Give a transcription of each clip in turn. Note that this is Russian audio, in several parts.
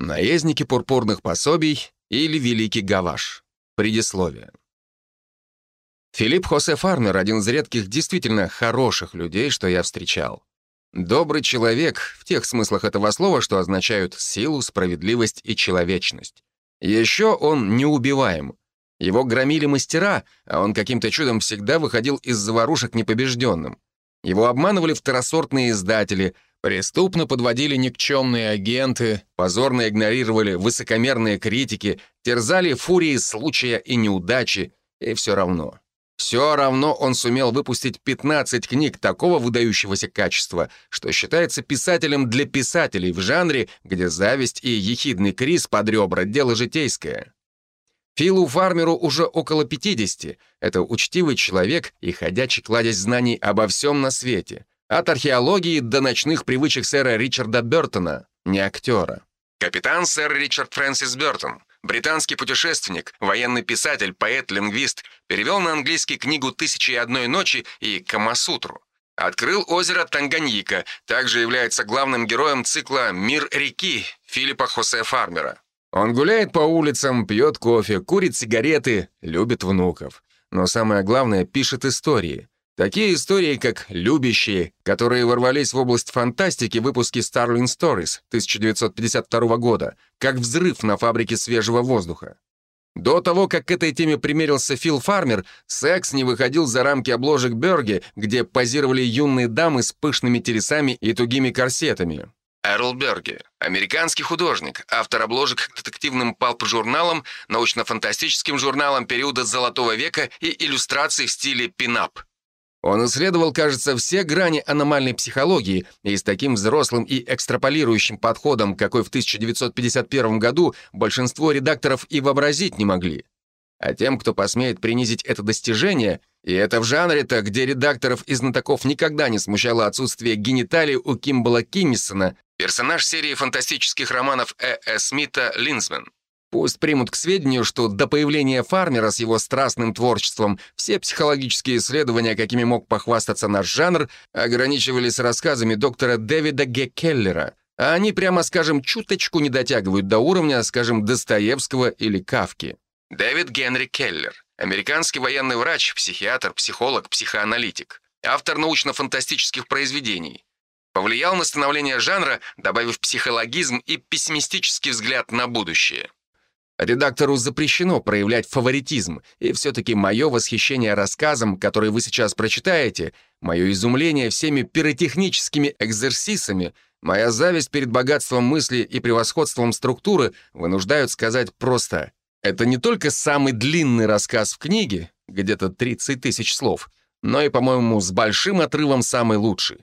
Наездники пурпурных пособий или Великий Гаваш. Предисловие. Филипп Хосе Фармер — один из редких действительно хороших людей, что я встречал. Добрый человек в тех смыслах этого слова, что означают силу, справедливость и человечность. Еще он неубиваем. Его громили мастера, а он каким-то чудом всегда выходил из заварушек непобежденным. Его обманывали второсортные издатели, преступно подводили никчемные агенты, позорно игнорировали высокомерные критики, терзали фурии случая и неудачи, и все равно. Все равно он сумел выпустить 15 книг такого выдающегося качества, что считается писателем для писателей в жанре, где зависть и ехидный криз под ребра — дело житейское. Филу Фармеру уже около 50. Это учтивый человек и ходячий кладезь знаний обо всем на свете. От археологии до ночных привычек сэра Ричарда Бертона, не актера. Капитан сэр Ричард Фрэнсис Бертон, британский путешественник, военный писатель, поэт-лингвист, перевел на английский книгу «Тысячи и одной ночи» и «Камасутру». Открыл озеро Танганьика, также является главным героем цикла «Мир реки» Филиппа Хосе Фармера. Он гуляет по улицам, пьет кофе, курит сигареты, любит внуков. Но самое главное, пишет истории. Такие истории, как «Любящие», которые ворвались в область фантастики выпуски Starling Stories 1952 года, как «Взрыв на фабрике свежего воздуха». До того, как к этой теме примерился Фил Фармер, секс не выходил за рамки обложек Берги, где позировали юные дамы с пышными телесами и тугими корсетами. Эрл Берги, американский художник, автор обложек к детективным палп-журналам, научно-фантастическим журналам периода Золотого века и иллюстраций в стиле пинап. Он исследовал, кажется, все грани аномальной психологии и с таким взрослым и экстраполирующим подходом, какой в 1951 году большинство редакторов и вообразить не могли. А тем, кто посмеет принизить это достижение, и это в жанре-то, где редакторов и знатоков никогда не смущало отсутствие гениталий у Кимбала Киннисона, Персонаж серии фантастических романов Э. Э. Смита Линзмен. Пусть примут к сведению, что до появления Фармера с его страстным творчеством все психологические исследования, какими мог похвастаться наш жанр, ограничивались рассказами доктора Дэвида Г. Келлера, а они, прямо скажем, чуточку не дотягивают до уровня, скажем, Достоевского или Кавки. Дэвид Генри Келлер, американский военный врач, психиатр, психолог, психоаналитик, автор научно-фантастических произведений, повлиял на становление жанра, добавив психологизм и пессимистический взгляд на будущее. Редактору запрещено проявлять фаворитизм, и все-таки мое восхищение рассказом, который вы сейчас прочитаете, мое изумление всеми пиротехническими экзерсисами, моя зависть перед богатством мысли и превосходством структуры вынуждают сказать просто «это не только самый длинный рассказ в книге, где-то 30 тысяч слов, но и, по-моему, с большим отрывом самый лучший.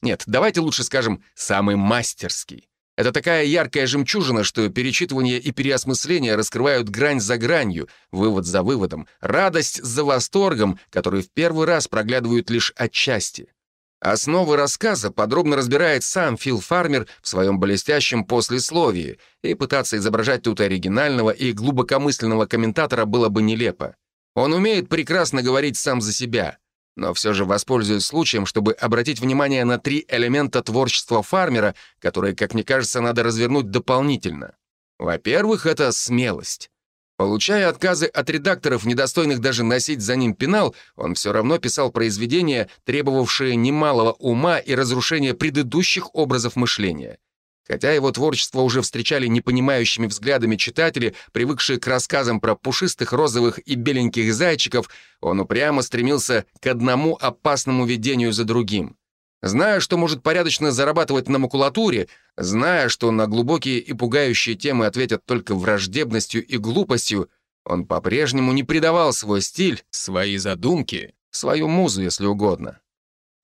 Нет, давайте лучше скажем «самый мастерский». Это такая яркая жемчужина, что перечитывание и переосмысление раскрывают грань за гранью, вывод за выводом, радость за восторгом, которые в первый раз проглядывают лишь отчасти. Основы рассказа подробно разбирает сам Фил Фармер в своем блестящем послесловии, и пытаться изображать тут оригинального и глубокомысленного комментатора было бы нелепо. Он умеет прекрасно говорить сам за себя — но все же воспользуюсь случаем, чтобы обратить внимание на три элемента творчества фармера, которые, как мне кажется, надо развернуть дополнительно. Во-первых, это смелость. Получая отказы от редакторов, недостойных даже носить за ним пенал, он все равно писал произведения, требовавшие немалого ума и разрушения предыдущих образов мышления. Хотя его творчество уже встречали непонимающими взглядами читатели, привыкшие к рассказам про пушистых розовых и беленьких зайчиков, он упрямо стремился к одному опасному видению за другим. Зная, что может порядочно зарабатывать на макулатуре, зная, что на глубокие и пугающие темы ответят только враждебностью и глупостью, он по-прежнему не предавал свой стиль, свои задумки, свою музу, если угодно.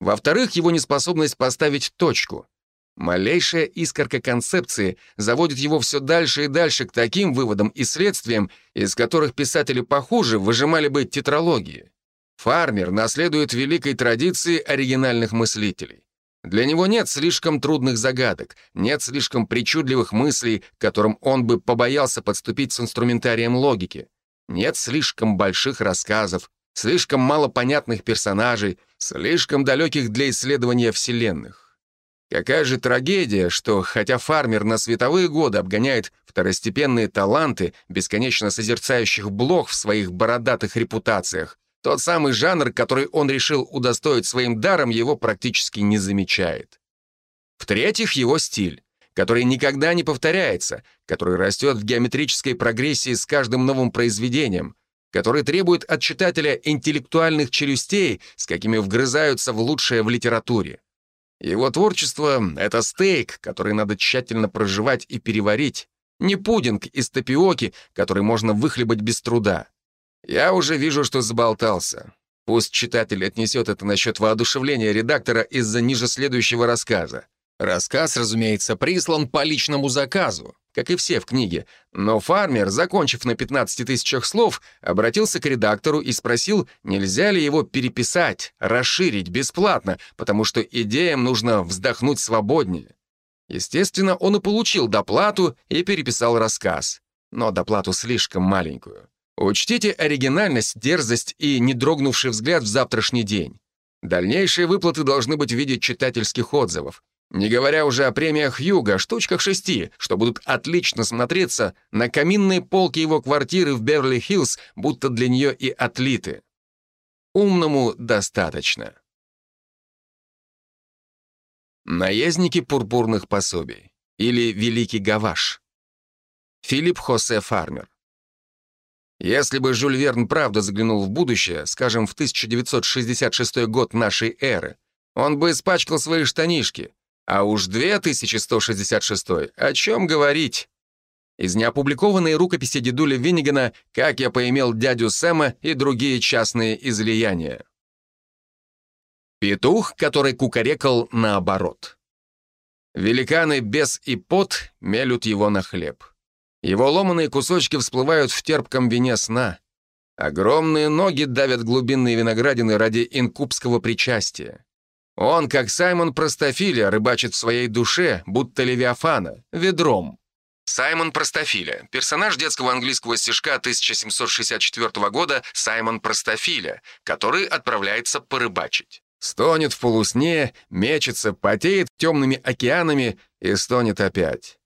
Во-вторых, его неспособность поставить точку — Малейшая искорка концепции заводит его все дальше и дальше к таким выводам и следствиям, из которых писатели похуже выжимали бы тетралогии. Фармер наследует великой традиции оригинальных мыслителей. Для него нет слишком трудных загадок, нет слишком причудливых мыслей, которым он бы побоялся подступить с инструментарием логики. Нет слишком больших рассказов, слишком мало понятных персонажей, слишком далеких для исследования вселенных. Какая же трагедия, что хотя фармер на световые годы обгоняет второстепенные таланты, бесконечно созерцающих блох в своих бородатых репутациях, тот самый жанр, который он решил удостоить своим даром, его практически не замечает. В-третьих, его стиль, который никогда не повторяется, который растет в геометрической прогрессии с каждым новым произведением, который требует от читателя интеллектуальных челюстей, с какими вгрызаются в лучшее в литературе. Его творчество — это стейк, который надо тщательно проживать и переварить, не пудинг из тапиоки, который можно выхлебать без труда. Я уже вижу, что заболтался. Пусть читатель отнесет это насчет воодушевления редактора из-за ниже следующего рассказа. Рассказ, разумеется, прислан по личному заказу, как и все в книге, но фармер, закончив на 15 тысячах слов, обратился к редактору и спросил, нельзя ли его переписать, расширить бесплатно, потому что идеям нужно вздохнуть свободнее. Естественно, он и получил доплату и переписал рассказ, но доплату слишком маленькую. Учтите оригинальность, дерзость и недрогнувший взгляд в завтрашний день. Дальнейшие выплаты должны быть в виде читательских отзывов. Не говоря уже о премиях Юга, штучках шести, что будут отлично смотреться на каминной полке его квартиры в Берли-Хиллз, будто для нее и отлиты. Умному достаточно. Наездники пурпурных пособий или Великий Гаваш. Филипп Хосе Фармер. Если бы Жюль Верн правда заглянул в будущее, скажем, в 1966 год нашей эры, он бы испачкал свои штанишки, а уж 2166 о чем говорить? Из неопубликованной рукописи дедуля Виннигана «Как я поимел дядю Сэма» и другие частные излияния. Петух, который кукарекал наоборот. Великаны без и пот мелют его на хлеб. Его ломаные кусочки всплывают в терпком вине сна. Огромные ноги давят глубинные виноградины ради инкубского причастия. Он, как Саймон Простофиля, рыбачит в своей душе, будто Левиафана, ведром. Саймон Простофиля, персонаж детского английского стишка 1764 года Саймон Простофиля, который отправляется порыбачить. Стонет в полусне, мечется, потеет темными океанами и стонет опять.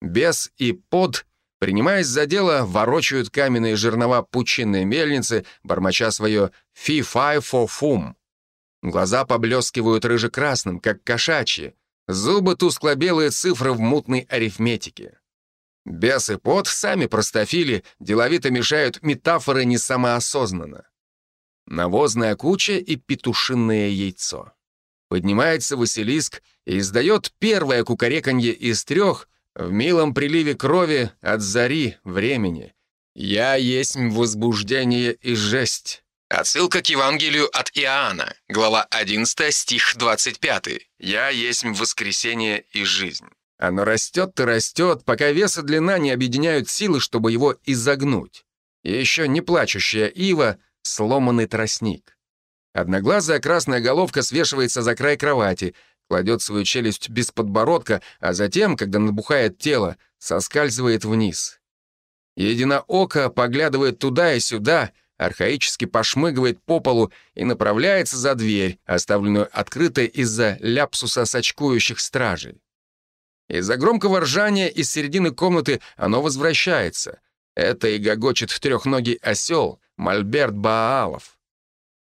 Бес и под, принимаясь за дело, ворочают каменные жернова пучинной мельницы, бормоча свое «фи-фай-фо-фум». Глаза поблескивают рыже-красным, как кошачьи. Зубы тускло-белые цифры в мутной арифметике. Бес и пот, сами простофили, деловито мешают метафоры не самоосознанно. Навозная куча и петушиное яйцо. Поднимается Василиск и издает первое кукареканье из трех в милом приливе крови от зари времени. «Я есть возбуждение и жесть». Отсылка к Евангелию от Иоанна, глава 11, стих 25. «Я есть воскресение и жизнь». Оно растет и растет, пока вес и длина не объединяют силы, чтобы его изогнуть. И еще не плачущая ива — сломанный тростник. Одноглазая красная головка свешивается за край кровати, кладет свою челюсть без подбородка, а затем, когда набухает тело, соскальзывает вниз. Единооко поглядывает туда и сюда — архаически пошмыгивает по полу и направляется за дверь, оставленную открытой из-за ляпсуса сочкующих стражей. Из-за громкого ржания из середины комнаты оно возвращается. Это и гогочет трехногий осел, Мольберт Баалов.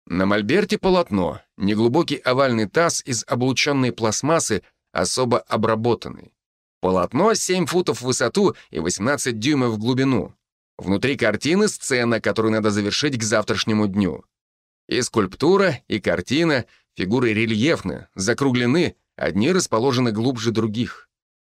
На мольберте полотно, неглубокий овальный таз из облученной пластмассы, особо обработанный. Полотно 7 футов в высоту и 18 дюймов в глубину. Внутри картины сцена, которую надо завершить к завтрашнему дню. И скульптура, и картина, фигуры рельефны, закруглены, одни расположены глубже других.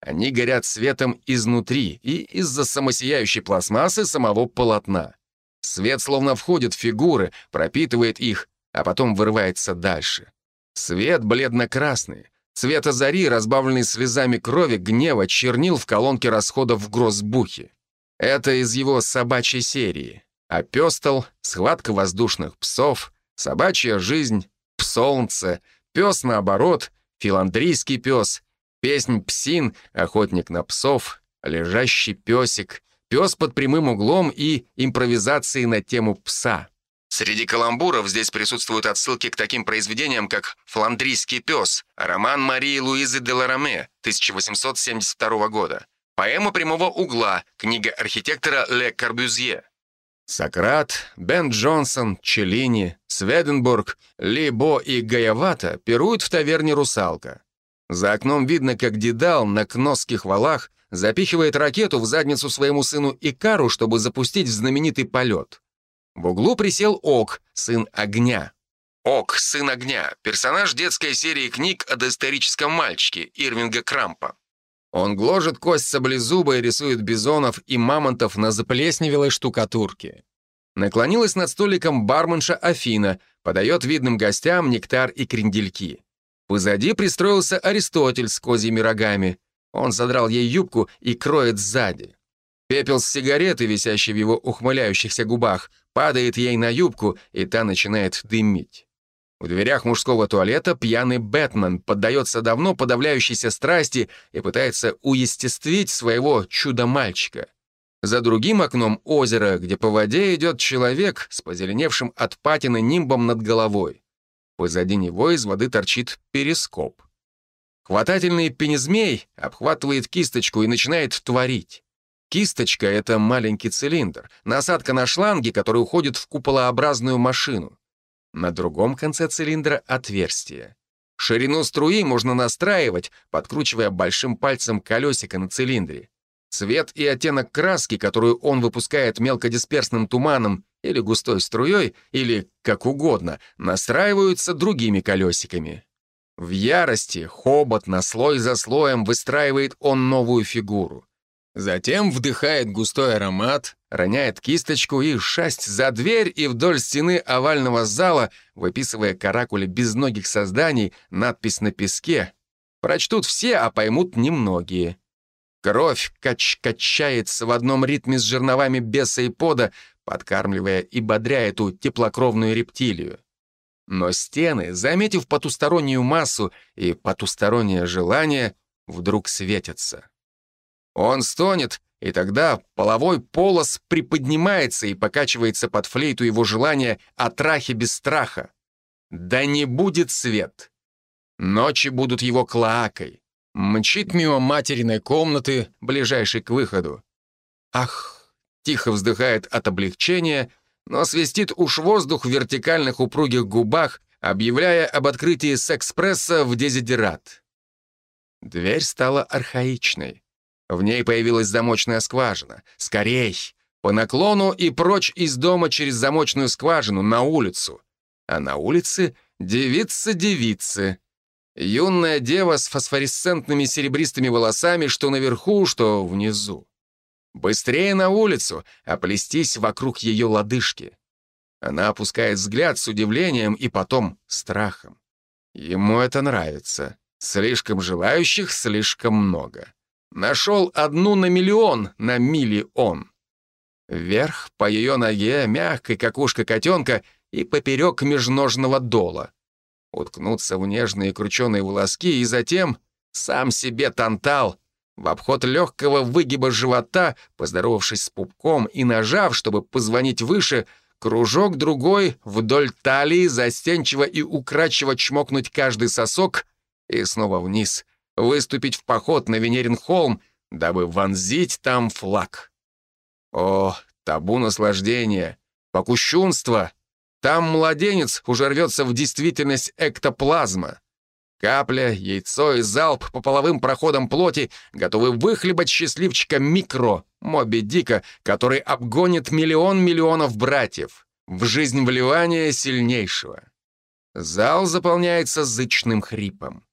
Они горят светом изнутри и из-за самосияющей пластмассы самого полотна. Свет словно входит в фигуры, пропитывает их, а потом вырывается дальше. Свет бледно-красный, цвета зари, разбавленный слезами крови, гнева, чернил в колонке расходов в грозбухе. Это из его собачьей серии. Опестол, схватка воздушных псов, собачья жизнь, псолнце, пес наоборот, филандрийский пес, песнь псин, охотник на псов, лежащий песик, пес под прямым углом и импровизации на тему пса. Среди каламбуров здесь присутствуют отсылки к таким произведениям, как «Фландрийский пес», роман Марии Луизы де Лараме 1872 года, поэма «Прямого угла», книга архитектора Ле Корбюзье. Сократ, Бен Джонсон, Челлини, Сведенбург, Либо и Гаявата пируют в таверне «Русалка». За окном видно, как Дедал на кносских валах запихивает ракету в задницу своему сыну Икару, чтобы запустить в знаменитый полет. В углу присел Ок, сын огня. Ок, сын огня, персонаж детской серии книг о доисторическом мальчике Ирвинга Крампа. Он гложет кость саблезуба и рисует бизонов и мамонтов на заплесневелой штукатурке. Наклонилась над столиком барменша Афина, подает видным гостям нектар и крендельки. Позади пристроился Аристотель с козьими рогами. Он задрал ей юбку и кроет сзади. Пепел с сигареты, висящий в его ухмыляющихся губах, падает ей на юбку, и та начинает дымить. В дверях мужского туалета пьяный Бэтмен поддается давно подавляющейся страсти и пытается уестествить своего чудо-мальчика. За другим окном озеро, где по воде идет человек с позеленевшим от патины нимбом над головой. Позади него из воды торчит перископ. Хватательный пенезмей обхватывает кисточку и начинает творить. Кисточка — это маленький цилиндр, насадка на шланге, который уходит в куполообразную машину. На другом конце цилиндра — отверстие. Ширину струи можно настраивать, подкручивая большим пальцем колесико на цилиндре. Цвет и оттенок краски, которую он выпускает мелкодисперсным туманом или густой струей, или как угодно, настраиваются другими колесиками. В ярости, хобот на слой за слоем выстраивает он новую фигуру. Затем вдыхает густой аромат, роняет кисточку и шасть за дверь и вдоль стены овального зала, выписывая каракули безногих созданий, надпись на песке. Прочтут все, а поймут немногие. Кровь кач качается в одном ритме с жерновами беса и пода, подкармливая и бодря эту теплокровную рептилию. Но стены, заметив потустороннюю массу и потустороннее желание, вдруг светятся. Он стонет, и тогда половой полос приподнимается и покачивается под флейту его желания о трахе без страха. Да не будет свет. Ночи будут его клоакой. Мчит мимо материной комнаты, ближайшей к выходу. Ах, тихо вздыхает от облегчения, но свистит уж воздух в вертикальных упругих губах, объявляя об открытии секспресса в дезидерат. Дверь стала архаичной. В ней появилась замочная скважина. Скорей! По наклону и прочь из дома через замочную скважину на улицу. А на улице девица-девицы. Юная дева с фосфоресцентными серебристыми волосами, что наверху, что внизу. Быстрее на улицу, оплестись вокруг ее лодыжки. Она опускает взгляд с удивлением и потом страхом. Ему это нравится. Слишком желающих слишком много. Нашел одну на миллион на миллион. Вверх по ее ноге мягкой, как ушко котенка, и поперек межножного дола. Уткнуться в нежные крученые волоски и затем сам себе тантал в обход легкого выгиба живота, поздоровавшись с пупком и нажав, чтобы позвонить выше, кружок другой вдоль талии, застенчиво и украдчиво чмокнуть каждый сосок и снова вниз — выступить в поход на Венерин холм, дабы вонзить там флаг. О, табу наслаждения, покущунство! Там младенец уже рвется в действительность эктоплазма. Капля, яйцо и залп по половым проходам плоти готовы выхлебать счастливчика микро, Моби Дика, который обгонит миллион миллионов братьев. В жизнь вливания сильнейшего. Зал заполняется зычным хрипом.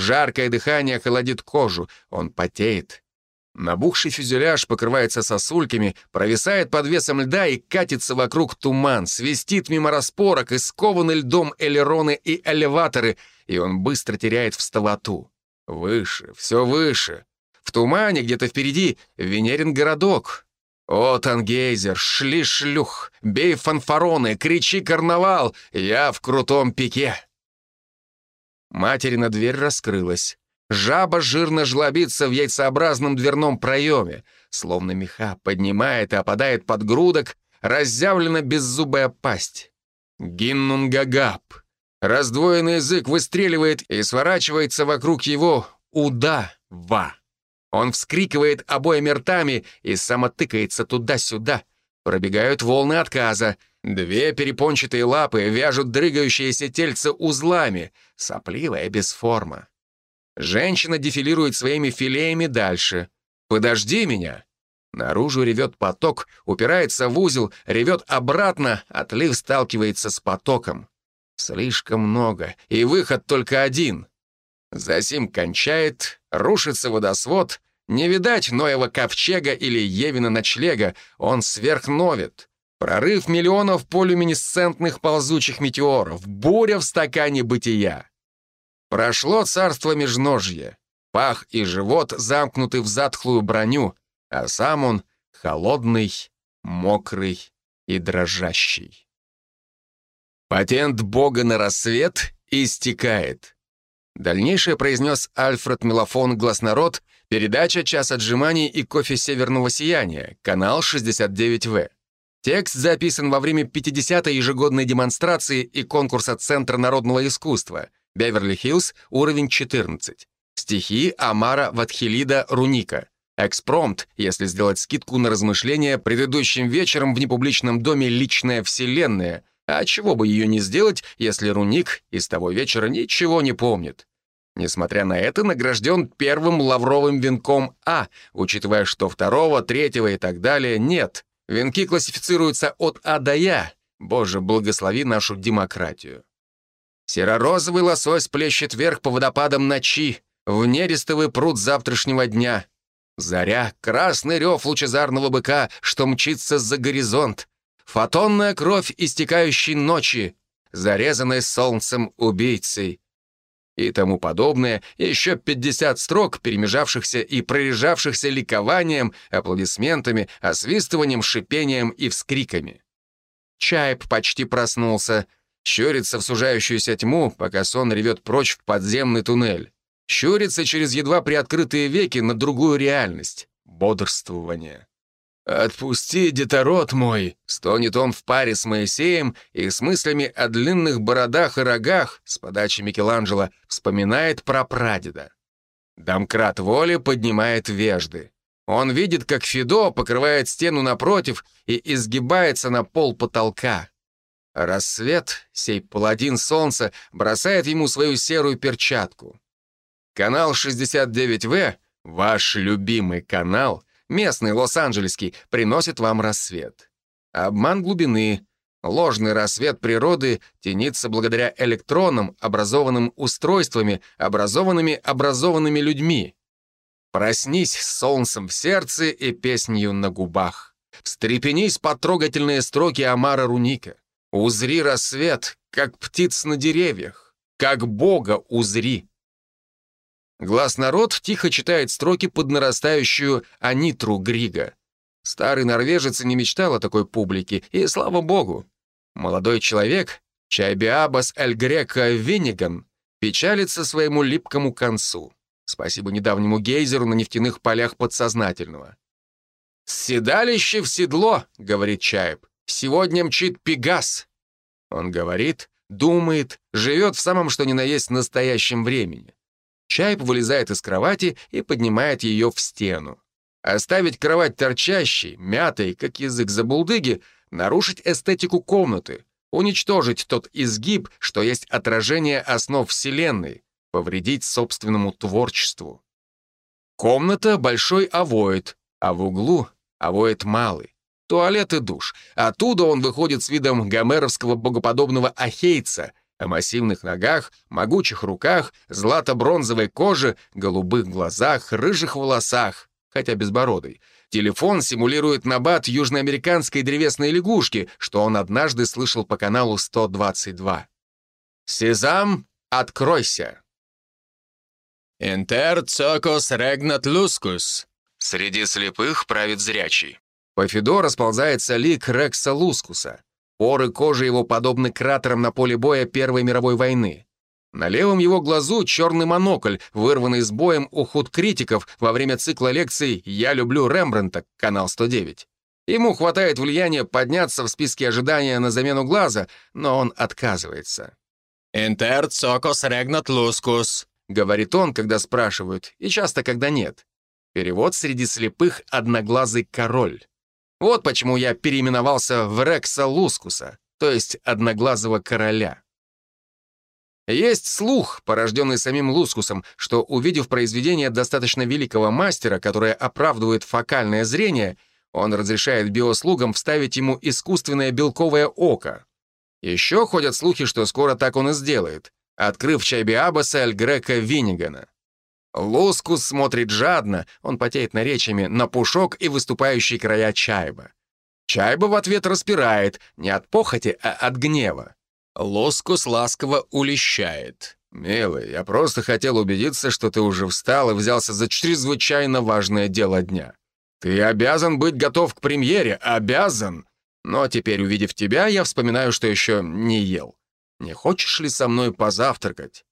Жаркое дыхание холодит кожу, он потеет. Набухший фюзеляж покрывается сосульками, провисает под весом льда и катится вокруг туман, свистит мимо распорок и скованы льдом элероны и элеваторы, и он быстро теряет вставоту. Выше, все выше. В тумане где-то впереди Венерин городок. О, Тангейзер, шли шлюх, бей фанфароны, кричи карнавал, я в крутом пике. Материна дверь раскрылась. Жаба жирно жлобится в яйцеобразном дверном проеме, словно меха поднимает и опадает под грудок, разъявлена беззубая пасть. Гиннунгагап. Раздвоенный язык выстреливает и сворачивается вокруг его уда-ва. Он вскрикивает обоими ртами и самотыкается туда-сюда. Пробегают волны отказа. Две перепончатые лапы вяжут дрыгающиеся тельце узлами. Сопливая бесформа. Женщина дефилирует своими филеями дальше. «Подожди меня!» Наружу ревет поток, упирается в узел, ревет обратно, отлив сталкивается с потоком. Слишком много, и выход только один. Засим кончает, рушится водосвод, не видать Ноева ковчега или Евина ночлега, он сверхновит. Прорыв миллионов полюминесцентных ползучих метеоров, буря в стакане бытия. Прошло царство межножья. Пах и живот замкнуты в затхлую броню, а сам он холодный, мокрый и дрожащий. Патент Бога на рассвет истекает. Дальнейшее произнес Альфред Мелофон Гласнород, передача «Час отжиманий и кофе северного сияния», канал 69В. Текст записан во время 50-й ежегодной демонстрации и конкурса Центра народного искусства. Беверли-Хиллз, уровень 14. Стихи Амара Ватхилида Руника. Экспромт, если сделать скидку на размышления предыдущим вечером в непубличном доме «Личная вселенная», а чего бы ее не сделать, если Руник из того вечера ничего не помнит. Несмотря на это, награжден первым лавровым венком А, учитывая, что второго, третьего и так далее нет. Венки классифицируются от А до Я. Боже, благослови нашу демократию. Серо-розовый лосось плещет вверх по водопадам ночи, в нерестовый пруд завтрашнего дня. Заря — красный рев лучезарного быка, что мчится за горизонт. Фотонная кровь истекающей ночи, зарезанной солнцем убийцей и тому подобное, еще 50 строк, перемежавшихся и прорежавшихся ликованием, аплодисментами, освистыванием, шипением и вскриками. Чайп почти проснулся, щурится в сужающуюся тьму, пока сон ревет прочь в подземный туннель. Щурится через едва приоткрытые веки на другую реальность — бодрствование. «Отпусти, детород мой!» — стонет он в паре с Моисеем и с мыслями о длинных бородах и рогах с подачи Микеланджело вспоминает про прадеда. Домкрат воли поднимает вежды. Он видит, как Фидо покрывает стену напротив и изгибается на пол потолка. Рассвет, сей паладин солнца, бросает ему свою серую перчатку. Канал 69В, ваш любимый канал — Местный, лос-анджелесский, приносит вам рассвет. Обман глубины, ложный рассвет природы тенится благодаря электронам, образованным устройствами, образованными образованными людьми. Проснись с солнцем в сердце и песнью на губах. Встрепенись под трогательные строки Амара Руника. Узри рассвет, как птиц на деревьях, как Бога узри. Глаз народ тихо читает строки под нарастающую анитру Грига. Старый норвежец не мечтал о такой публике, и слава богу. Молодой человек, Чайбиабас Эль Грека Винниган, печалится своему липкому концу. Спасибо недавнему гейзеру на нефтяных полях подсознательного. «Седалище в седло», — говорит Чайб. «Сегодня мчит Пегас». Он говорит, думает, живет в самом что ни на есть настоящем времени. Чайп вылезает из кровати и поднимает ее в стену. Оставить кровать торчащей, мятой, как язык забулдыги, нарушить эстетику комнаты, уничтожить тот изгиб, что есть отражение основ Вселенной, повредить собственному творчеству. Комната — большой авоид, а в углу — авоид малый. Туалет и душ. Оттуда он выходит с видом гомеровского богоподобного ахейца, о массивных ногах, могучих руках, злато-бронзовой коже, голубых глазах, рыжих волосах, хотя безбородый. Телефон симулирует набат южноамериканской древесной лягушки, что он однажды слышал по каналу 122. «Сезам, откройся!» «Интер цокос регнат лускус» Среди слепых правит зрячий. По Фидо расползается лик Рекса Лускуса. Поры кожи его подобны кратерам на поле боя Первой мировой войны. На левом его глазу черный монокль, вырванный с боем у худ критиков во время цикла лекций «Я люблю Рембрандта», канал 109. Ему хватает влияния подняться в списке ожидания на замену глаза, но он отказывается. «Интер цокос регнат лускус», — говорит он, когда спрашивают, и часто, когда нет. Перевод среди слепых «одноглазый король». Вот почему я переименовался в Рекса Лускуса, то есть «одноглазого короля». Есть слух, порожденный самим Лускусом, что, увидев произведение достаточно великого мастера, которое оправдывает фокальное зрение, он разрешает биослугам вставить ему искусственное белковое око. Еще ходят слухи, что скоро так он и сделает, открыв чайби Аббаса Эль Грека Виннигана. Лускус смотрит жадно, он потеет наречиями, на пушок и выступающие края чайба. Чайба в ответ распирает, не от похоти, а от гнева. Лоскус ласково улещает. «Милый, я просто хотел убедиться, что ты уже встал и взялся за чрезвычайно важное дело дня. Ты обязан быть готов к премьере, обязан. Но теперь, увидев тебя, я вспоминаю, что еще не ел. Не хочешь ли со мной позавтракать?»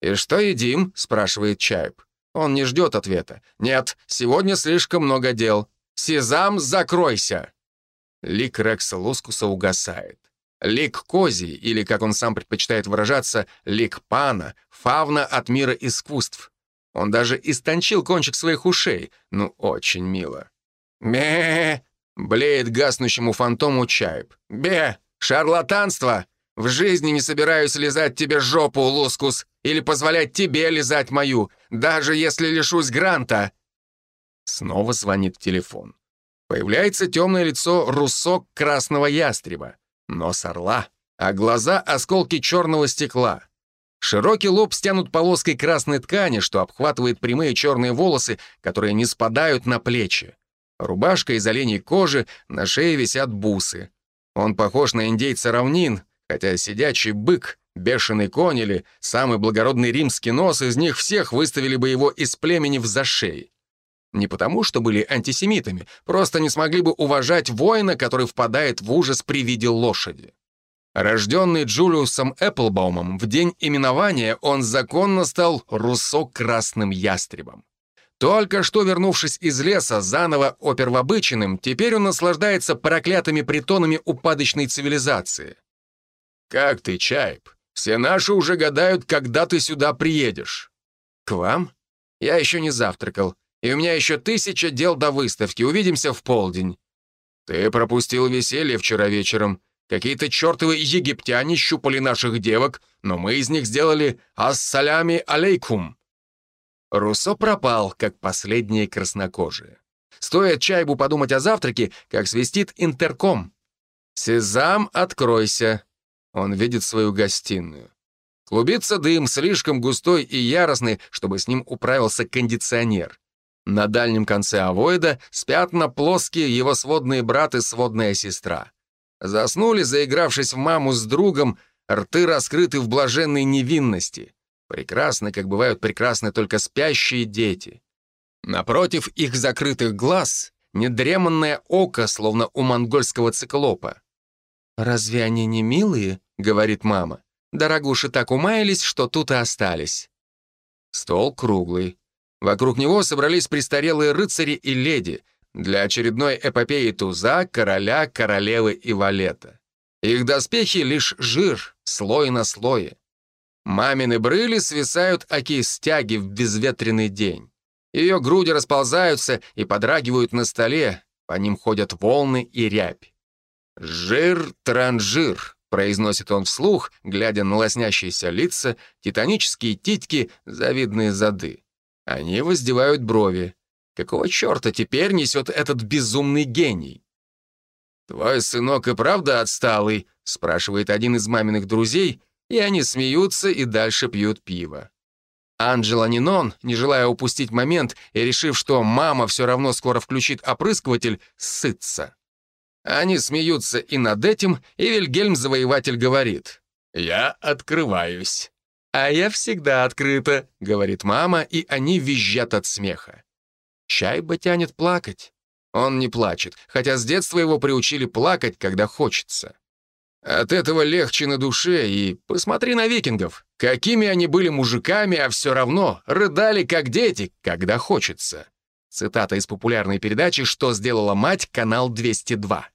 «И что едим?» — спрашивает Чайб. Он не ждет ответа. «Нет, сегодня слишком много дел. Сезам, закройся!» Лик Рекса Лускуса угасает. Лик Кози, или, как он сам предпочитает выражаться, лик Пана, фавна от мира искусств. Он даже истончил кончик своих ушей. Ну, очень мило. «Бе!» — блеет гаснущему фантому Чайб. «Бе! Шарлатанство! В жизни не собираюсь лизать тебе жопу, Лускус, или позволять тебе лизать мою, даже если лишусь гранта!» Снова звонит телефон. Появляется темное лицо Руссо красного ястреба. Нос орла, а глаза — осколки черного стекла. Широкий лоб стянут полоской красной ткани, что обхватывает прямые черные волосы, которые не спадают на плечи. Рубашка из оленей кожи, на шее висят бусы. Он похож на индейца равнин, хотя сидячий бык, бешеный конь или самый благородный римский нос из них всех выставили бы его из племени в зашей. Не потому, что были антисемитами, просто не смогли бы уважать воина, который впадает в ужас при виде лошади. Рожденный Джулиусом Эпплбаумом, в день именования он законно стал Руссо красным ястребом. Только что вернувшись из леса, заново опервобыченным, теперь он наслаждается проклятыми притонами упадочной цивилизации. «Как ты, Чайп? Все наши уже гадают, когда ты сюда приедешь». «К вам? Я еще не завтракал. И у меня еще тысяча дел до выставки. Увидимся в полдень». «Ты пропустил веселье вчера вечером. Какие-то чертовы египтяне щупали наших девок, но мы из них сделали «ассалями алейкум». Руссо пропал, как последние краснокожие. Стоит чайбу подумать о завтраке, как свистит интерком. «Сезам, откройся!» Он видит свою гостиную. Клубится дым, слишком густой и яростный, чтобы с ним управился кондиционер. На дальнем конце авоида спят на плоские его сводные брат и сводная сестра. Заснули, заигравшись в маму с другом, рты раскрыты в блаженной невинности. Прекрасны, как бывают прекрасны только спящие дети. Напротив их закрытых глаз недреманное око, словно у монгольского циклопа. «Разве они не милые?» — говорит мама. Дорогуши так умаялись, что тут и остались. Стол круглый. Вокруг него собрались престарелые рыцари и леди для очередной эпопеи туза, короля, королевы и валета. Их доспехи — лишь жир, слой на слое. Мамины брыли свисают оки стяги в безветренный день. Ее груди расползаются и подрагивают на столе, по ним ходят волны и рябь. «Жир-транжир», — произносит он вслух, глядя на лоснящиеся лица, титанические титьки, завидные зады. Они воздевают брови. Какого черта теперь несет этот безумный гений? «Твой сынок и правда отсталый?» — спрашивает один из маминых друзей, и они смеются и дальше пьют пиво. Анджела Нинон, не желая упустить момент и решив, что мама все равно скоро включит опрыскиватель, сытся. Они смеются и над этим, и Вильгельм-завоеватель говорит «Я открываюсь». «А я всегда открыта», — говорит мама, и они визжат от смеха. Чайба тянет плакать. Он не плачет, хотя с детства его приучили плакать, когда хочется. От этого легче на душе, и посмотри на викингов. Какими они были мужиками, а все равно рыдали, как дети, когда хочется. Цитата из популярной передачи «Что сделала мать?» канал 202.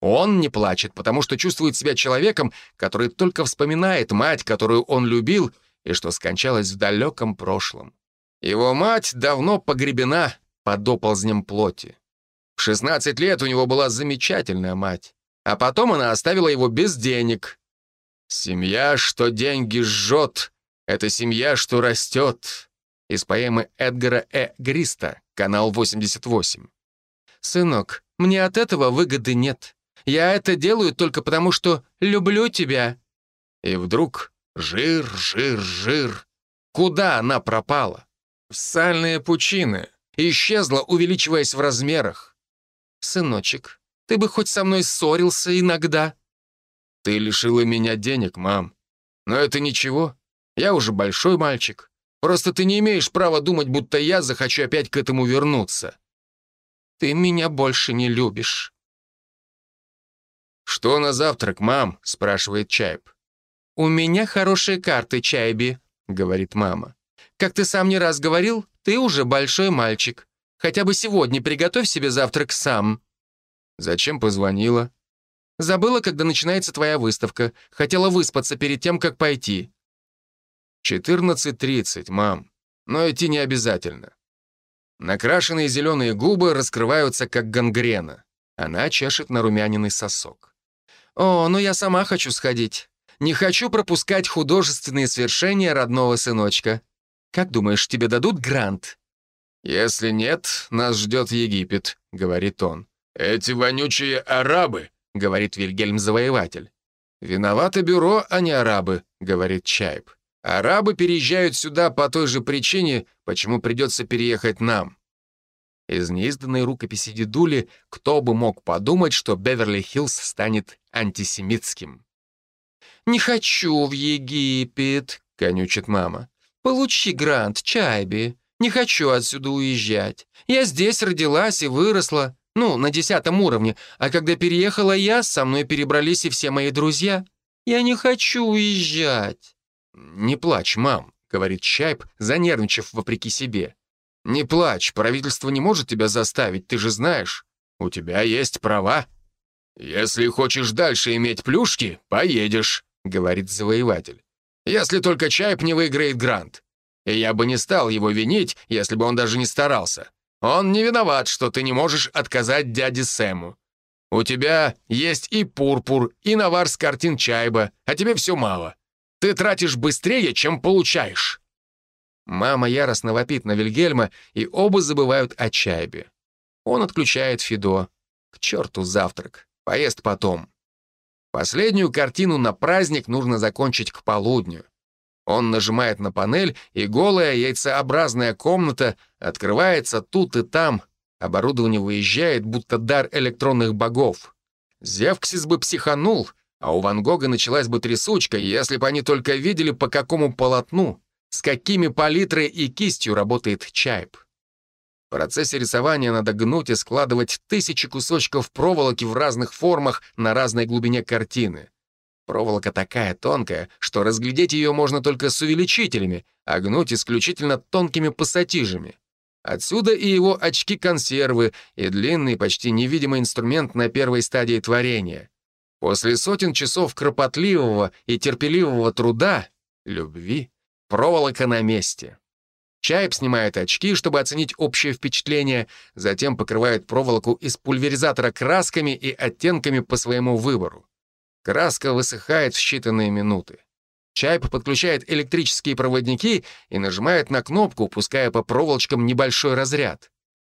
Он не плачет, потому что чувствует себя человеком, который только вспоминает мать, которую он любил, и что скончалась в далеком прошлом. Его мать давно погребена под оползнем плоти. В 16 лет у него была замечательная мать, а потом она оставила его без денег. «Семья, что деньги жжет, это семья, что растет». Из поэмы Эдгара Э. Гриста, канал 88. «Сынок, мне от этого выгоды нет. Я это делаю только потому, что люблю тебя». И вдруг жир, жир, жир. Куда она пропала? В сальные пучины. Исчезла, увеличиваясь в размерах. «Сыночек, ты бы хоть со мной ссорился иногда». «Ты лишила меня денег, мам. Но это ничего. Я уже большой мальчик. Просто ты не имеешь права думать, будто я захочу опять к этому вернуться. Ты меня больше не любишь». «Что на завтрак, мам?» — спрашивает Чайб. «У меня хорошие карты, Чайби», — говорит мама. «Как ты сам не раз говорил, ты уже большой мальчик. Хотя бы сегодня приготовь себе завтрак сам». «Зачем позвонила?» «Забыла, когда начинается твоя выставка. Хотела выспаться перед тем, как пойти». «14.30, мам. Но идти не обязательно». Накрашенные зеленые губы раскрываются, как гангрена. Она чешет нарумяненный сосок. «О, ну я сама хочу сходить. Не хочу пропускать художественные свершения родного сыночка. Как думаешь, тебе дадут грант?» «Если нет, нас ждет Египет», — говорит он. «Эти вонючие арабы», — говорит Вильгельм-завоеватель. «Виновато бюро, а не арабы», — говорит Чайб. «Арабы переезжают сюда по той же причине, почему придется переехать нам». Из неизданной рукописи Дедули кто бы мог подумать, что Беверли-Хиллз станет антисемитским. «Не хочу в Египет», — конючит мама. «Получи грант, Чайби. Не хочу отсюда уезжать. Я здесь родилась и выросла, ну, на десятом уровне, а когда переехала я, со мной перебрались и все мои друзья. Я не хочу уезжать». «Не плачь, мам», — говорит Чайб, занервничав вопреки себе. «Не плачь, правительство не может тебя заставить, ты же знаешь. У тебя есть права». «Если хочешь дальше иметь плюшки, поедешь», — говорит завоеватель. «Если только Чайп не выиграет грант. И я бы не стал его винить, если бы он даже не старался. Он не виноват, что ты не можешь отказать дяде Сэму. У тебя есть и пурпур, и навар с картин Чайба, а тебе все мало. Ты тратишь быстрее, чем получаешь». Мама яростно вопит на Вильгельма, и оба забывают о чайбе. Он отключает Фидо. К черту завтрак. Поест потом. Последнюю картину на праздник нужно закончить к полудню. Он нажимает на панель, и голая яйцеобразная комната открывается тут и там. Оборудование выезжает, будто дар электронных богов. Зевксис бы психанул, а у Ван Гога началась бы трясучка, если бы они только видели, по какому полотну с какими палитрой и кистью работает Чайп. В процессе рисования надо гнуть и складывать тысячи кусочков проволоки в разных формах на разной глубине картины. Проволока такая тонкая, что разглядеть ее можно только с увеличителями, а гнуть исключительно тонкими пассатижами. Отсюда и его очки-консервы, и длинный, почти невидимый инструмент на первой стадии творения. После сотен часов кропотливого и терпеливого труда, любви, Проволока на месте. Чайп снимает очки, чтобы оценить общее впечатление, затем покрывает проволоку из пульверизатора красками и оттенками по своему выбору. Краска высыхает в считанные минуты. Чайп подключает электрические проводники и нажимает на кнопку, пуская по проволочкам небольшой разряд.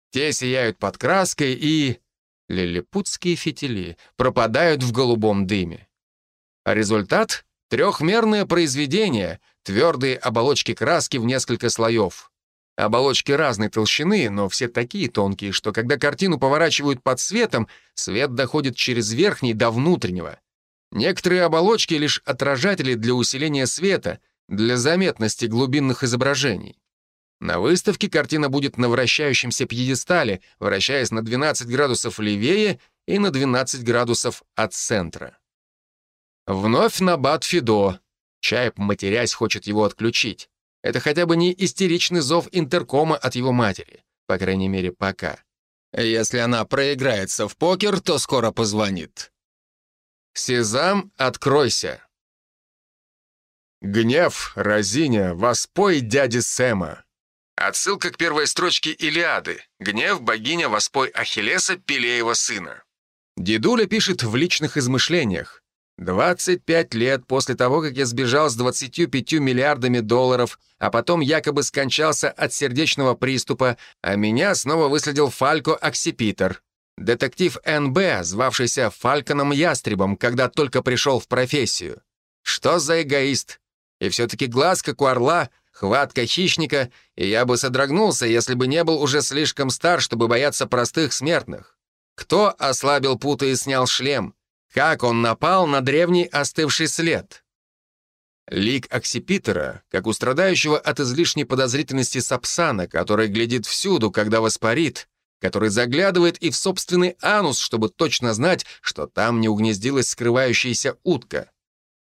Те сияют под краской и... Лилипутские фитили пропадают в голубом дыме. А результат — трехмерное произведение — Твердые оболочки краски в несколько слоев. Оболочки разной толщины, но все такие тонкие, что когда картину поворачивают под светом, свет доходит через верхний до внутреннего. Некоторые оболочки — лишь отражатели для усиления света, для заметности глубинных изображений. На выставке картина будет на вращающемся пьедестале, вращаясь на 12 градусов левее и на 12 градусов от центра. Вновь на бат Фидо. Чайп, матерясь, хочет его отключить. Это хотя бы не истеричный зов интеркома от его матери. По крайней мере, пока. Если она проиграется в покер, то скоро позвонит. «Сезам, откройся!» «Гнев, разиня, воспой дяди Сэма!» Отсылка к первой строчке Илиады. «Гнев, богиня, воспой Ахиллеса, Пелеева сына». Дедуля пишет в личных измышлениях. 25 лет после того, как я сбежал с 25 миллиардами долларов, а потом якобы скончался от сердечного приступа, а меня снова выследил Фалько Оксипитер. Детектив НБ, звавшийся Фальконом Ястребом, когда только пришел в профессию. Что за эгоист? И все-таки глаз, как у орла, хватка хищника, и я бы содрогнулся, если бы не был уже слишком стар, чтобы бояться простых смертных. Кто ослабил путы и снял шлем? Как он напал на древний остывший след? Лик Оксипитера, как у страдающего от излишней подозрительности сапсана, который глядит всюду, когда воспарит, который заглядывает и в собственный анус, чтобы точно знать, что там не угнездилась скрывающаяся утка.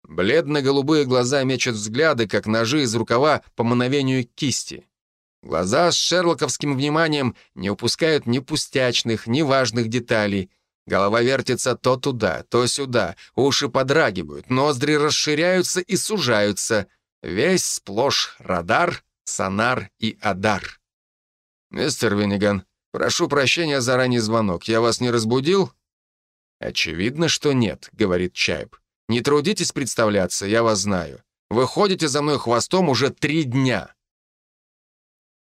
Бледно-голубые глаза мечут взгляды, как ножи из рукава по мановению кисти. Глаза с шерлоковским вниманием не упускают ни пустячных, ни важных деталей, Голова вертится то туда, то сюда, уши подрагивают, ноздри расширяются и сужаются. Весь сплошь радар, сонар и адар. «Мистер Винниган, прошу прощения за ранний звонок. Я вас не разбудил?» «Очевидно, что нет», — говорит Чайб. «Не трудитесь представляться, я вас знаю. Вы ходите за мной хвостом уже три дня».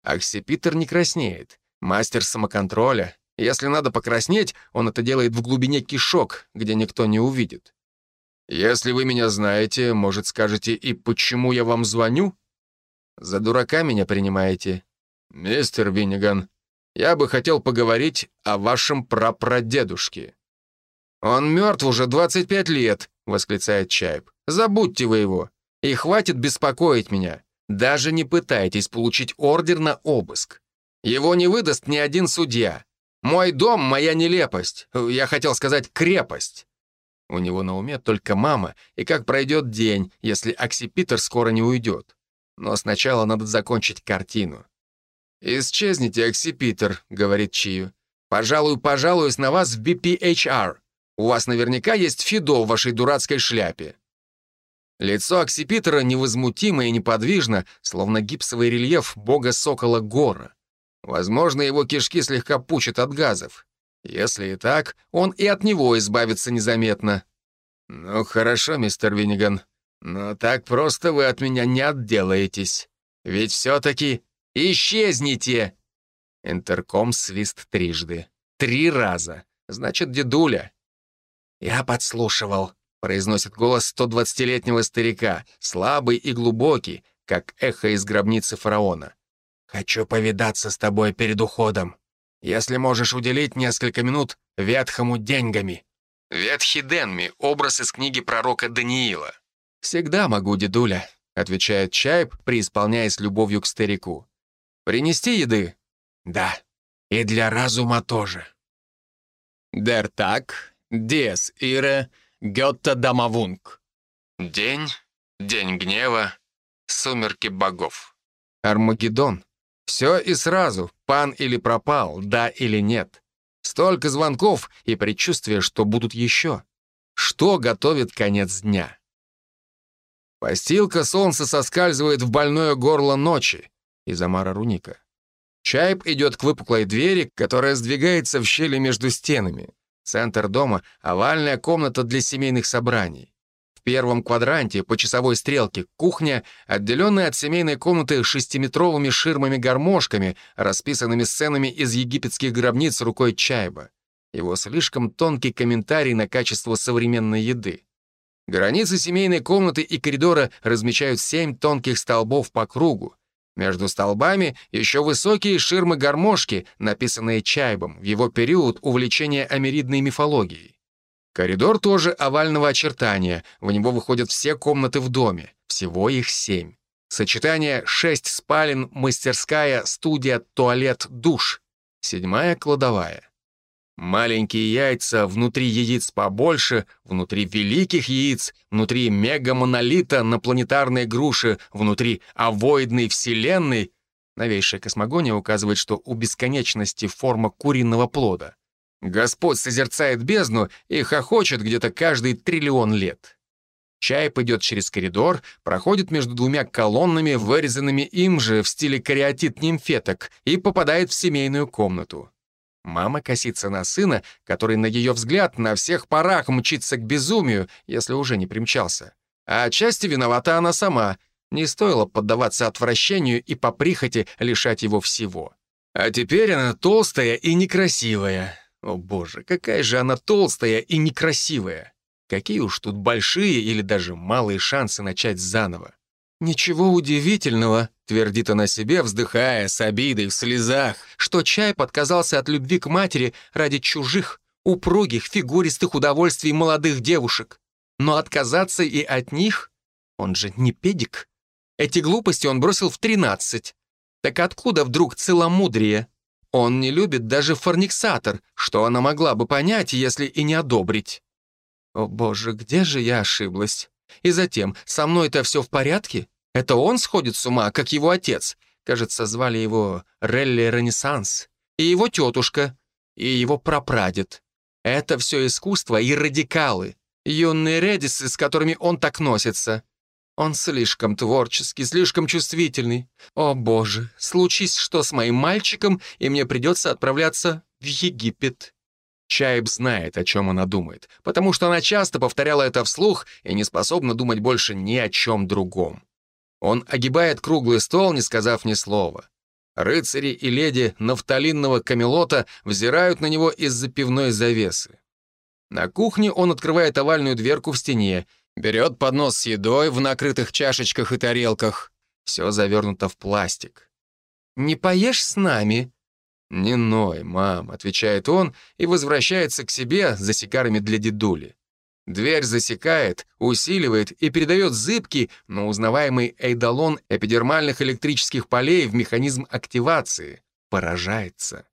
Аксипитер не краснеет. Мастер самоконтроля, если надо покраснеть, он это делает в глубине кишок, где никто не увидит. Если вы меня знаете, может, скажете и почему я вам звоню? За дурака меня принимаете? Мистер Винниган, я бы хотел поговорить о вашем прапрадедушке. Он мертв уже 25 лет, восклицает Чайб. Забудьте вы его. И хватит беспокоить меня. Даже не пытайтесь получить ордер на обыск. Его не выдаст ни один судья. Мой дом — моя нелепость. Я хотел сказать крепость. У него на уме только мама, и как пройдет день, если Оксипитер скоро не уйдет. Но сначала надо закончить картину. «Исчезните, Оксипитер», — говорит Чию. «Пожалуй, пожалуюсь на вас в BPHR. У вас наверняка есть Фидо в вашей дурацкой шляпе». Лицо Оксипитера невозмутимо и неподвижно, словно гипсовый рельеф бога Сокола Гора. Возможно, его кишки слегка пучат от газов. Если и так, он и от него избавится незаметно. Ну, хорошо, мистер Винниган, но так просто вы от меня не отделаетесь. Ведь все-таки исчезните!» Интерком свист трижды. Три раза. Значит, дедуля. «Я подслушивал», — произносит голос 120-летнего старика, слабый и глубокий, как эхо из гробницы фараона. «Хочу повидаться с тобой перед уходом. Если можешь уделить несколько минут ветхому деньгами». «Ветхий Денми» — образ из книги пророка Даниила. «Всегда могу, дедуля», — отвечает Чайб, преисполняясь любовью к старику. «Принести еды?» «Да, и для разума тоже». «Дер так, диес ире, гетта дамавунг». День, день гнева, сумерки богов. Армагеддон. Все и сразу, пан или пропал, да или нет. Столько звонков и предчувствие, что будут еще. Что готовит конец дня? Постилка солнца соскальзывает в больное горло ночи. Изамара Руника. Чайп идет к выпуклой двери, которая сдвигается в щели между стенами. Центр дома — овальная комната для семейных собраний. В первом квадранте по часовой стрелке кухня, отделенная от семейной комнаты шестиметровыми ширмами-гармошками, расписанными сценами из египетских гробниц рукой Чайба. Его слишком тонкий комментарий на качество современной еды. Границы семейной комнаты и коридора размечают семь тонких столбов по кругу. Между столбами еще высокие ширмы-гармошки, написанные Чайбом в его период увлечения америдной мифологией. Коридор тоже овального очертания, в него выходят все комнаты в доме, всего их семь. Сочетание шесть спален, мастерская, студия, туалет, душ. Седьмая кладовая. Маленькие яйца, внутри яиц побольше, внутри великих яиц, внутри мегамонолита на планетарной груши, внутри овоидной вселенной. Новейшая космогония указывает, что у бесконечности форма куриного плода. Господь созерцает бездну и хохочет где-то каждый триллион лет. Чайп идет через коридор, проходит между двумя колоннами, вырезанными им же в стиле кариатит нимфеток, и попадает в семейную комнату. Мама косится на сына, который, на ее взгляд, на всех парах мчится к безумию, если уже не примчался. А отчасти виновата она сама. Не стоило поддаваться отвращению и по прихоти лишать его всего. А теперь она толстая и некрасивая. О боже, какая же она толстая и некрасивая. Какие уж тут большие или даже малые шансы начать заново. «Ничего удивительного», — твердит она себе, вздыхая с обидой в слезах, что чай подказался от любви к матери ради чужих, упругих, фигуристых удовольствий молодых девушек. Но отказаться и от них? Он же не педик. Эти глупости он бросил в тринадцать. Так откуда вдруг целомудрие? Он не любит даже форниксатор, что она могла бы понять, если и не одобрить. О боже, где же я ошиблась? И затем, со мной-то все в порядке? Это он сходит с ума, как его отец. Кажется, звали его Релли Ренессанс. И его тетушка, и его прапрадед. Это все искусство и радикалы. Юные редисы, с которыми он так носится. Он слишком творческий, слишком чувствительный. О боже, случись что с моим мальчиком, и мне придется отправляться в Египет. Чайб знает, о чем она думает, потому что она часто повторяла это вслух и не способна думать больше ни о чем другом. Он огибает круглый стол, не сказав ни слова. Рыцари и леди нафталинного камелота взирают на него из-за пивной завесы. На кухне он открывает овальную дверку в стене Берет поднос с едой в накрытых чашечках и тарелках. Все завернуто в пластик. «Не поешь с нами?» «Не ной, мам», — отвечает он и возвращается к себе за сигарами для дедули. Дверь засекает, усиливает и передает зыбкий, но узнаваемый эйдолон эпидермальных электрических полей в механизм активации. Поражается.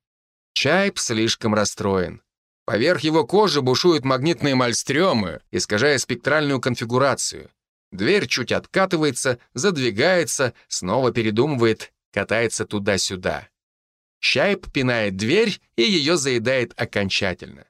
Чайп слишком расстроен. Поверх его кожи бушуют магнитные мальстремы, искажая спектральную конфигурацию. Дверь чуть откатывается, задвигается, снова передумывает, катается туда-сюда. Чайп пинает дверь и ее заедает окончательно.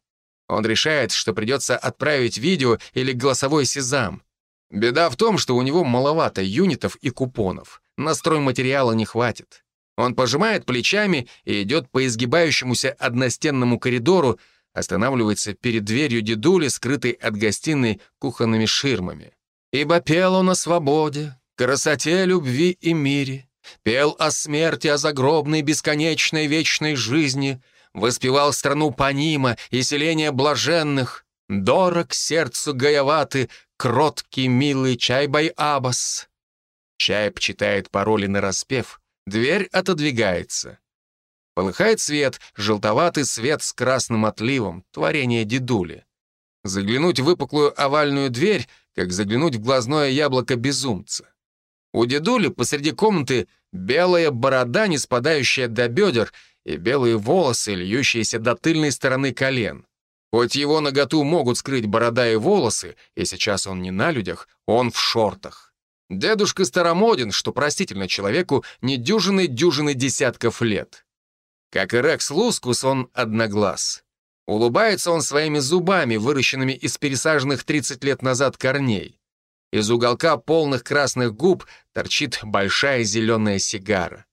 Он решает, что придется отправить видео или голосовой сезам. Беда в том, что у него маловато юнитов и купонов. Настрой материала не хватит. Он пожимает плечами и идет по изгибающемуся одностенному коридору, останавливается перед дверью дедули, скрытой от гостиной кухонными ширмами. «Ибо пел он о свободе, красоте, любви и мире, пел о смерти, о загробной, бесконечной, вечной жизни, воспевал страну Панима и селение блаженных, дорог сердцу гаяваты, кроткий, милый Чайбай-Абас». Чайб читает пароли на распев, дверь отодвигается. Полыхает свет, желтоватый свет с красным отливом, творение дедули. Заглянуть в выпуклую овальную дверь, как заглянуть в глазное яблоко безумца. У дедули посреди комнаты белая борода, не спадающая до бедер, и белые волосы, льющиеся до тыльной стороны колен. Хоть его наготу могут скрыть борода и волосы, и сейчас он не на людях, он в шортах. Дедушка старомоден, что простительно человеку недюжины дюжины десятков лет. Как и Рекс Лускус, он одноглаз. Улыбается он своими зубами, выращенными из пересаженных 30 лет назад корней. Из уголка полных красных губ торчит большая зеленая сигара.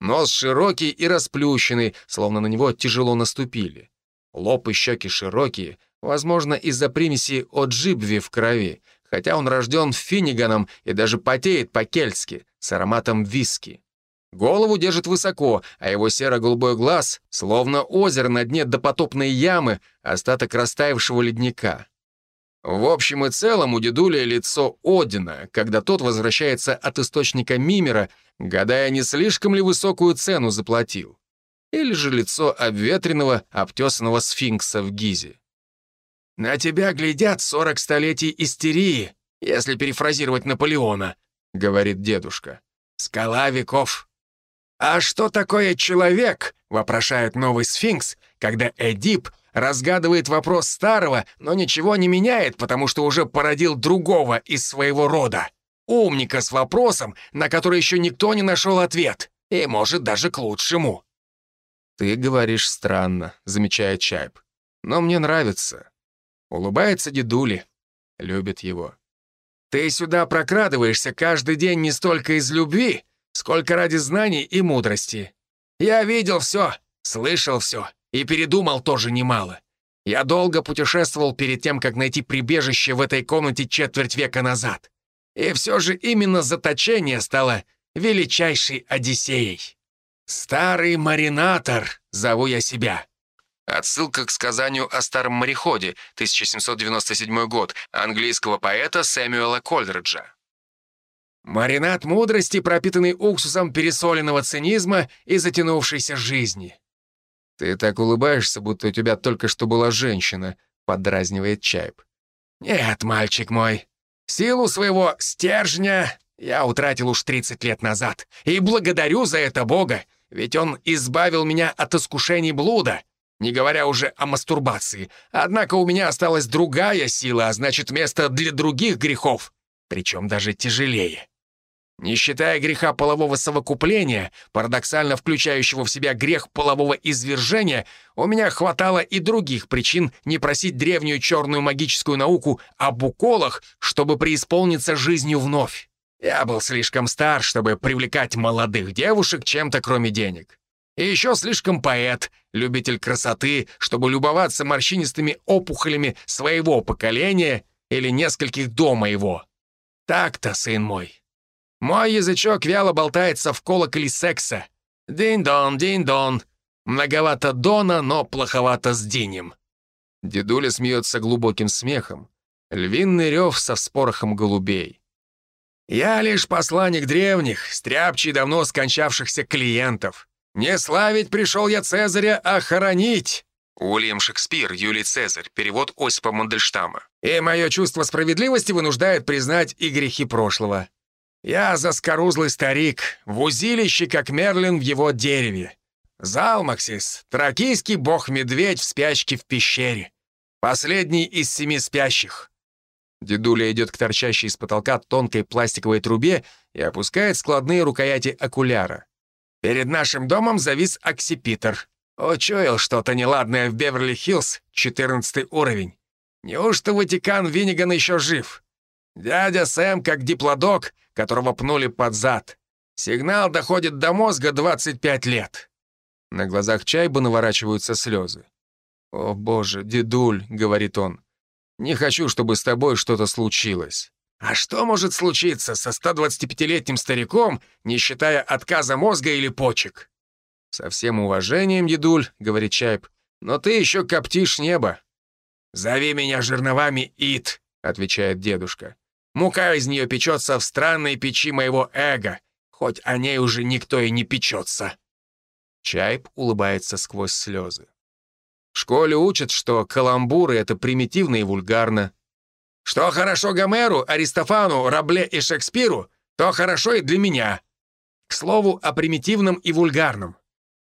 Нос широкий и расплющенный, словно на него тяжело наступили. Лоб и щеки широкие, возможно, из-за примеси оджибви в крови, хотя он рожден финиганом и даже потеет по-кельтски, с ароматом виски. Голову держит высоко, а его серо-голубой глаз словно озеро на дне допотопной ямы, остаток растаявшего ледника. В общем и целом у дедуля лицо Одина, когда тот возвращается от источника Мимера, гадая, не слишком ли высокую цену заплатил. Или же лицо обветренного, обтесанного сфинкса в Гизе. «На тебя глядят сорок столетий истерии, если перефразировать Наполеона», — говорит дедушка. «Скала веков, «А что такое человек?» — вопрошает новый сфинкс, когда Эдип разгадывает вопрос старого, но ничего не меняет, потому что уже породил другого из своего рода. Умника с вопросом, на который еще никто не нашел ответ. И, может, даже к лучшему». «Ты говоришь странно», — замечает Чайп. «Но мне нравится». Улыбается дедули. Любит его. «Ты сюда прокрадываешься каждый день не столько из любви, сколько ради знаний и мудрости. Я видел все, слышал все и передумал тоже немало. Я долго путешествовал перед тем, как найти прибежище в этой комнате четверть века назад. И все же именно заточение стало величайшей Одиссеей. «Старый маринатор» зову я себя. Отсылка к сказанию о старом мореходе, 1797 год, английского поэта Сэмюэла Кольдриджа. Маринад мудрости, пропитанный уксусом пересоленного цинизма и затянувшейся жизни. «Ты так улыбаешься, будто у тебя только что была женщина», — подразнивает Чайп. «Нет, мальчик мой, силу своего стержня я утратил уж 30 лет назад, и благодарю за это Бога, ведь Он избавил меня от искушений блуда, не говоря уже о мастурбации. Однако у меня осталась другая сила, а значит, место для других грехов, причем даже тяжелее. Не считая греха полового совокупления, парадоксально включающего в себя грех полового извержения, у меня хватало и других причин не просить древнюю черную магическую науку об уколах, чтобы преисполниться жизнью вновь. Я был слишком стар, чтобы привлекать молодых девушек чем-то кроме денег. И еще слишком поэт, любитель красоты, чтобы любоваться морщинистыми опухолями своего поколения или нескольких до моего. Так-то, сын мой. Мой язычок вяло болтается в колоколе секса. Дин-дон, дин-дон. Многовато дона, но плоховато с динем. Дедуля смеется глубоким смехом. Львиный рев со спорохом голубей. «Я лишь посланник древних, стряпчий давно скончавшихся клиентов. Не славить пришел я Цезаря, а хоронить!» Уильям Шекспир, Юлий Цезарь, перевод Осипа Мандельштама. «И мое чувство справедливости вынуждает признать и грехи прошлого. Я заскорузлый старик, в узилище, как Мерлин в его дереве. Залмаксис, тракийский бог-медведь в спячке в пещере. Последний из семи спящих. Дедуля идет к торчащей из потолка тонкой пластиковой трубе и опускает складные рукояти окуляра. Перед нашим домом завис оксипитер. Учуял что-то неладное в Беверли-Хиллз, 14 уровень. Неужто Ватикан Винниган еще жив? Дядя Сэм как диплодок, которого пнули под зад. Сигнал доходит до мозга 25 лет. На глазах Чайба наворачиваются слезы. «О, боже, дедуль», — говорит он, — «не хочу, чтобы с тобой что-то случилось». А что может случиться со 125-летним стариком, не считая отказа мозга или почек? «Со всем уважением, дедуль», — говорит Чайб, — «но ты еще коптишь небо». «Зови меня жерновами, Ит», — отвечает дедушка. Мука из нее печется в странной печи моего эго, хоть о ней уже никто и не печется». Чайп улыбается сквозь слезы. В школе учат, что каламбуры — это примитивно и вульгарно. Что хорошо Гомеру, Аристофану, Рабле и Шекспиру, то хорошо и для меня. К слову о примитивном и вульгарном.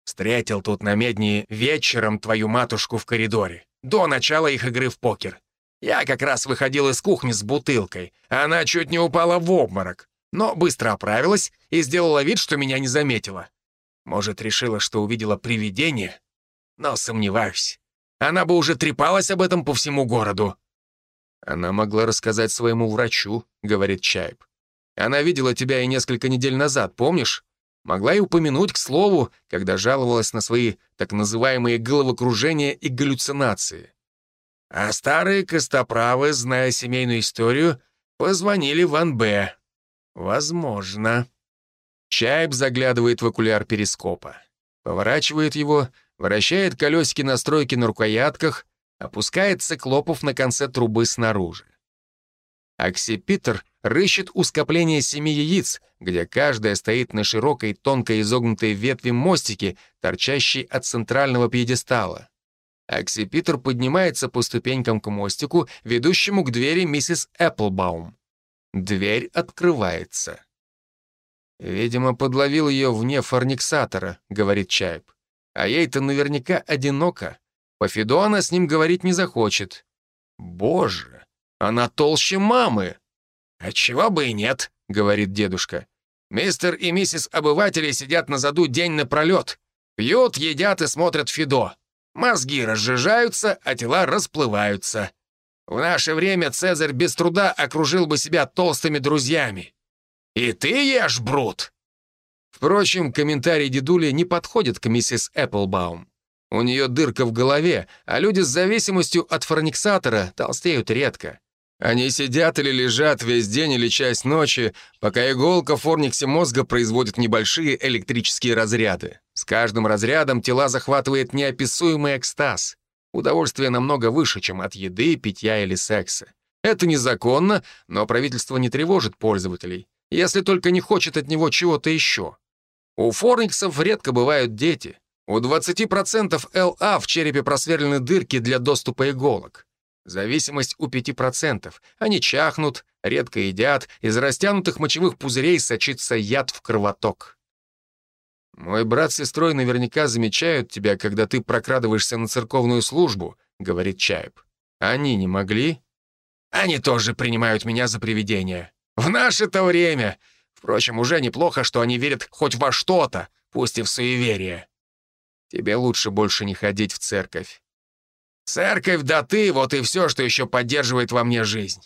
Встретил тут на медне вечером твою матушку в коридоре, до начала их игры в покер. Я как раз выходил из кухни с бутылкой. Она чуть не упала в обморок, но быстро оправилась и сделала вид, что меня не заметила. Может, решила, что увидела привидение? Но сомневаюсь. Она бы уже трепалась об этом по всему городу. «Она могла рассказать своему врачу», — говорит Чайб. «Она видела тебя и несколько недель назад, помнишь? Могла и упомянуть, к слову, когда жаловалась на свои так называемые головокружения и галлюцинации. А старые костоправы, зная семейную историю, позвонили в Б. Возможно. Чайб заглядывает в окуляр перископа. Поворачивает его, вращает колесики настройки на рукоятках, опускает циклопов на конце трубы снаружи. Оксипитер рыщет у скопления семи яиц, где каждая стоит на широкой, тонкой изогнутой ветви мостики, торчащей от центрального пьедестала. Аксипитер поднимается по ступенькам к мостику, ведущему к двери миссис Эпплбаум. Дверь открывается. «Видимо, подловил ее вне форниксатора», — говорит Чайб. «А ей-то наверняка одиноко. Пофидона с ним говорить не захочет». «Боже, она толще мамы!» «Отчего бы и нет», — говорит дедушка. Мистер и миссис обыватели сидят на заду день напролет. Пьют, едят и смотрят Фидо. Мозги разжижаются, а тела расплываются. В наше время Цезарь без труда окружил бы себя толстыми друзьями. И ты ешь, Брут!» Впрочем, комментарий дедули не подходит к миссис Эпплбаум. У нее дырка в голове, а люди с зависимостью от форниксатора толстеют редко. Они сидят или лежат весь день или часть ночи, пока иголка в форниксе мозга производит небольшие электрические разряды. С каждым разрядом тела захватывает неописуемый экстаз. Удовольствие намного выше, чем от еды, питья или секса. Это незаконно, но правительство не тревожит пользователей, если только не хочет от него чего-то еще. У форниксов редко бывают дети. У 20% ЛА в черепе просверлены дырки для доступа иголок. Зависимость у 5%. Они чахнут, редко едят, из растянутых мочевых пузырей сочится яд в кровоток. «Мой брат с сестрой наверняка замечают тебя, когда ты прокрадываешься на церковную службу», — говорит Чайб. «Они не могли?» «Они тоже принимают меня за привидение. В наше-то время. Впрочем, уже неплохо, что они верят хоть во что-то, пусть и в суеверие». «Тебе лучше больше не ходить в церковь. Церковь да ты — вот и все, что еще поддерживает во мне жизнь.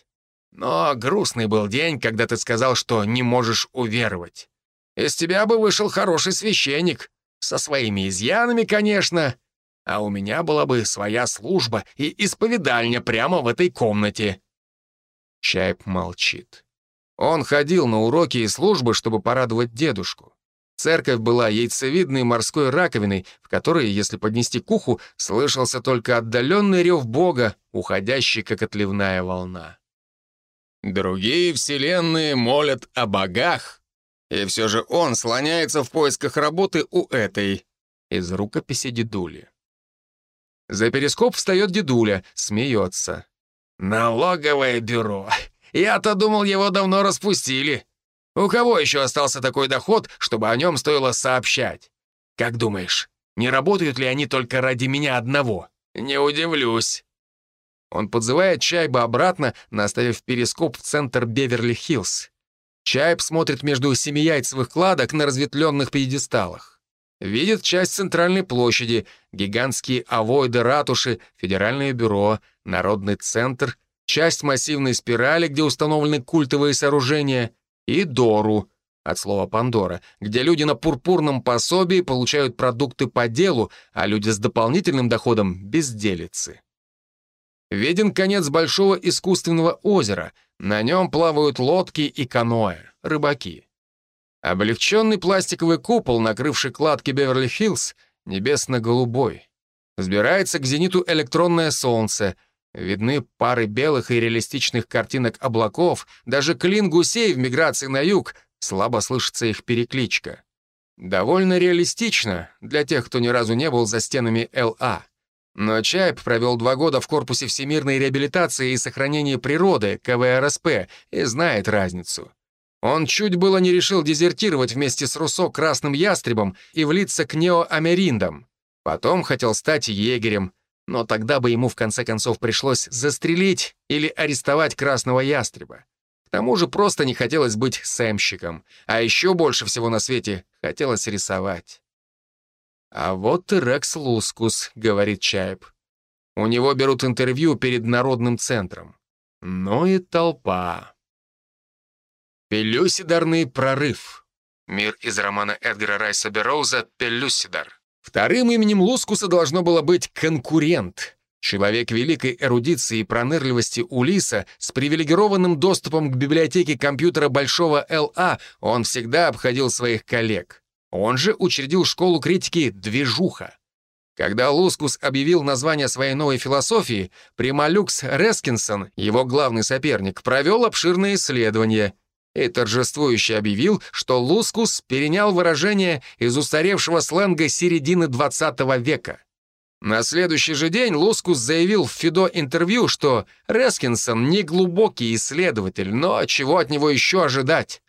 Но грустный был день, когда ты сказал, что не можешь уверовать. Из тебя бы вышел хороший священник. Со своими изъянами, конечно. А у меня была бы своя служба и исповедальня прямо в этой комнате». Чайп молчит. Он ходил на уроки и службы, чтобы порадовать дедушку. Церковь была яйцевидной морской раковиной, в которой, если поднести к уху, слышался только отдаленный рев Бога, уходящий, как отливная волна. Другие вселенные молят о богах, и все же он слоняется в поисках работы у этой. Из рукописи дедули. За перископ встает дедуля, смеется. «Налоговое бюро. Я-то думал, его давно распустили. У кого еще остался такой доход, чтобы о нем стоило сообщать? Как думаешь, не работают ли они только ради меня одного? Не удивлюсь». Он подзывает Чайба обратно, наставив перископ в центр Беверли-Хиллз. Чайб смотрит между семияйцевых кладок на разветвленных пьедесталах. Видит часть центральной площади, гигантские авоиды ратуши, федеральное бюро, народный центр, часть массивной спирали, где установлены культовые сооружения — и Дору, от слова Пандора, где люди на пурпурном пособии получают продукты по делу, а люди с дополнительным доходом — безделицы. Виден конец большого искусственного озера, на нем плавают лодки и каноэ, рыбаки. Облегченный пластиковый купол, накрывший кладки Беверли-Хиллз, небесно-голубой. Сбирается к зениту электронное солнце — Видны пары белых и реалистичных картинок облаков, даже клин гусей в миграции на юг, слабо слышится их перекличка. Довольно реалистично для тех, кто ни разу не был за стенами ЛА. Но Чайп провел два года в корпусе всемирной реабилитации и сохранения природы, КВРСП, и знает разницу. Он чуть было не решил дезертировать вместе с Руссо красным ястребом и влиться к неоамериндам. Потом хотел стать егерем — но тогда бы ему в конце концов пришлось застрелить или арестовать красного ястреба. К тому же просто не хотелось быть сэмщиком, а еще больше всего на свете хотелось рисовать. «А вот и Рекс Лускус», — говорит Чайб. У него берут интервью перед Народным центром. Ну и толпа. Пелюсидарный прорыв. Мир из романа Эдгара Райса Бероуза «Пелюсидар». Вторым именем Лускуса должно было быть «конкурент». Человек великой эрудиции и пронырливости Улиса с привилегированным доступом к библиотеке компьютера Большого ЛА он всегда обходил своих коллег. Он же учредил школу критики «Движуха». Когда Лускус объявил название своей новой философии, Прималюкс Рескинсон, его главный соперник, провел обширное исследование — и торжествующе объявил, что Лускус перенял выражение из устаревшего сленга середины 20 века. На следующий же день Лускус заявил в Фидо-интервью, что Рескинсон не глубокий исследователь, но чего от него еще ожидать?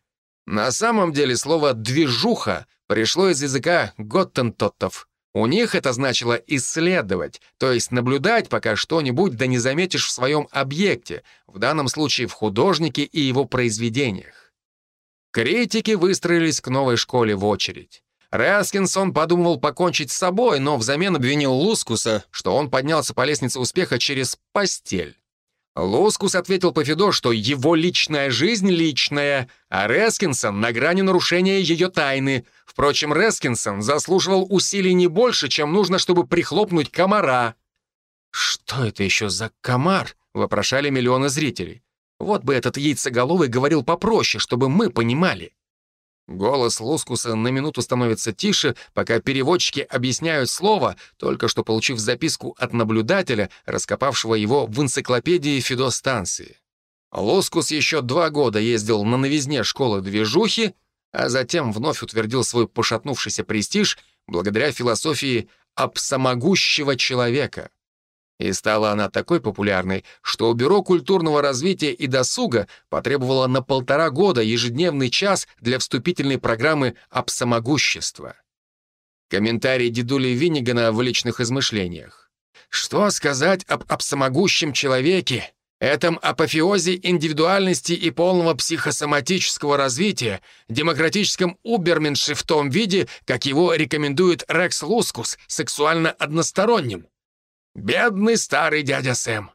На самом деле слово «движуха» пришло из языка готтентоттов. У них это значило «исследовать», то есть наблюдать, пока что-нибудь да не заметишь в своем объекте, в данном случае в художнике и его произведениях. Критики выстроились к новой школе в очередь. Рэскинсон подумывал покончить с собой, но взамен обвинил Лускуса, что он поднялся по лестнице успеха через постель. Лускус ответил Пофидо, что его личная жизнь личная, а Рескинсон на грани нарушения ее тайны. Впрочем, Рескинсон заслуживал усилий не больше, чем нужно, чтобы прихлопнуть комара. «Что это еще за комар?» — вопрошали миллионы зрителей. «Вот бы этот яйцеголовый говорил попроще, чтобы мы понимали». Голос Лускуса на минуту становится тише, пока переводчики объясняют слово, только что получив записку от наблюдателя, раскопавшего его в энциклопедии Фидостанции. Лускус еще два года ездил на новизне школы движухи, а затем вновь утвердил свой пошатнувшийся престиж благодаря философии «обсамогущего человека». И стала она такой популярной, что Бюро культурного развития и досуга потребовало на полтора года ежедневный час для вступительной программы «Обсамогущество». Комментарий дедули Виннигана в личных измышлениях. Что сказать об обсамогущем человеке, этом апофеозе индивидуальности и полного психосоматического развития, демократическом уберменше в том виде, как его рекомендует Рекс Лускус, сексуально односторонним? Бедный старый дядя Сэм.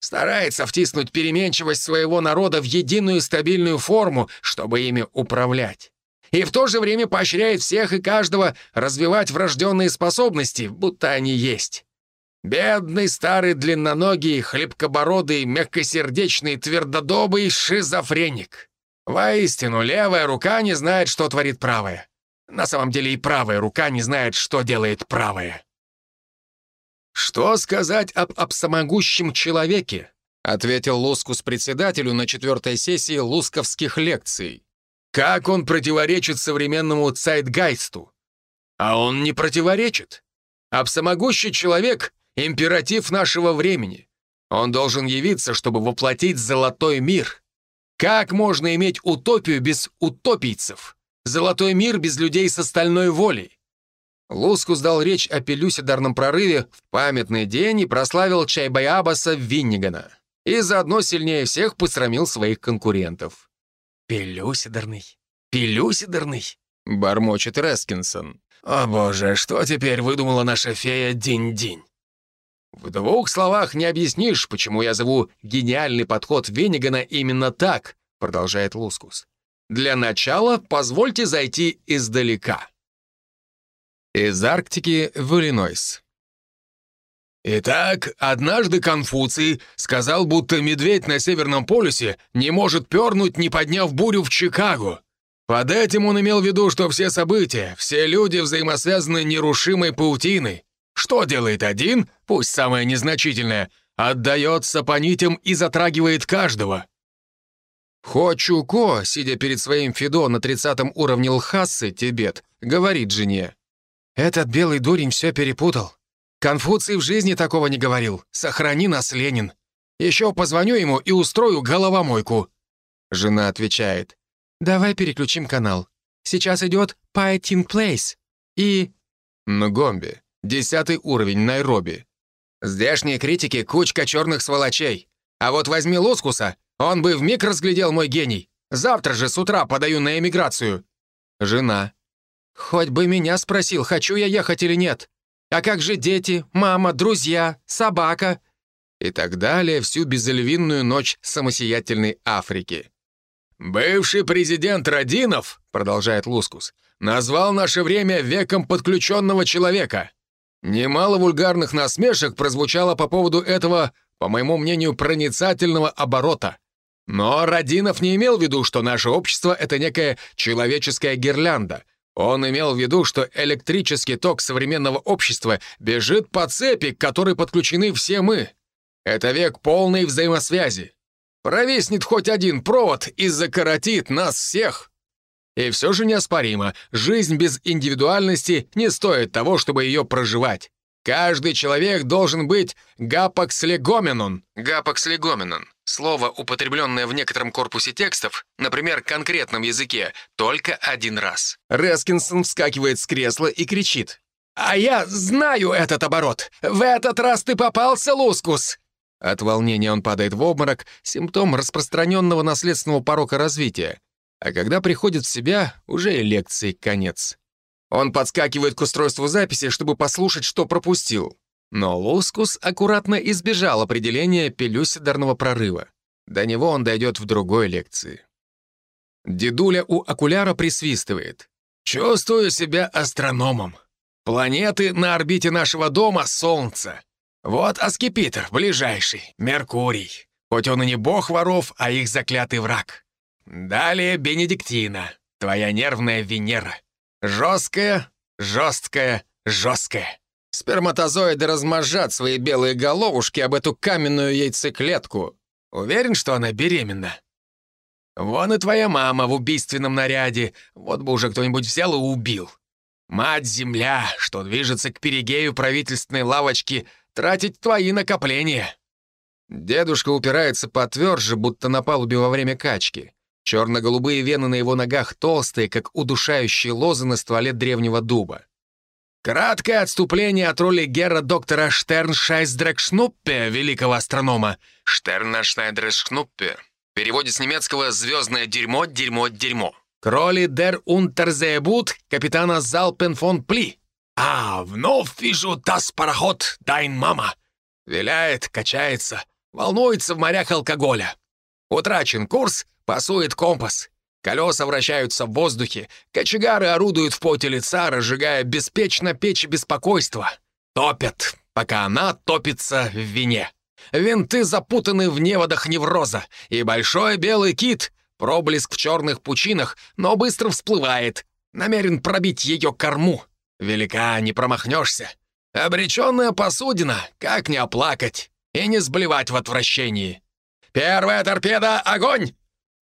Старается втиснуть переменчивость своего народа в единую стабильную форму, чтобы ими управлять. И в то же время поощряет всех и каждого развивать врожденные способности, будто они есть. Бедный старый длинноногий, хлебкобородый, мягкосердечный, твердодобый шизофреник. Воистину, левая рука не знает, что творит правая. На самом деле и правая рука не знает, что делает правая. «Что сказать об обсамогущем человеке?» — ответил Лускус председателю на четвертой сессии лусковских лекций. «Как он противоречит современному цайтгайсту?» А он не противоречит. Обсамогущий человек — императив нашего времени. Он должен явиться, чтобы воплотить золотой мир. Как можно иметь утопию без утопийцев? Золотой мир без людей с остальной волей? Лускус дал речь о пелюсидарном прорыве в памятный день и прославил Чайбаябаса Виннигана. И заодно сильнее всех посрамил своих конкурентов. «Пелюсидарный, пелюсидарный», — бормочет Рескинсон. «О боже, что теперь выдумала наша фея Динь-Динь?» В двух словах не объяснишь, почему я зову гениальный подход Веннигана именно так, продолжает Лускус. Для начала позвольте зайти издалека. Из Арктики в Иллинойс. Итак, однажды Конфуций сказал, будто медведь на Северном полюсе не может пернуть, не подняв бурю в Чикаго. Под этим он имел в виду, что все события, все люди взаимосвязаны нерушимой паутиной. Что делает один, пусть самое незначительное, отдается по нитям и затрагивает каждого. Хо Чуко, сидя перед своим Фидо на 30 уровне Лхасы, Тибет, говорит жене. Этот белый дурень все перепутал. Конфуций в жизни такого не говорил. Сохрани нас, Ленин. Еще позвоню ему и устрою головомойку». Жена отвечает. «Давай переключим канал. Сейчас идет Pieting Place. И...» Нгомби. Десятый уровень, Найроби. Здешние критики — кучка черных сволочей. А вот возьми Лускуса, он бы вмиг разглядел мой гений. Завтра же с утра подаю на эмиграцию. Жена. «Хоть бы меня спросил, хочу я ехать или нет. А как же дети, мама, друзья, собака?» И так далее всю безльвинную ночь самосиятельной Африки. «Бывший президент Родинов, — продолжает Лускус, — назвал наше время веком подключенного человека. Немало вульгарных насмешек прозвучало по поводу этого, по моему мнению, проницательного оборота. Но Родинов не имел в виду, что наше общество — это некая человеческая гирлянда — он имел в виду, что электрический ток современного общества бежит по цепи, к которой подключены все мы. Это век полной взаимосвязи. Провиснет хоть один провод и закоротит нас всех. И все же неоспоримо, жизнь без индивидуальности не стоит того, чтобы ее проживать. Каждый человек должен быть гапакслегоменон. Гапакслегоменон. Слово, употребленное в некотором корпусе текстов, например, конкретном языке, только один раз. Рескинсон вскакивает с кресла и кричит. «А я знаю этот оборот! В этот раз ты попался, Лускус!» От волнения он падает в обморок, симптом распространенного наследственного порока развития. А когда приходит в себя, уже и лекции конец. Он подскакивает к устройству записи, чтобы послушать, что пропустил. Но Лускус аккуратно избежал определения пелюсидарного прорыва. До него он дойдет в другой лекции. Дедуля у окуляра присвистывает. «Чувствую себя астрономом. Планеты на орбите нашего дома — Солнце. Вот Аскепитер, ближайший, Меркурий. Хоть он и не бог воров, а их заклятый враг. Далее Бенедиктина, твоя нервная Венера. Жесткая, жесткая, жесткая. Сперматозоиды размажат свои белые головушки об эту каменную яйцеклетку. Уверен, что она беременна? Вон и твоя мама в убийственном наряде. Вот бы уже кто-нибудь взял и убил. Мать-Земля, что движется к перигею правительственной лавочки, тратить твои накопления. Дедушка упирается потверже, будто на палубе во время качки. Черно-голубые вены на его ногах толстые, как удушающие лозы на стволе древнего дуба. Краткое отступление от роли Гера доктора Штерншайсдрекшнуппе, великого астронома. Штерншайсдрекшнуппе. В переводе с немецкого «звездное дерьмо, дерьмо, дерьмо». К роли Дер Унтерзеебут капитана Залпен фон Пли. «А, вновь вижу таз пароход, дайн мама!» Виляет, качается, волнуется в морях алкоголя. Утрачен курс, пасует компас. Колеса вращаются в воздухе, кочегары орудуют в поте лица, разжигая беспечно печь беспокойства. Топят, пока она топится в вине. Винты запутаны в неводах невроза, и большой белый кит Проблеск в черных пучинах, но быстро всплывает. Намерен пробить ее корму. Велика, не промахнешься. Обреченная посудина, как не оплакать и не сблевать в отвращении. Первая торпеда — огонь!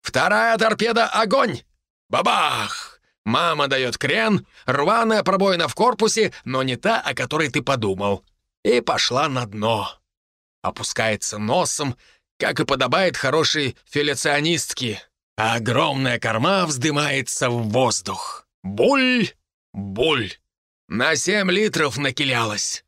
Вторая торпеда — огонь! Бабах! Мама дает крен, рваная пробоина в корпусе, но не та, о которой ты подумал. И пошла на дно. Опускается носом, как и подобает хорошей филиционистке а огромная корма вздымается в воздух. Буль! Буль! На семь литров накилялась.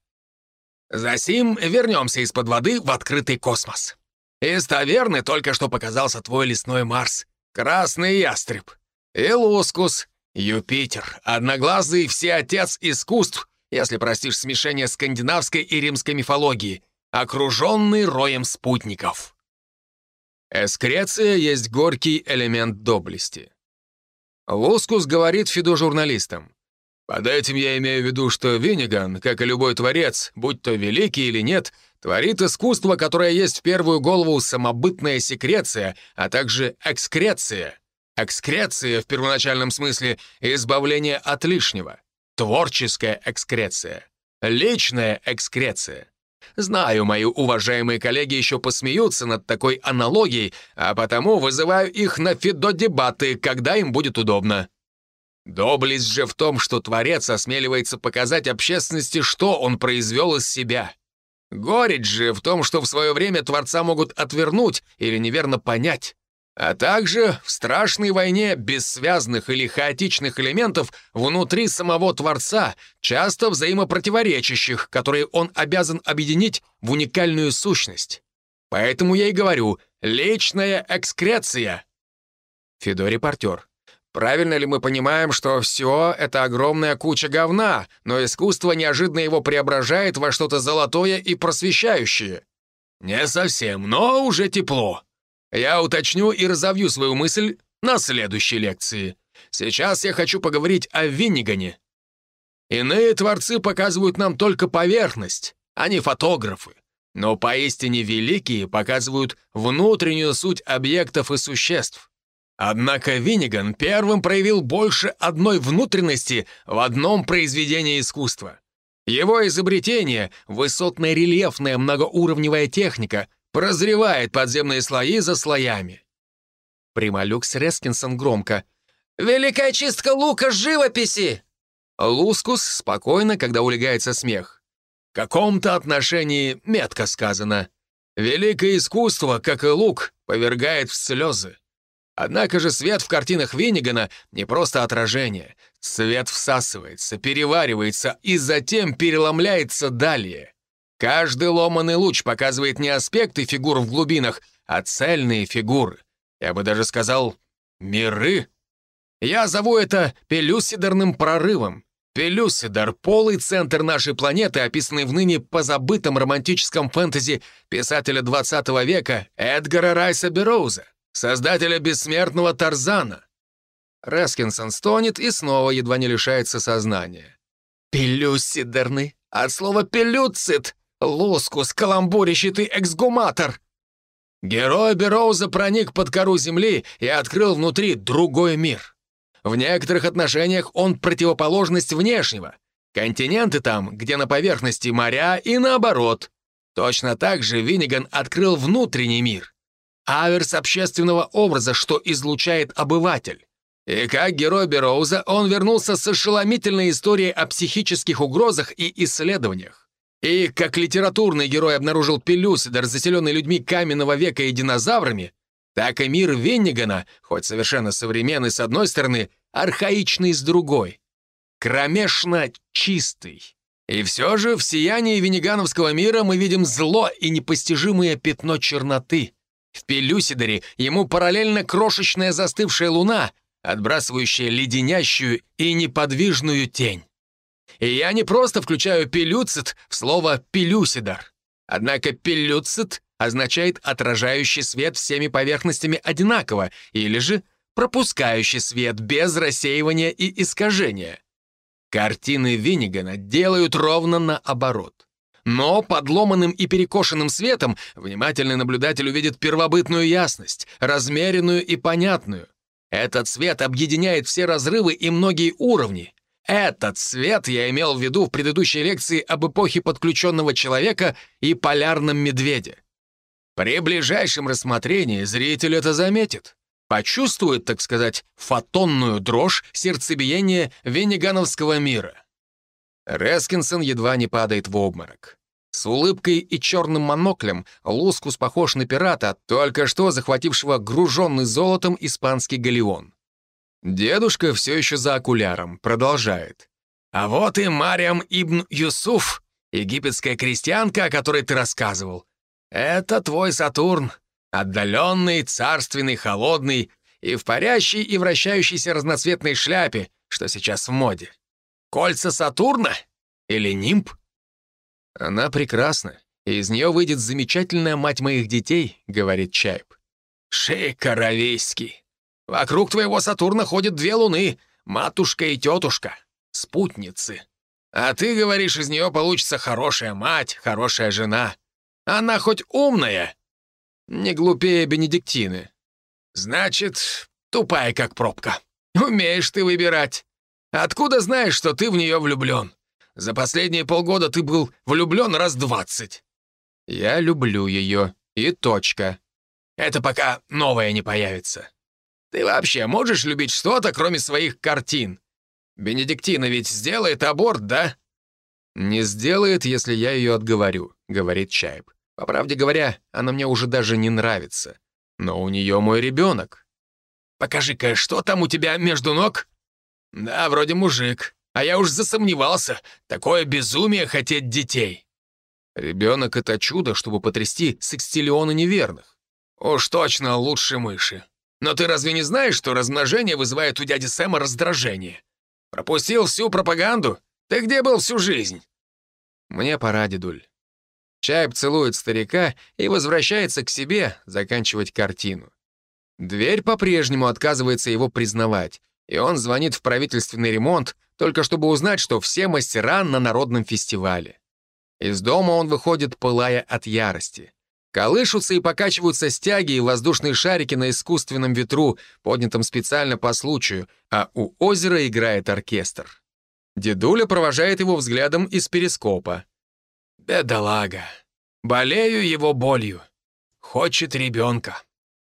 Засим вернемся из-под воды в открытый космос. Из таверны только что показался твой лесной Марс, красный ястреб. И Лускус, Юпитер, одноглазый всеотец искусств, если простишь смешение скандинавской и римской мифологии, окруженный роем спутников. Эскреция есть горький элемент доблести. Лускус говорит Фидо журналистам. Под этим я имею в виду, что Винниган, как и любой творец, будь то великий или нет, творит искусство, которое есть в первую голову самобытная секреция, а также экскреция. Экскреция в первоначальном смысле — избавление от лишнего. Творческая экскреция. Личная экскреция. Знаю, мои уважаемые коллеги еще посмеются над такой аналогией, а потому вызываю их на фидо-дебаты, когда им будет удобно. Доблесть же в том, что Творец осмеливается показать общественности, что он произвел из себя. Горечь же в том, что в свое время Творца могут отвернуть или неверно понять а также в страшной войне бессвязных или хаотичных элементов внутри самого Творца, часто взаимопротиворечащих, которые он обязан объединить в уникальную сущность. Поэтому я и говорю «личная экскреция». Федор репортер. Правильно ли мы понимаем, что все — это огромная куча говна, но искусство неожиданно его преображает во что-то золотое и просвещающее? Не совсем, но уже тепло. Я уточню и разовью свою мысль на следующей лекции. Сейчас я хочу поговорить о Виннигане. Иные творцы показывают нам только поверхность, они фотографы. Но поистине великие показывают внутреннюю суть объектов и существ. Однако Винниган первым проявил больше одной внутренности в одном произведении искусства. Его изобретение — высотная рельефная многоуровневая техника, Прозревает подземные слои за слоями. Прималюкс Рескинсон громко. «Великая чистка лука живописи!» Лускус спокойно, когда улегается смех. В каком-то отношении метко сказано. Великое искусство, как и лук, повергает в слезы. Однако же свет в картинах Виннигана не просто отражение. Свет всасывается, переваривается и затем переломляется далее. Каждый ломаный луч показывает не аспекты фигур в глубинах, а цельные фигуры. Я бы даже сказал, миры Я зову это пелюсидерным прорывом. Пелюсидер — полый центр нашей планеты, описанный в ныне позабытом романтическом фэнтези писателя 20 века Эдгара Райса Бероуза, создателя бессмертного Тарзана. Рескинсон стонет и снова едва не лишается сознания. Пелюсидерный. От слова «пелюцит». Лускус, каламбурящий эксгуматор. Герой Бероуза проник под кору Земли и открыл внутри другой мир. В некоторых отношениях он противоположность внешнего. Континенты там, где на поверхности моря, и наоборот. Точно так же Винниган открыл внутренний мир. Аверс общественного образа, что излучает обыватель. И как герой Бероуза он вернулся с ошеломительной историей о психических угрозах и исследованиях. И как литературный герой обнаружил Пелюсидор, заселенный людьми каменного века и динозаврами, так и мир Веннигана, хоть совершенно современный с одной стороны, архаичный с другой. Кромешно чистый. И все же в сиянии венегановского мира мы видим зло и непостижимое пятно черноты. В Пелюсидоре ему параллельно крошечная застывшая луна — отбрасывающая леденящую и неподвижную тень. И я не просто включаю пелюцит в слово «пелюсидар». Однако пелюцит означает отражающий свет всеми поверхностями одинаково или же пропускающий свет без рассеивания и искажения. Картины Виннигана делают ровно наоборот. Но подломанным и перекошенным светом внимательный наблюдатель увидит первобытную ясность, размеренную и понятную. Этот свет объединяет все разрывы и многие уровни. Этот свет я имел в виду в предыдущей лекции об эпохе подключенного человека и полярном медведе. При ближайшем рассмотрении зритель это заметит. Почувствует, так сказать, фотонную дрожь сердцебиения венегановского мира. Рескинсон едва не падает в обморок. С улыбкой и черным моноклем Лускус похож на пирата, только что захватившего груженный золотом испанский галеон. Дедушка все еще за окуляром, продолжает. «А вот и Мариам Ибн Юсуф, египетская крестьянка, о которой ты рассказывал. Это твой Сатурн, отдаленный, царственный, холодный и в парящей и вращающейся разноцветной шляпе, что сейчас в моде. Кольца Сатурна или нимб?» «Она прекрасна, и из нее выйдет замечательная мать моих детей», — говорит Чайп. «Шикаровейский! Вокруг твоего Сатурна ходят две луны, матушка и тетушка, спутницы. А ты говоришь, из нее получится хорошая мать, хорошая жена. Она хоть умная?» «Не глупее Бенедиктины». «Значит, тупая как пробка. Умеешь ты выбирать. Откуда знаешь, что ты в нее влюблен? За последние полгода ты был влюблен раз двадцать». «Я люблю ее. И точка». «Это пока новое не появится. Ты вообще можешь любить что-то, кроме своих картин? Бенедиктина ведь сделает аборт, да?» «Не сделает, если я ее отговорю», — говорит Чайб. «По правде говоря, она мне уже даже не нравится. Но у нее мой ребенок». «Покажи-ка, что там у тебя между ног?» «Да, вроде мужик. А я уж засомневался. Такое безумие хотеть детей. Ребенок — это чудо, чтобы потрясти секстиллионы неверных. Уж точно лучше мыши. Но ты разве не знаешь, что размножение вызывает у дяди Сэма раздражение? Пропустил всю пропаганду? Ты где был всю жизнь? Мне пора, дедуль. Чайб целует старика и возвращается к себе заканчивать картину. Дверь по-прежнему отказывается его признавать, и он звонит в правительственный ремонт, только чтобы узнать, что все мастера на народном фестивале. Из дома он выходит, пылая от ярости. Колышутся и покачиваются стяги и воздушные шарики на искусственном ветру, поднятом специально по случаю, а у озера играет оркестр. Дедуля провожает его взглядом из перископа. «Бедолага. Болею его болью. Хочет ребенка.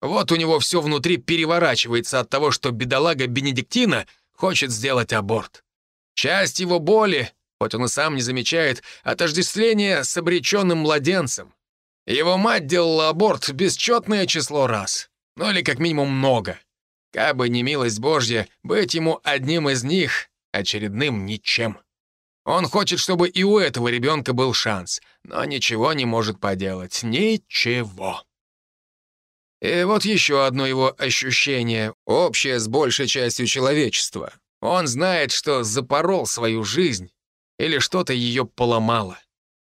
Вот у него все внутри переворачивается от того, что бедолага Бенедиктина хочет сделать аборт. Часть его боли, хоть он и сам не замечает, отождествление с обреченным младенцем. Его мать делала аборт бесчетное число раз. Ну или как минимум много. Кабы не милость Божья, быть ему одним из них, очередным ничем. Он хочет, чтобы и у этого ребенка был шанс, но ничего не может поделать. Ничего. И вот еще одно его ощущение, общее с большей частью человечества. Он знает, что запорол свою жизнь или что-то ее поломало.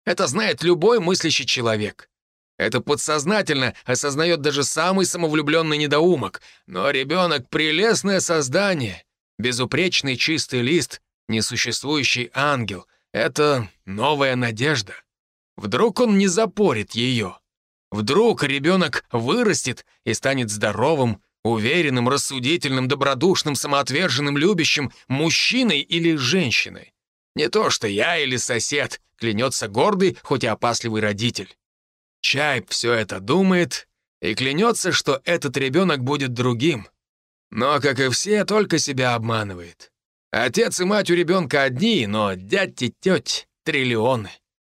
Это знает любой мыслящий человек. Это подсознательно осознает даже самый самовлюбленный недоумок. Но ребенок — прелестное создание, безупречный чистый лист, несуществующий ангел. Это новая надежда. Вдруг он не запорит ее. Вдруг ребенок вырастет и станет здоровым, уверенным, рассудительным, добродушным, самоотверженным, любящим мужчиной или женщиной. Не то что я или сосед, клянется гордый, хоть и опасливый родитель. Чайп все это думает и клянется, что этот ребенок будет другим. Но, как и все, только себя обманывает. Отец и мать у ребенка одни, но дядь и теть — триллионы.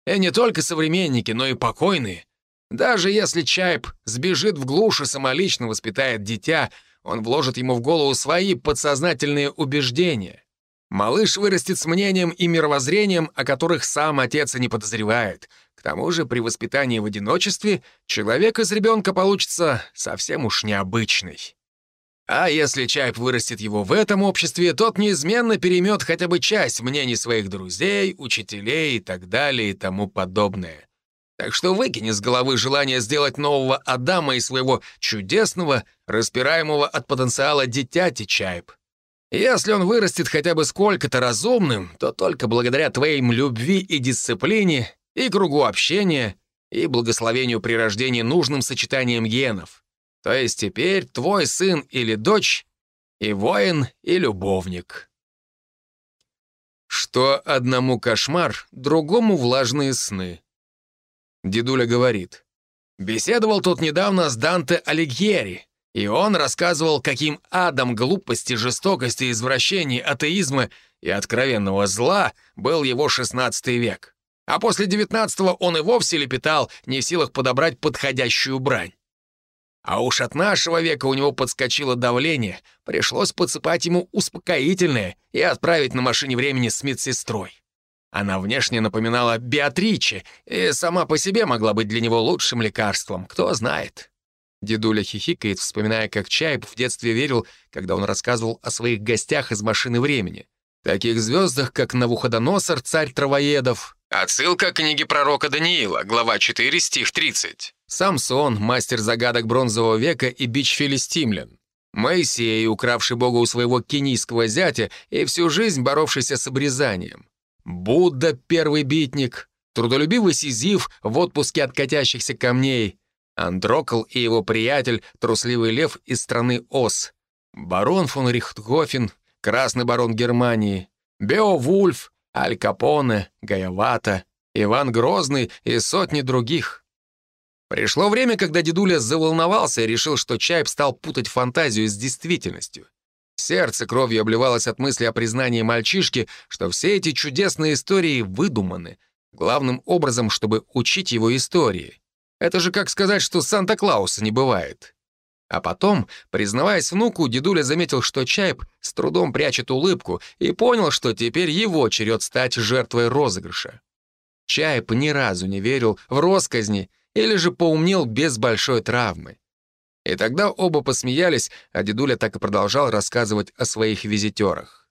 И не только современники, но и покойные. Даже если Чайп сбежит в глушь и самолично воспитает дитя, он вложит ему в голову свои подсознательные убеждения. Малыш вырастет с мнением и мировоззрением, о которых сам отец и не подозревает. К тому же при воспитании в одиночестве человек из ребенка получится совсем уж необычный. А если Чайп вырастет его в этом обществе, тот неизменно переймет хотя бы часть мнений своих друзей, учителей и так далее и тому подобное. Так что выкини с головы желание сделать нового Адама и своего чудесного, распираемого от потенциала дитяти Чайп. Если он вырастет хотя бы сколько-то разумным, то только благодаря твоим любви и дисциплине, и кругу общения, и благословению при рождении нужным сочетанием генов. То есть теперь твой сын или дочь и воин, и любовник. Что одному кошмар, другому влажные сны. Дедуля говорит. Беседовал тут недавно с Данте Алигьери, и он рассказывал, каким адом глупости, жестокости, извращений, атеизма и откровенного зла был его XVI век. А после XIX он и вовсе лепетал, не в силах подобрать подходящую брань. А уж от нашего века у него подскочило давление, пришлось подсыпать ему успокоительное и отправить на машине времени с медсестрой. Она внешне напоминала Беатриче и сама по себе могла быть для него лучшим лекарством, кто знает. Дедуля хихикает, вспоминая, как Чайб в детстве верил, когда он рассказывал о своих гостях из машины времени. Таких звездах, как Навуходоносор, царь травоедов. Отсылка к книге пророка Даниила, глава 4, стих 30. Самсон, мастер загадок бронзового века и бич филистимлян. Моисей, укравший Бога у своего кенийского зятя и всю жизнь боровшийся с обрезанием. Будда, первый битник. Трудолюбивый Сизиф в отпуске от катящихся камней. Андрокл и его приятель, трусливый лев из страны Ос. Барон фон Рихтгофен, красный барон Германии. Беовульф, Аль Капоне, Гаявата, Иван Грозный и сотни других. Пришло время, когда дедуля заволновался и решил, что Чайп стал путать фантазию с действительностью. Сердце кровью обливалось от мысли о признании мальчишки, что все эти чудесные истории выдуманы, главным образом, чтобы учить его истории. Это же как сказать, что Санта-Клауса не бывает. А потом, признаваясь внуку, дедуля заметил, что Чайп с трудом прячет улыбку и понял, что теперь его черед стать жертвой розыгрыша. Чайп ни разу не верил в росказни или же поумнел без большой травмы. И тогда оба посмеялись, а дедуля так и продолжал рассказывать о своих визитерах.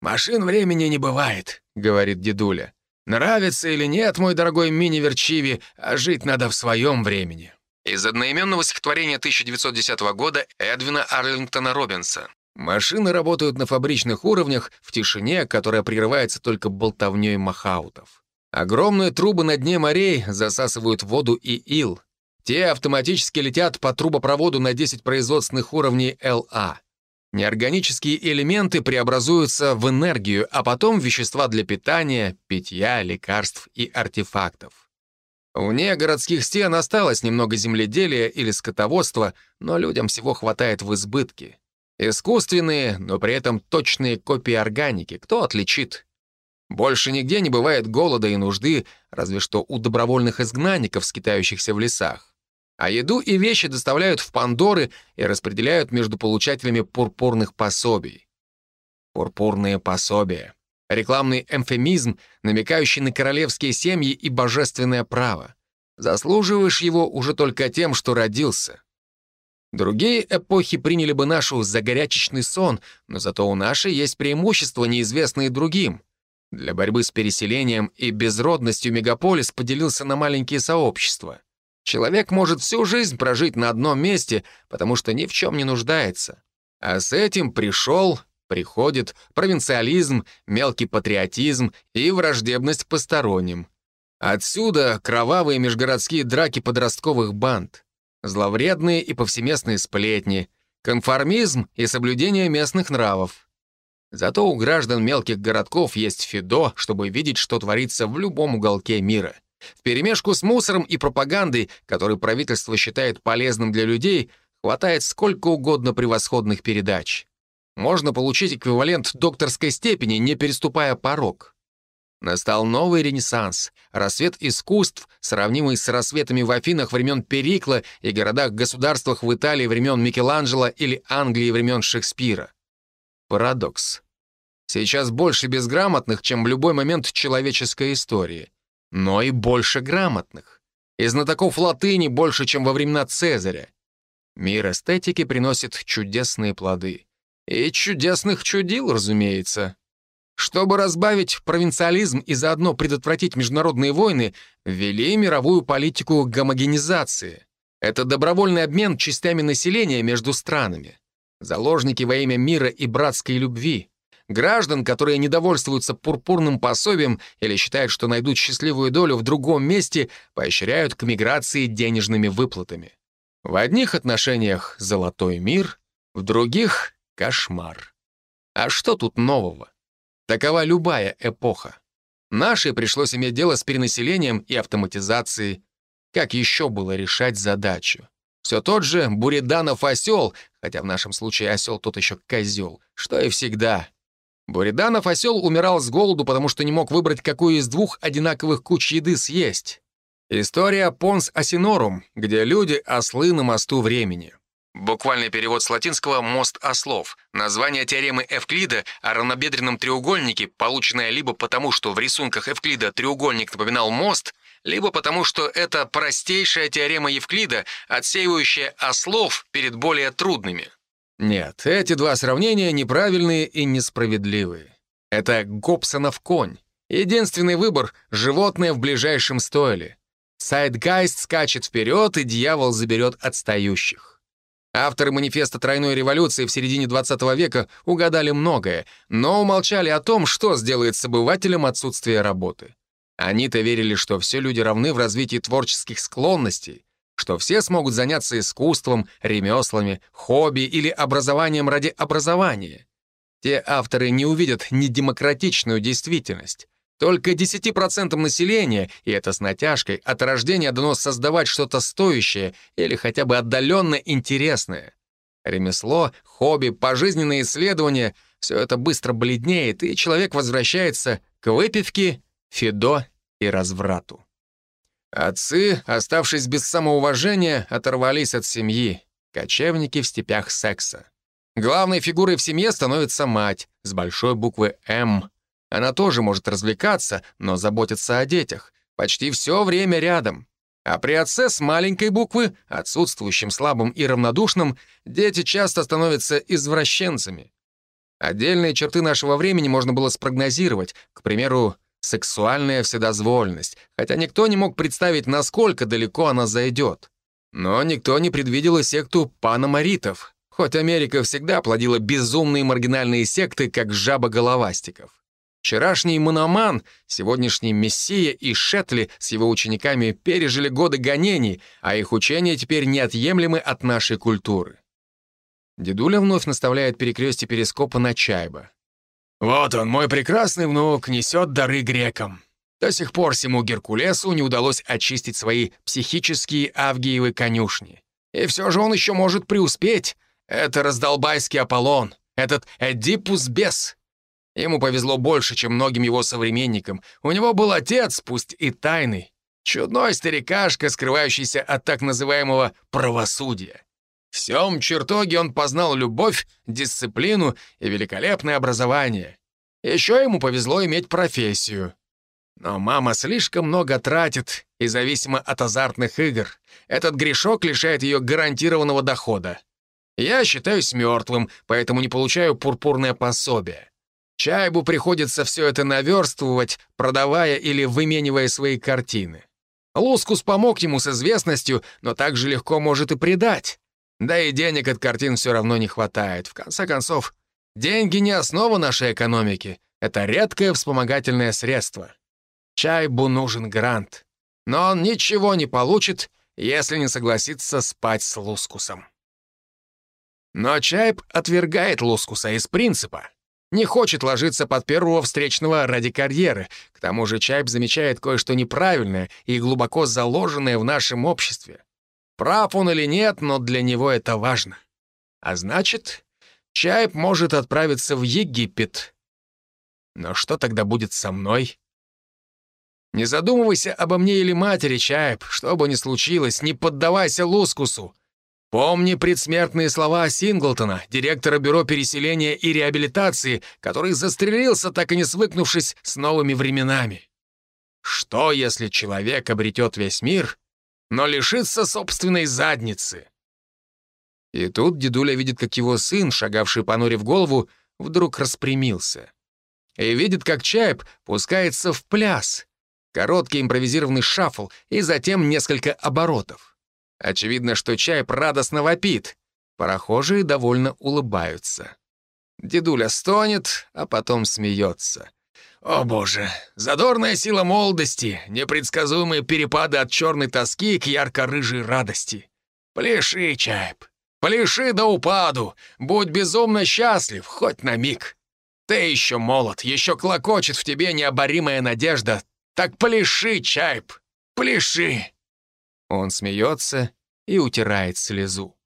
«Машин времени не бывает», — говорит дедуля. «Нравится или нет, мой дорогой мини-верчиви, а жить надо в своем времени». Из одноименного стихотворения 1910 года Эдвина Арлингтона Робинса. Машины работают на фабричных уровнях в тишине, которая прерывается только болтовней махаутов. Огромные трубы на дне морей засасывают воду и ил. Те автоматически летят по трубопроводу на 10 производственных уровней ЛА. Неорганические элементы преобразуются в энергию, а потом в вещества для питания, питья, лекарств и артефактов. Вне городских стен осталось немного земледелия или скотоводства, но людям всего хватает в избытке. Искусственные, но при этом точные копии органики, кто отличит? Больше нигде не бывает голода и нужды, разве что у добровольных изгнанников, скитающихся в лесах. А еду и вещи доставляют в Пандоры и распределяют между получателями пурпурных пособий. Пурпурные пособия. Рекламный эмфемизм, намекающий на королевские семьи и божественное право. Заслуживаешь его уже только тем, что родился. Другие эпохи приняли бы нашу за горячечный сон, но зато у нашей есть преимущества, неизвестные другим. Для борьбы с переселением и безродностью мегаполис поделился на маленькие сообщества. Человек может всю жизнь прожить на одном месте, потому что ни в чем не нуждается. А с этим пришел, приходит провинциализм, мелкий патриотизм и враждебность к посторонним. Отсюда кровавые межгородские драки подростковых банд, зловредные и повсеместные сплетни, конформизм и соблюдение местных нравов. Зато у граждан мелких городков есть ФИДО, чтобы видеть, что творится в любом уголке мира. Вперемешку с мусором и пропагандой, который правительство считает полезным для людей, хватает сколько угодно превосходных передач. Можно получить эквивалент докторской степени, не переступая порог. Настал новый ренессанс, рассвет искусств, сравнимый с рассветами в Афинах времен Перикла и городах-государствах в Италии времен Микеланджело или Англии времен Шекспира. Парадокс. Сейчас больше безграмотных, чем в любой момент человеческой истории, но и больше грамотных. И знатоков латыни больше, чем во времена Цезаря. Мир эстетики приносит чудесные плоды. И чудесных чудил, разумеется. Чтобы разбавить провинциализм и заодно предотвратить международные войны, ввели мировую политику гомогенизации. Это добровольный обмен частями населения между странами. Заложники во имя мира и братской любви. Граждан, которые недовольствуются пурпурным пособием или считают, что найдут счастливую долю в другом месте, поощряют к миграции денежными выплатами. В одних отношениях золотой мир, в других — кошмар. А что тут нового? Такова любая эпоха. Нашей пришлось иметь дело с перенаселением и автоматизацией. Как еще было решать задачу? Все тот же Буриданов осел, хотя в нашем случае осел тот еще козел, что и всегда. Буриданов осел умирал с голоду, потому что не мог выбрать, какую из двух одинаковых куч еды съесть. История Понс Асинорум, где люди — ослы на мосту времени. Буквальный перевод с латинского «мост ослов». Название теоремы Эвклида о равнобедренном треугольнике, полученное либо потому, что в рисунках Эвклида треугольник напоминал мост, либо потому, что это простейшая теорема Евклида, отсеивающая ослов перед более трудными. Нет, эти два сравнения неправильные и несправедливые. Это Гобсонов конь. Единственный выбор — животное в ближайшем стойле. Сайдгайст скачет вперед, и дьявол заберет отстающих. Авторы манифеста тройной революции в середине 20 века угадали многое, но умолчали о том, что сделает с обывателем отсутствие работы. Они-то верили, что все люди равны в развитии творческих склонностей, что все смогут заняться искусством, ремеслами, хобби или образованием ради образования. Те авторы не увидят недемократичную действительность. Только 10% населения, и это с натяжкой, от рождения дано создавать что-то стоящее или хотя бы отдаленно интересное. Ремесло, хобби, пожизненные исследования — все это быстро бледнеет, и человек возвращается к выпивке, фидо и разврату. Отцы, оставшись без самоуважения, оторвались от семьи, кочевники в степях секса. Главной фигурой в семье становится мать с большой буквы «М», она тоже может развлекаться, но заботиться о детях. Почти все время рядом. А при отце с маленькой буквы, отсутствующим, слабым и равнодушным, дети часто становятся извращенцами. Отдельные черты нашего времени можно было спрогнозировать, к примеру, сексуальная вседозволенность, хотя никто не мог представить, насколько далеко она зайдет. Но никто не предвидел и секту панамаритов, хоть Америка всегда плодила безумные маргинальные секты, как жаба головастиков. Вчерашний Мономан, сегодняшний Мессия и Шетли с его учениками пережили годы гонений, а их учения теперь неотъемлемы от нашей культуры. Дедуля вновь наставляет перекрестие перископа на Чайба. «Вот он, мой прекрасный внук, несет дары грекам. До сих пор всему Геркулесу не удалось очистить свои психические авгиевы конюшни. И все же он еще может преуспеть. Это раздолбайский Аполлон, этот Эдипус Бес, Ему повезло больше, чем многим его современникам. У него был отец, пусть и тайный. Чудной старикашка, скрывающийся от так называемого правосудия. В всем чертоге он познал любовь, дисциплину и великолепное образование. Еще ему повезло иметь профессию. Но мама слишком много тратит и зависима от азартных игр. Этот грешок лишает ее гарантированного дохода. Я считаюсь мертвым, поэтому не получаю пурпурное пособие. Чайбу приходится все это наверстывать, продавая или выменивая свои картины. Лускус помог ему с известностью, но также легко может и предать. Да и денег от картин все равно не хватает. В конце концов, деньги не основа нашей экономики. Это редкое вспомогательное средство. Чайбу нужен грант. Но он ничего не получит, если не согласится спать с Лускусом. Но Чайб отвергает Лускуса из принципа. Не хочет ложиться под первого встречного ради карьеры. К тому же Чайб замечает кое-что неправильное и глубоко заложенное в нашем обществе. Прав он или нет, но для него это важно. А значит, Чайб может отправиться в Египет. Но что тогда будет со мной? Не задумывайся обо мне или матери, Чайб. Что бы ни случилось, не поддавайся Лускусу. Помни предсмертные слова Синглтона, директора Бюро переселения и реабилитации, который застрелился, так и не свыкнувшись с новыми временами. Что, если человек обретет весь мир, но лишится собственной задницы? И тут дедуля видит, как его сын, шагавший понурив голову, вдруг распрямился. И видит, как Чайб пускается в пляс. Короткий импровизированный шафл и затем несколько оборотов. Очевидно, что чай радостно вопит. Прохожие довольно улыбаются. Дедуля стонет, а потом смеется. О боже, задорная сила молодости, непредсказуемые перепады от черной тоски к ярко-рыжей радости. Пляши, Чайп, пляши до упаду, будь безумно счастлив, хоть на миг. Ты еще молод, еще клокочет в тебе необоримая надежда. Так пляши, Чайп, пляши. Он смеется и утирает слезу.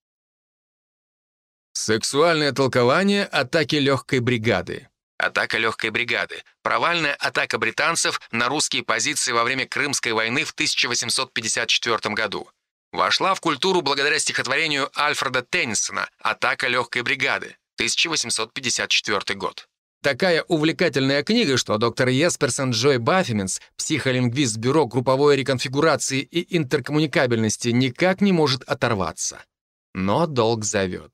Сексуальное толкование атаки легкой бригады. Атака легкой бригады. Провальная атака британцев на русские позиции во время Крымской войны в 1854 году. Вошла в культуру благодаря стихотворению Альфреда Теннисона «Атака легкой бригады», 1854 год. Такая увлекательная книга, что доктор Есперсон Джой Баффименс, психолингвист Бюро групповой реконфигурации и интеркоммуникабельности, никак не может оторваться. Но долг зовет.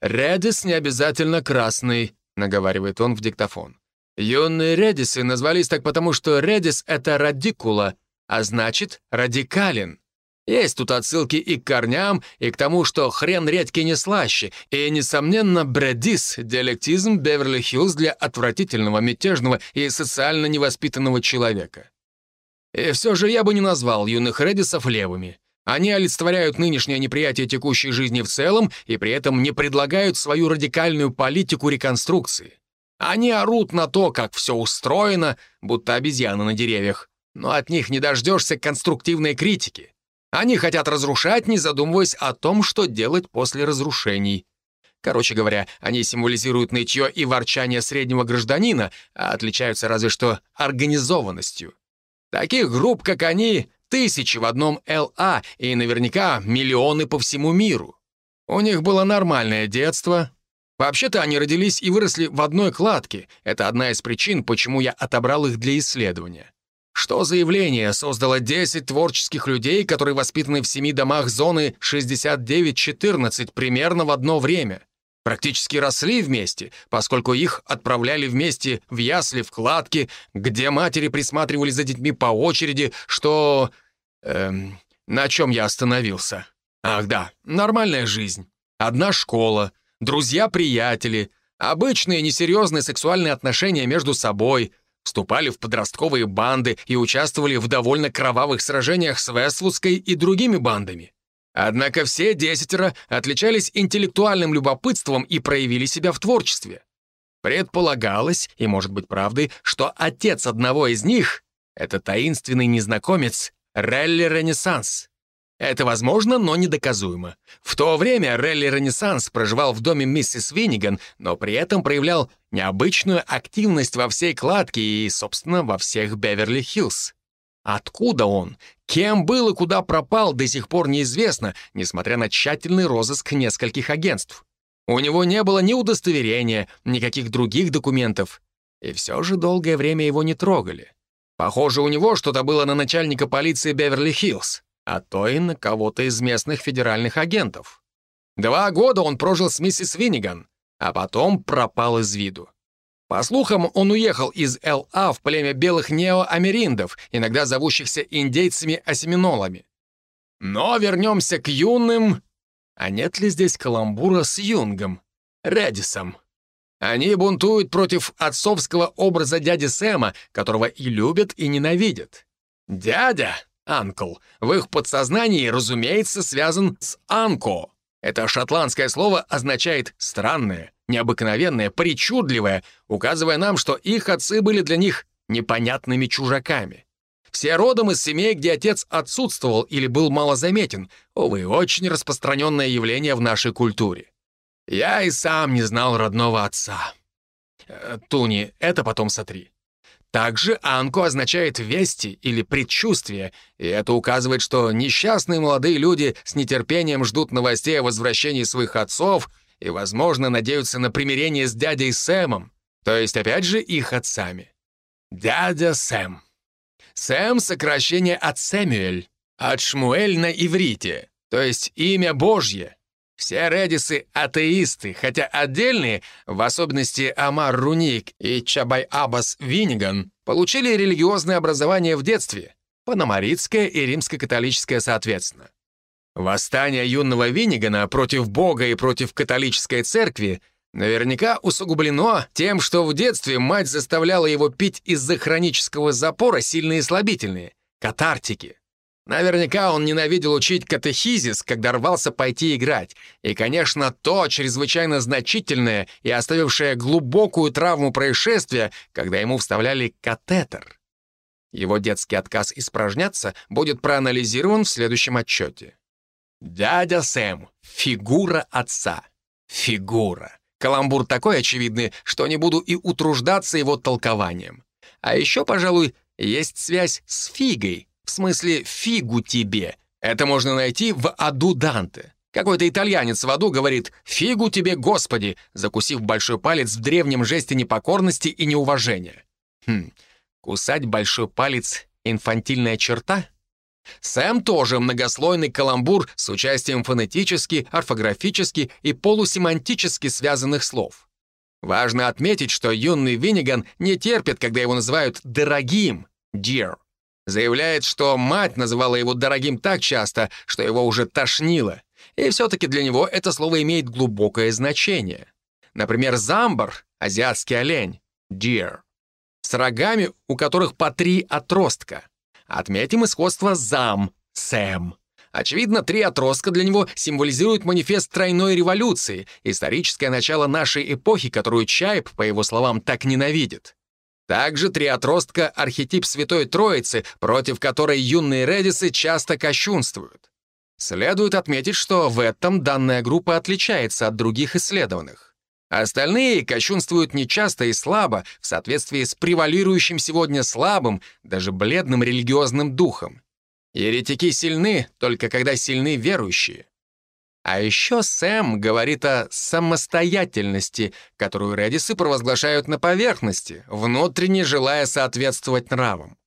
«Редис не обязательно красный», — наговаривает он в диктофон. «Юные редисы назвались так потому, что редис — это радикула, а значит, радикален. Есть тут отсылки и к корням, и к тому, что хрен редьки не слаще, и, несомненно, бредис — диалектизм Беверли-Хиллз для отвратительного, мятежного и социально невоспитанного человека. И все же я бы не назвал юных редисов левыми. Они олицетворяют нынешнее неприятие текущей жизни в целом и при этом не предлагают свою радикальную политику реконструкции. Они орут на то, как все устроено, будто обезьяны на деревьях, но от них не дождешься конструктивной критики. Они хотят разрушать, не задумываясь о том, что делать после разрушений. Короче говоря, они символизируют нытье и ворчание среднего гражданина, а отличаются разве что организованностью. Таких групп, как они, тысячи в одном ЛА и наверняка миллионы по всему миру. У них было нормальное детство. Вообще-то они родились и выросли в одной кладке. Это одна из причин, почему я отобрал их для исследования. Что за явление создало 10 творческих людей, которые воспитаны в семи домах зоны 69-14 примерно в одно время? Практически росли вместе, поскольку их отправляли вместе в ясли, вкладки, где матери присматривали за детьми по очереди, что... Эм, на чем я остановился? Ах да, нормальная жизнь. Одна школа, друзья-приятели, обычные несерьезные сексуальные отношения между собой — вступали в подростковые банды и участвовали в довольно кровавых сражениях с Вествудской и другими бандами. Однако все десятеро отличались интеллектуальным любопытством и проявили себя в творчестве. Предполагалось, и может быть правдой, что отец одного из них — это таинственный незнакомец Релли Ренессанс. Это возможно, но недоказуемо. В то время Релли Ренессанс проживал в доме миссис Винниган, но при этом проявлял необычную активность во всей кладке и, собственно, во всех Беверли-Хиллз. Откуда он? Кем был и куда пропал, до сих пор неизвестно, несмотря на тщательный розыск нескольких агентств. У него не было ни удостоверения, никаких других документов. И все же долгое время его не трогали. Похоже, у него что-то было на начальника полиции Беверли-Хиллз, а то и на кого-то из местных федеральных агентов. Два года он прожил с миссис Винниган, а потом пропал из виду. По слухам, он уехал из Л.А. в племя белых неоамериндов, иногда зовущихся индейцами-осеминолами. Но вернемся к юным... А нет ли здесь каламбура с Юнгом, Редисом? Они бунтуют против отцовского образа дяди Сэма, которого и любят, и ненавидят. Дядя, анкл, в их подсознании, разумеется, связан с анко. Это шотландское слово означает «странное», необыкновенное, причудливое, указывая нам, что их отцы были для них непонятными чужаками. Все родом из семей, где отец отсутствовал или был малозаметен. Увы, очень распространенное явление в нашей культуре. Я и сам не знал родного отца. Э, Туни, это потом сотри. Также «анку» означает «вести» или «предчувствие», и это указывает, что несчастные молодые люди с нетерпением ждут новостей о возвращении своих отцов и, возможно, надеются на примирение с дядей Сэмом, то есть, опять же, их отцами. Дядя Сэм. Сэм — сокращение от Сэмюэль, от Шмуэль на иврите, то есть имя Божье. Все редисы — атеисты, хотя отдельные, в особенности Амар Руник и Чабай Аббас Винниган, получили религиозное образование в детстве, панамаритское и римско-католическое соответственно. Восстание юного Виннигана против Бога и против католической церкви наверняка усугублено тем, что в детстве мать заставляла его пить из-за хронического запора сильные слабительные — катартики. Наверняка он ненавидел учить катехизис, когда рвался пойти играть. И, конечно, то чрезвычайно значительное и оставившее глубокую травму происшествия, когда ему вставляли катетер. Его детский отказ испражняться будет проанализирован в следующем отчете. Дядя Сэм — фигура отца. Фигура. Каламбур такой очевидный, что не буду и утруждаться его толкованием. А еще, пожалуй, есть связь с фигой, в смысле фигу тебе. Это можно найти в аду Данте. Какой-то итальянец в аду говорит «фигу тебе, Господи», закусив большой палец в древнем жесте непокорности и неуважения. Хм, кусать большой палец — инфантильная черта? Сэм тоже многослойный каламбур с участием фонетически, орфографически и полусемантически связанных слов. Важно отметить, что юный Винниган не терпит, когда его называют «дорогим» — «dear». Заявляет, что мать называла его дорогим так часто, что его уже тошнило. И все-таки для него это слово имеет глубокое значение. Например, замбар — азиатский олень — deer. С рогами, у которых по три отростка. Отметим и сходство зам, Сэм. Очевидно, три отростка для него символизируют манифест тройной революции, историческое начало нашей эпохи, которую Чайп, по его словам, так ненавидит. Также три отростка — архетип Святой Троицы, против которой юные редисы часто кощунствуют. Следует отметить, что в этом данная группа отличается от других исследованных. Остальные кощунствуют нечасто и слабо, в соответствии с превалирующим сегодня слабым, даже бледным религиозным духом. Еретики сильны, только когда сильны верующие. А еще Сэм говорит о самостоятельности, которую редисы провозглашают на поверхности, внутренне желая соответствовать нравам.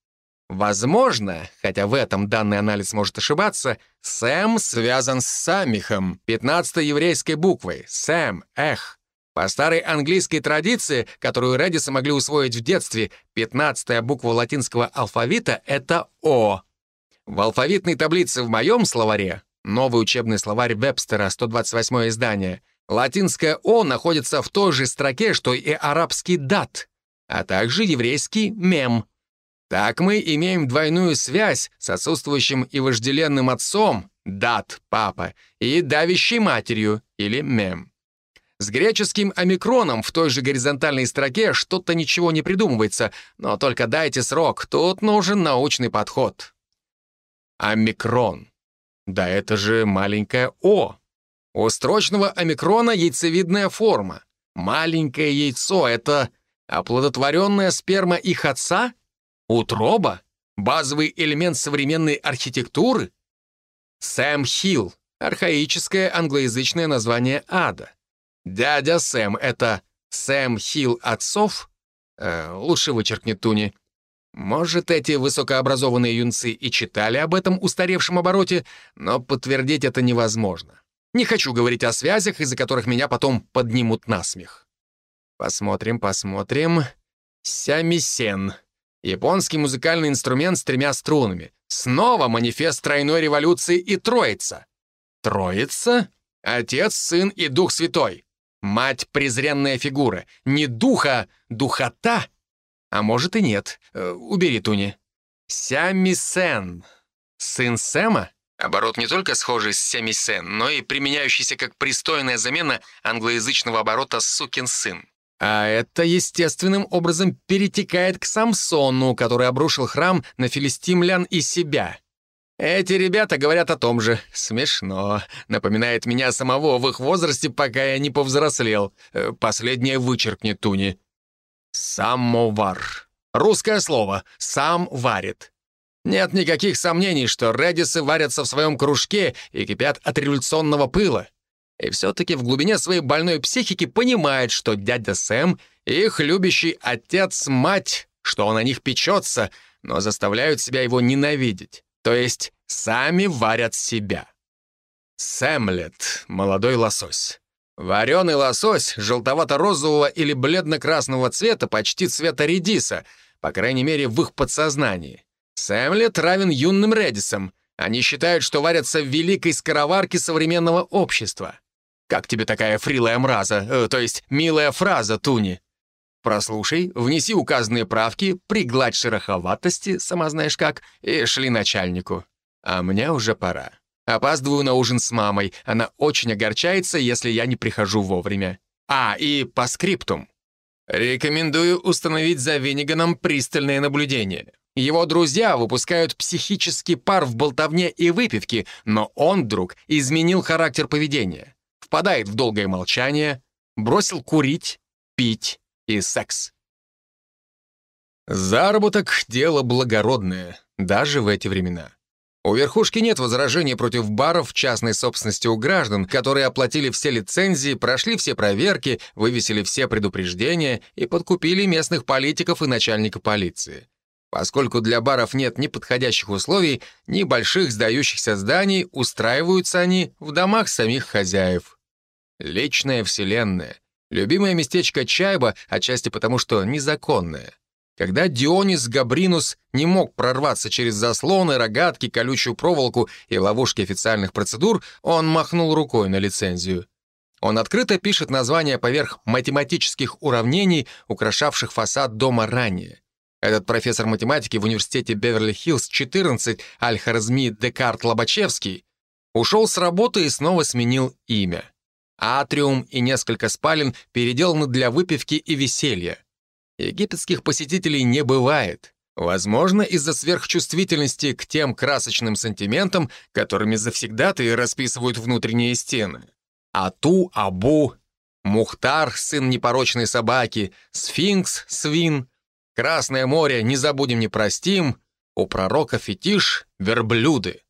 Возможно, хотя в этом данный анализ может ошибаться, Сэм связан с Самихом, 15-й еврейской буквой, Сэм, Эх, по старой английской традиции, которую Редисы могли усвоить в детстве, пятнадцатая буква латинского алфавита — это «О». В алфавитной таблице в моем словаре, новый учебный словарь Вебстера, 128 издание, латинское «О» находится в той же строке, что и арабский «дат», а также еврейский «мем». Так мы имеем двойную связь с отсутствующим и вожделенным отцом, дат, папа, и давящей матерью, или мем. С греческим омикроном в той же горизонтальной строке что-то ничего не придумывается, но только дайте срок, тут нужен научный подход. Омикрон. Да это же маленькое «о». У строчного омикрона яйцевидная форма. Маленькое яйцо — это оплодотворенная сперма их отца? Утроба? Базовый элемент современной архитектуры? Сэм Хилл — архаическое англоязычное название ада. Дядя Сэм — это Сэм Хилл отцов? Э, лучше вычеркни Туни. Может, эти высокообразованные юнцы и читали об этом устаревшем обороте, но подтвердить это невозможно. Не хочу говорить о связях, из-за которых меня потом поднимут на смех. Посмотрим, посмотрим. Сямисен. Японский музыкальный инструмент с тремя струнами. Снова манифест тройной революции и Троица. Троица? Отец, Сын и Дух Святой. Мать — презренная фигура. Не духа, духота. А может и нет. Э, убери, Туни. Сямисен. Сын Сэма? Оборот не только схожий с «семисен», но и применяющийся как пристойная замена англоязычного оборота «сукин сын». А это естественным образом перетекает к Самсону, который обрушил храм на филистимлян и себя. Эти ребята говорят о том же. Смешно. Напоминает меня самого в их возрасте, пока я не повзрослел. Э, последнее вычеркни, Туни. Самовар. Русское слово. Сам варит. Нет никаких сомнений, что редисы варятся в своем кружке и кипят от революционного пыла. И все-таки в глубине своей больной психики понимает, что дядя Сэм — их любящий отец-мать, что он о них печется, но заставляют себя его ненавидеть. То есть сами варят себя. Сэмлет — молодой лосось. Вареный лосось желтовато-розового или бледно-красного цвета, почти цвета редиса, по крайней мере, в их подсознании. Сэмлет равен юным Редисам. Они считают, что варятся в великой скороварке современного общества. Как тебе такая фрилая мраза, э, то есть милая фраза, Туни? Прослушай, внеси указанные правки, пригладь шероховатости, сама знаешь как, и шли начальнику. А мне уже пора. Опаздываю на ужин с мамой. Она очень огорчается, если я не прихожу вовремя. А, и по скриптум. Рекомендую установить за Венниганом пристальное наблюдение. Его друзья выпускают психический пар в болтовне и выпивке, но он вдруг изменил характер поведения. Впадает в долгое молчание, бросил курить, пить и секс. Заработок — дело благородное, даже в эти времена. У верхушки нет возражений против баров частной собственности у граждан, которые оплатили все лицензии, прошли все проверки, вывесили все предупреждения и подкупили местных политиков и начальника полиции. Поскольку для баров нет ни подходящих условий, ни больших сдающихся зданий, устраиваются они в домах самих хозяев. Личная вселенная. Любимое местечко Чайба, отчасти потому, что незаконное. Когда Дионис Габринус не мог прорваться через заслоны, рогатки, колючую проволоку и ловушки официальных процедур, он махнул рукой на лицензию. Он открыто пишет названия поверх математических уравнений, украшавших фасад дома ранее. Этот профессор математики в университете Беверли-Хиллз 14 Аль-Харазми Декарт Лобачевский ушел с работы и снова сменил имя. Атриум и несколько спален переделаны для выпивки и веселья. Египетских посетителей не бывает. Возможно, из-за сверхчувствительности к тем красочным сантиментам, которыми завсегдаты расписывают внутренние стены. Ату, Абу, Мухтар, сын непорочной собаки, Сфинкс, свин, Красное море, не забудем, не простим. У пророка фетиш — верблюды.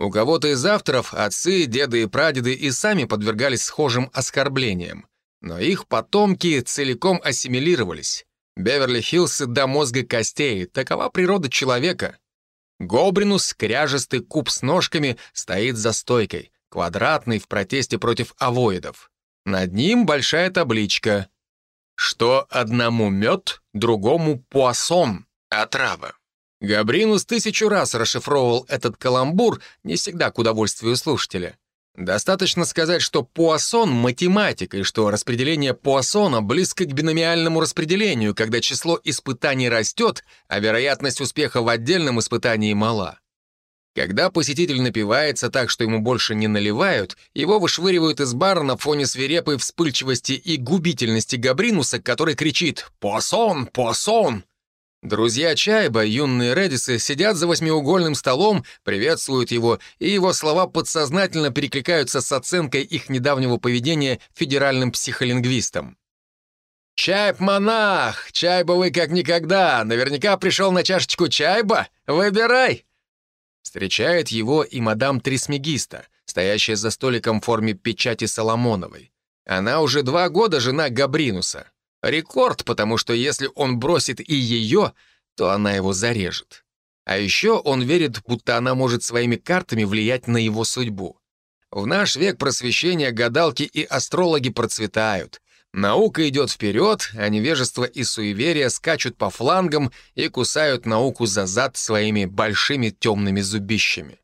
У кого-то из авторов отцы, деды и прадеды и сами подвергались схожим оскорблениям. Но их потомки целиком ассимилировались. Беверли-Хиллсы до мозга костей, такова природа человека. Гобринус, кряжестый куб с ножками, стоит за стойкой, квадратный в протесте против авоидов. Над ним большая табличка что одному мед, другому пуассон, отрава. Габринус тысячу раз расшифровывал этот каламбур, не всегда к удовольствию слушателя. Достаточно сказать, что пуассон — математика, и что распределение пуассона близко к биномиальному распределению, когда число испытаний растет, а вероятность успеха в отдельном испытании мала. Когда посетитель напивается так, что ему больше не наливают, его вышвыривают из бара на фоне свирепой вспыльчивости и губительности Габринуса, который кричит «Пуассон! Пуассон!». Друзья Чайба, юные Редисы, сидят за восьмиугольным столом, приветствуют его, и его слова подсознательно перекликаются с оценкой их недавнего поведения федеральным психолингвистам. «Чайб-монах! Чайбовый как никогда! Наверняка пришел на чашечку чайба! Выбирай!» Встречает его и мадам Трисмегиста, стоящая за столиком в форме печати Соломоновой. Она уже два года жена Габринуса. Рекорд, потому что если он бросит и ее, то она его зарежет. А еще он верит, будто она может своими картами влиять на его судьбу. В наш век просвещения гадалки и астрологи процветают. Наука идет вперед, а невежество и суеверия скачут по флангам и кусают науку за зад своими большими темными зубищами.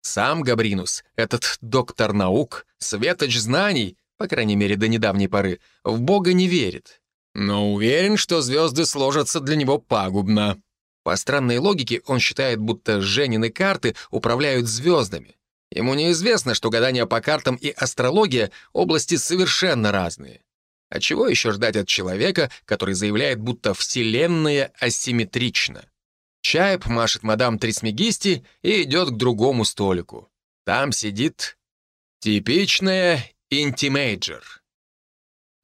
Сам Габринус, этот доктор наук, светоч знаний, по крайней мере до недавней поры, в Бога не верит. Но уверен, что звезды сложатся для него пагубно. По странной логике он считает, будто Женины карты управляют звездами. Ему неизвестно, что гадание по картам и астрология — области совершенно разные. А чего еще ждать от человека, который заявляет, будто Вселенная асимметрична? Чайп машет мадам Трисмегисти и идет к другому столику. Там сидит типичная интимейджер.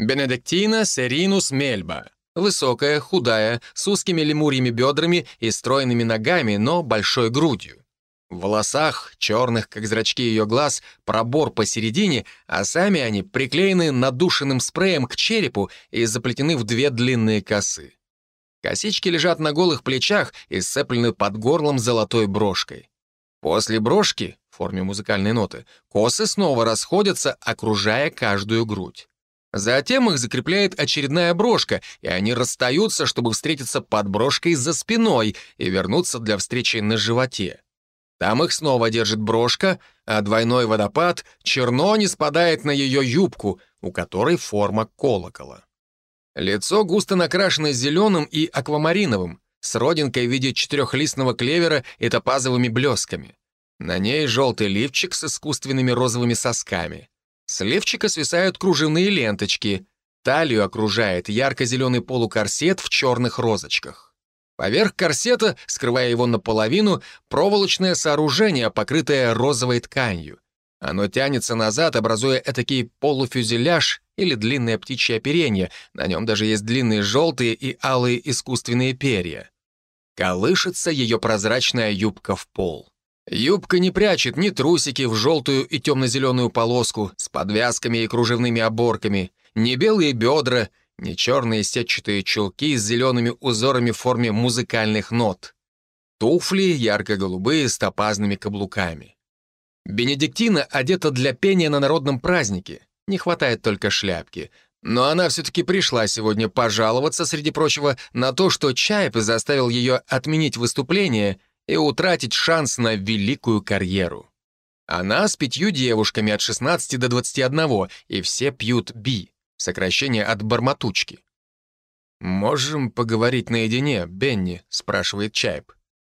Бенедиктина Серинус Мельба. Высокая, худая, с узкими лемурьими бедрами и стройными ногами, но большой грудью. В волосах, черных, как зрачки ее глаз, пробор посередине, а сами они приклеены надушенным спреем к черепу и заплетены в две длинные косы. Косички лежат на голых плечах и сцеплены под горлом золотой брошкой. После брошки, в форме музыкальной ноты, косы снова расходятся, окружая каждую грудь. Затем их закрепляет очередная брошка, и они расстаются, чтобы встретиться под брошкой за спиной и вернуться для встречи на животе. Там их снова держит брошка, а двойной водопад черно не спадает на ее юбку, у которой форма колокола. Лицо густо накрашено зеленым и аквамариновым, с родинкой в виде четырехлистного клевера и топазовыми блесками. На ней желтый лифчик с искусственными розовыми сосками. С лифчика свисают кружевные ленточки. Талию окружает ярко-зеленый полукорсет в черных розочках. Поверх корсета, скрывая его наполовину, проволочное сооружение, покрытое розовой тканью. Оно тянется назад, образуя этакий полуфюзеляж или длинное птичье оперение. На нем даже есть длинные желтые и алые искусственные перья. Колышется ее прозрачная юбка в пол. Юбка не прячет ни трусики в желтую и темно-зеленую полоску с подвязками и кружевными оборками, ни белые бедра — не черные сетчатые чулки с зелеными узорами в форме музыкальных нот. Туфли ярко-голубые с топазными каблуками. Бенедиктина одета для пения на народном празднике. Не хватает только шляпки. Но она все-таки пришла сегодня пожаловаться, среди прочего, на то, что Чайп заставил ее отменить выступление и утратить шанс на великую карьеру. Она с пятью девушками от 16 до 21, и все пьют би сокращение от «бормотучки». «Можем поговорить наедине, Бенни?» — спрашивает Чайп.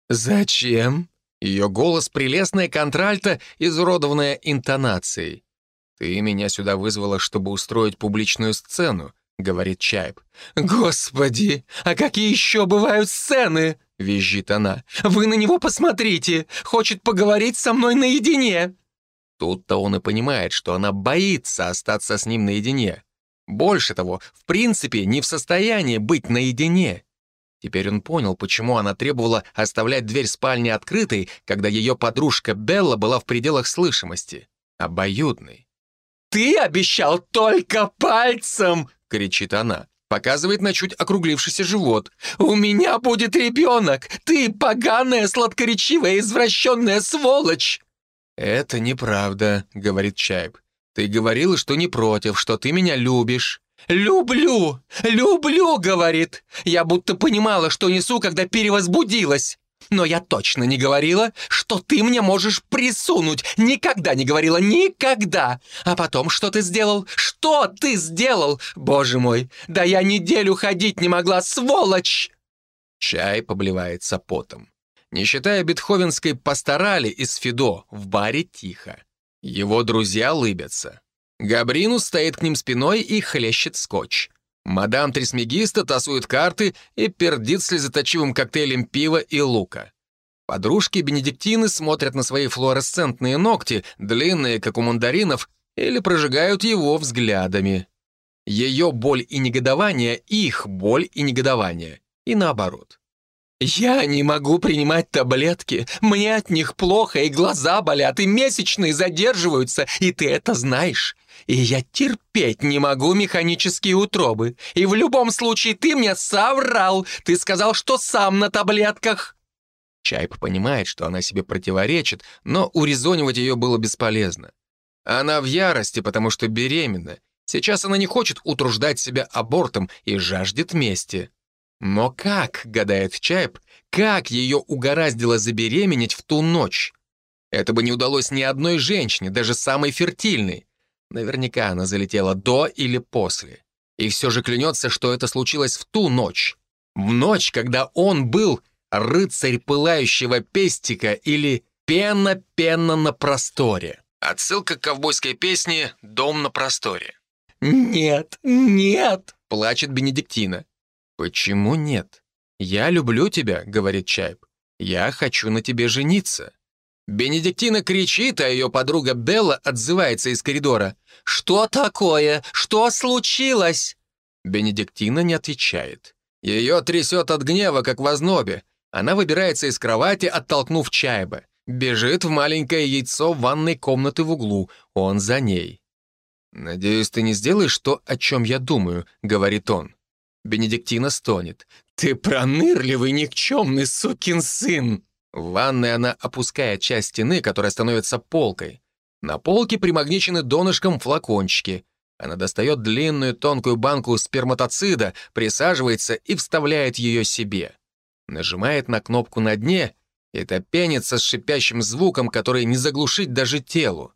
«Зачем?» Ее голос — прелестная контральта, изуродованная интонацией. «Ты меня сюда вызвала, чтобы устроить публичную сцену», — говорит Чайп. «Господи, а какие еще бывают сцены?» — визжит она. «Вы на него посмотрите! Хочет поговорить со мной наедине!» Тут-то он и понимает, что она боится остаться с ним наедине. Больше того, в принципе, не в состоянии быть наедине. Теперь он понял, почему она требовала оставлять дверь спальни открытой, когда ее подружка Белла была в пределах слышимости. Обоюдной. «Ты обещал только пальцем!» — кричит она. Показывает на чуть округлившийся живот. «У меня будет ребенок! Ты поганая, сладкоречивая, извращенная сволочь!» «Это неправда», — говорит Чайб. Ты говорила, что не против, что ты меня любишь». «Люблю! Люблю!» — говорит. «Я будто понимала, что несу, когда перевозбудилась. Но я точно не говорила, что ты мне можешь присунуть. Никогда не говорила, никогда. А потом что ты сделал? Что ты сделал? Боже мой, да я неделю ходить не могла, сволочь!» Чай побливается потом. Не считая бетховенской пасторали из Фидо, в баре тихо. Его друзья лыбятся. Габринус стоит к ним спиной и хлещет скотч. Мадам Трисмегиста тасует карты и пердит слезоточивым коктейлем пива и лука. Подружки Бенедиктины смотрят на свои флуоресцентные ногти, длинные, как у мандаринов, или прожигают его взглядами. Ее боль и негодование — их боль и негодование. И наоборот. «Я не могу принимать таблетки. Мне от них плохо, и глаза болят, и месячные задерживаются, и ты это знаешь. И я терпеть не могу механические утробы. И в любом случае ты мне соврал. Ты сказал, что сам на таблетках». Чайп понимает, что она себе противоречит, но урезонивать ее было бесполезно. Она в ярости, потому что беременна. Сейчас она не хочет утруждать себя абортом и жаждет мести. Но как, гадает Чайп, как ее угораздило забеременеть в ту ночь? Это бы не удалось ни одной женщине, даже самой фертильной. Наверняка она залетела до или после. И все же клянется, что это случилось в ту ночь. В ночь, когда он был рыцарь пылающего пестика или пена-пена на просторе. Отсылка к ковбойской песне «Дом на просторе». «Нет, нет!» — плачет Бенедиктина. «Почему нет? Я люблю тебя», — говорит Чайп. «Я хочу на тебе жениться». Бенедиктина кричит, а ее подруга Белла отзывается из коридора. «Что такое? Что случилось?» Бенедиктина не отвечает. Ее трясет от гнева, как в ознобе. Она выбирается из кровати, оттолкнув Чайба. Бежит в маленькое яйцо ванной комнаты в углу. Он за ней. «Надеюсь, ты не сделаешь то, о чем я думаю», — говорит он. Бенедиктина стонет. «Ты пронырливый, никчемный сукин сын!» В ванной она опускает часть стены, которая становится полкой. На полке примагничены донышком флакончики. Она достает длинную тонкую банку сперматоцида, присаживается и вставляет ее себе. Нажимает на кнопку на дне, и это пенится с шипящим звуком, который не заглушить даже телу.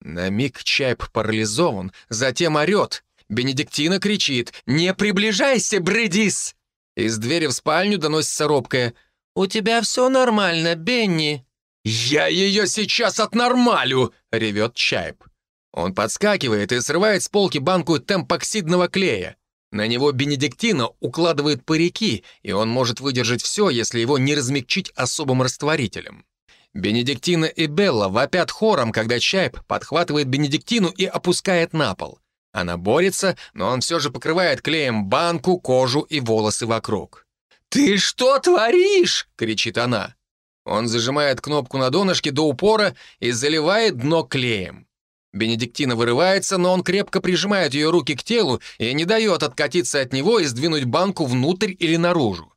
На миг Чайп парализован, затем орет. Бенедиктина кричит «Не приближайся, Бредис!» Из двери в спальню доносится робкое «У тебя все нормально, Бенни». «Я ее сейчас отнормалю!» — ревет Чайп. Он подскакивает и срывает с полки банку темпоксидного клея. На него Бенедиктина укладывает парики, и он может выдержать все, если его не размягчить особым растворителем. Бенедиктина и Белла вопят хором, когда Чайп подхватывает Бенедиктину и опускает на пол. Она борется, но он все же покрывает клеем банку, кожу и волосы вокруг. «Ты что творишь?» — кричит она. Он зажимает кнопку на донышке до упора и заливает дно клеем. Бенедиктина вырывается, но он крепко прижимает ее руки к телу и не дает откатиться от него и сдвинуть банку внутрь или наружу.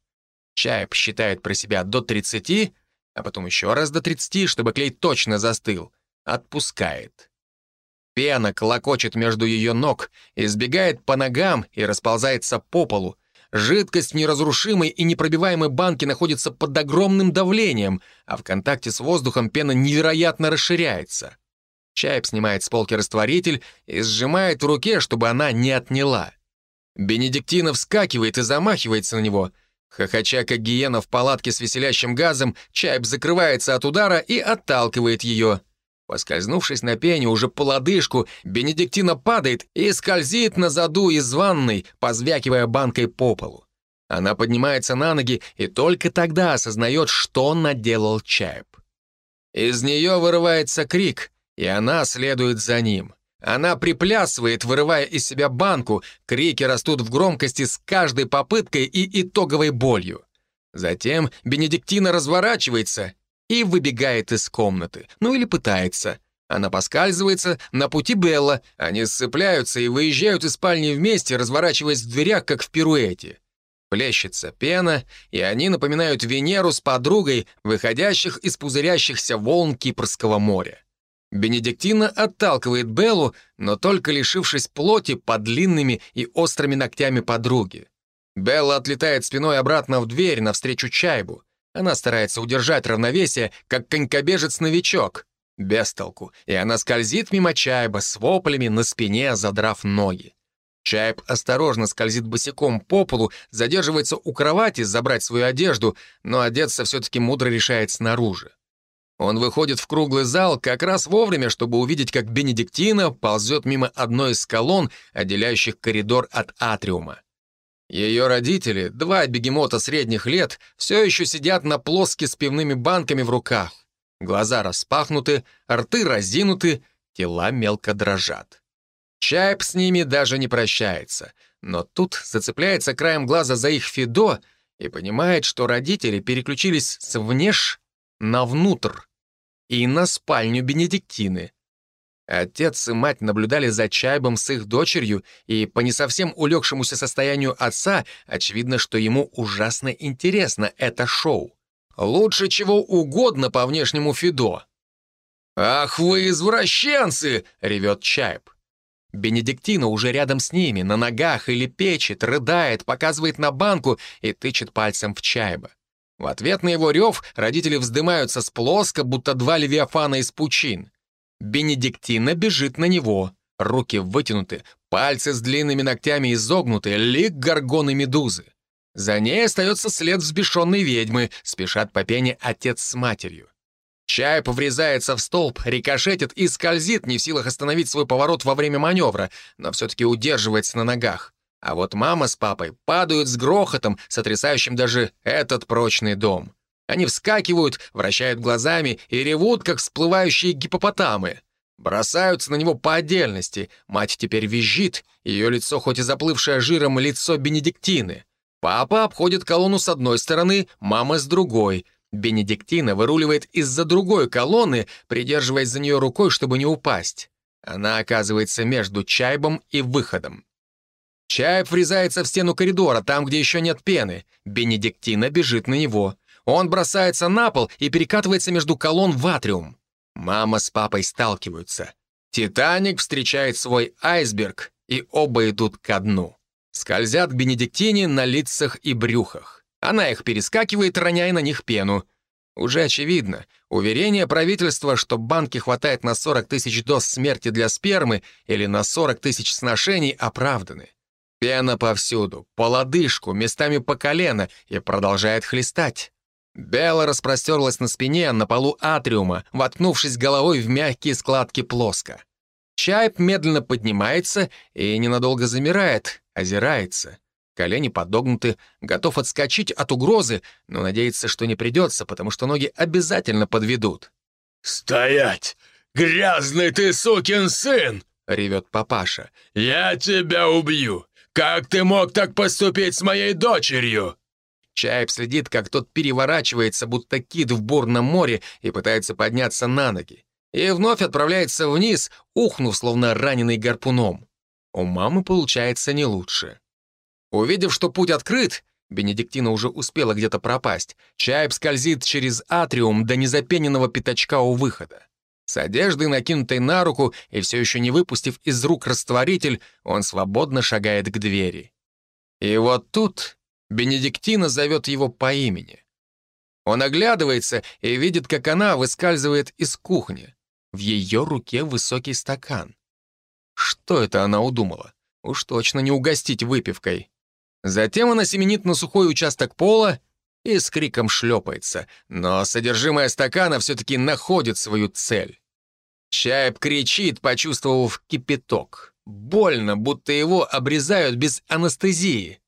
Чайп считает про себя до 30, а потом еще раз до 30, чтобы клей точно застыл. Отпускает. Пена колокочет между ее ног, избегает по ногам и расползается по полу. Жидкость в неразрушимой и непробиваемой банке находится под огромным давлением, а в контакте с воздухом пена невероятно расширяется. Чайп снимает с полки растворитель и сжимает в руке, чтобы она не отняла. Бенедиктина вскакивает и замахивается на него. Хохоча, как гиена в палатке с веселящим газом, Чайп закрывается от удара и отталкивает ее. Поскользнувшись на пене уже по лодыжку, Бенедиктина падает и скользит на заду из ванной, позвякивая банкой по полу. Она поднимается на ноги и только тогда осознает, что наделал Чайп. Из нее вырывается крик, и она следует за ним. Она приплясывает, вырывая из себя банку, крики растут в громкости с каждой попыткой и итоговой болью. Затем Бенедиктина разворачивается и выбегает из комнаты. Ну или пытается. Она поскальзывается, на пути Белла. Они сцепляются и выезжают из спальни вместе, разворачиваясь в дверях, как в пируэте. Плещется пена, и они напоминают Венеру с подругой, выходящих из пузырящихся волн Кипрского моря. Бенедиктина отталкивает Беллу, но только лишившись плоти под длинными и острыми ногтями подруги. Белла отлетает спиной обратно в дверь навстречу Чайбу. Она старается удержать равновесие, как конькобежец-новичок. Без толку, и она скользит мимо Чайба с воплями на спине, задрав ноги. Чайб осторожно скользит босиком по полу, задерживается у кровати забрать свою одежду, но одеться все-таки мудро решает снаружи. Он выходит в круглый зал как раз вовремя, чтобы увидеть, как Бенедиктина ползет мимо одной из колонн, отделяющих коридор от атриума. Ее родители, два бегемота средних лет, все еще сидят на плоске с пивными банками в руках. Глаза распахнуты, рты разинуты, тела мелко дрожат. Чайп с ними даже не прощается, но тут зацепляется краем глаза за их Фидо, и понимает, что родители переключились с внеш на внутрь и на спальню Бенедиктины. Отец и мать наблюдали за Чайбом с их дочерью, и по не совсем улегшемуся состоянию отца очевидно, что ему ужасно интересно это шоу. Лучше чего угодно по внешнему Фидо. «Ах вы извращенцы!» — ревет Чайб. Бенедиктина уже рядом с ними, на ногах или печет, рыдает, показывает на банку и тычет пальцем в Чайба. В ответ на его рев родители вздымаются с плоско, будто два левиафана из пучин. Бенедиктина бежит на него. Руки вытянуты, пальцы с длинными ногтями изогнуты, лик горгоны медузы. За ней остается след взбешенной ведьмы, спешат по пене отец с матерью. Чай поврезается в столб, рикошетит и скользит, не в силах остановить свой поворот во время маневра, но все-таки удерживается на ногах. А вот мама с папой падают с грохотом, сотрясающим даже этот прочный дом. Они вскакивают, вращают глазами и ревут, как всплывающие гипопотамы. Бросаются на него по отдельности. Мать теперь визжит, ее лицо, хоть и заплывшее жиром, лицо Бенедиктины. Папа обходит колонну с одной стороны, мама с другой. Бенедиктина выруливает из-за другой колонны, придерживаясь за нее рукой, чтобы не упасть. Она оказывается между чайбом и выходом. Чайб врезается в стену коридора, там, где еще нет пены. Бенедиктина бежит на него. Он бросается на пол и перекатывается между колонн в атриум. Мама с папой сталкиваются. «Титаник» встречает свой айсберг, и оба идут ко дну. Скользят к Бенедиктине на лицах и брюхах. Она их перескакивает, роняя на них пену. Уже очевидно, уверение правительства, что банки хватает на 40 тысяч доз смерти для спермы или на 40 тысяч сношений, оправданы. Пена повсюду, по лодыжку, местами по колено и продолжает хлестать. Белла распростерлась на спине на полу атриума, воткнувшись головой в мягкие складки плоско. Чайп медленно поднимается и ненадолго замирает, озирается. Колени подогнуты, готов отскочить от угрозы, но надеется, что не придется, потому что ноги обязательно подведут. «Стоять! Грязный ты сукин сын!» — ревет папаша. «Я тебя убью! Как ты мог так поступить с моей дочерью?» Чайп следит, как тот переворачивается, будто кит в бурном море, и пытается подняться на ноги. И вновь отправляется вниз, ухнув, словно раненый гарпуном. У мамы получается не лучше. Увидев, что путь открыт, Бенедиктина уже успела где-то пропасть, Чайп скользит через атриум до незапененного пятачка у выхода. С одеждой, накинутой на руку и все еще не выпустив из рук растворитель, он свободно шагает к двери. И вот тут Бенедиктина зовет его по имени. Он оглядывается и видит, как она выскальзывает из кухни. В ее руке высокий стакан. Что это она удумала? Уж точно не угостить выпивкой. Затем она семенит на сухой участок пола и с криком шлепается, но содержимое стакана все-таки находит свою цель. Чайб кричит, почувствовав кипяток. Больно, будто его обрезают без анестезии.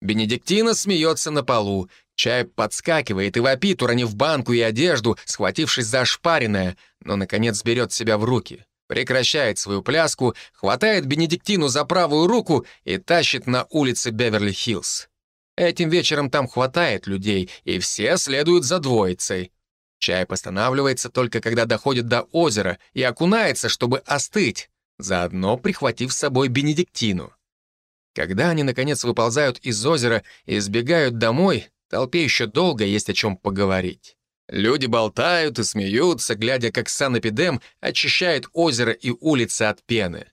Бенедиктина смеется на полу. Чай подскакивает и вопит, уронив банку и одежду, схватившись за ошпаренное, но, наконец, берет себя в руки. Прекращает свою пляску, хватает Бенедиктину за правую руку и тащит на улице Беверли-Хиллз. Этим вечером там хватает людей, и все следуют за двоицей. Чай останавливается только когда доходит до озера и окунается, чтобы остыть, заодно прихватив с собой Бенедиктину. Когда они, наконец, выползают из озера и сбегают домой, толпе еще долго есть о чем поговорить. Люди болтают и смеются, глядя, как санэпидем очищает озеро и улицы от пены.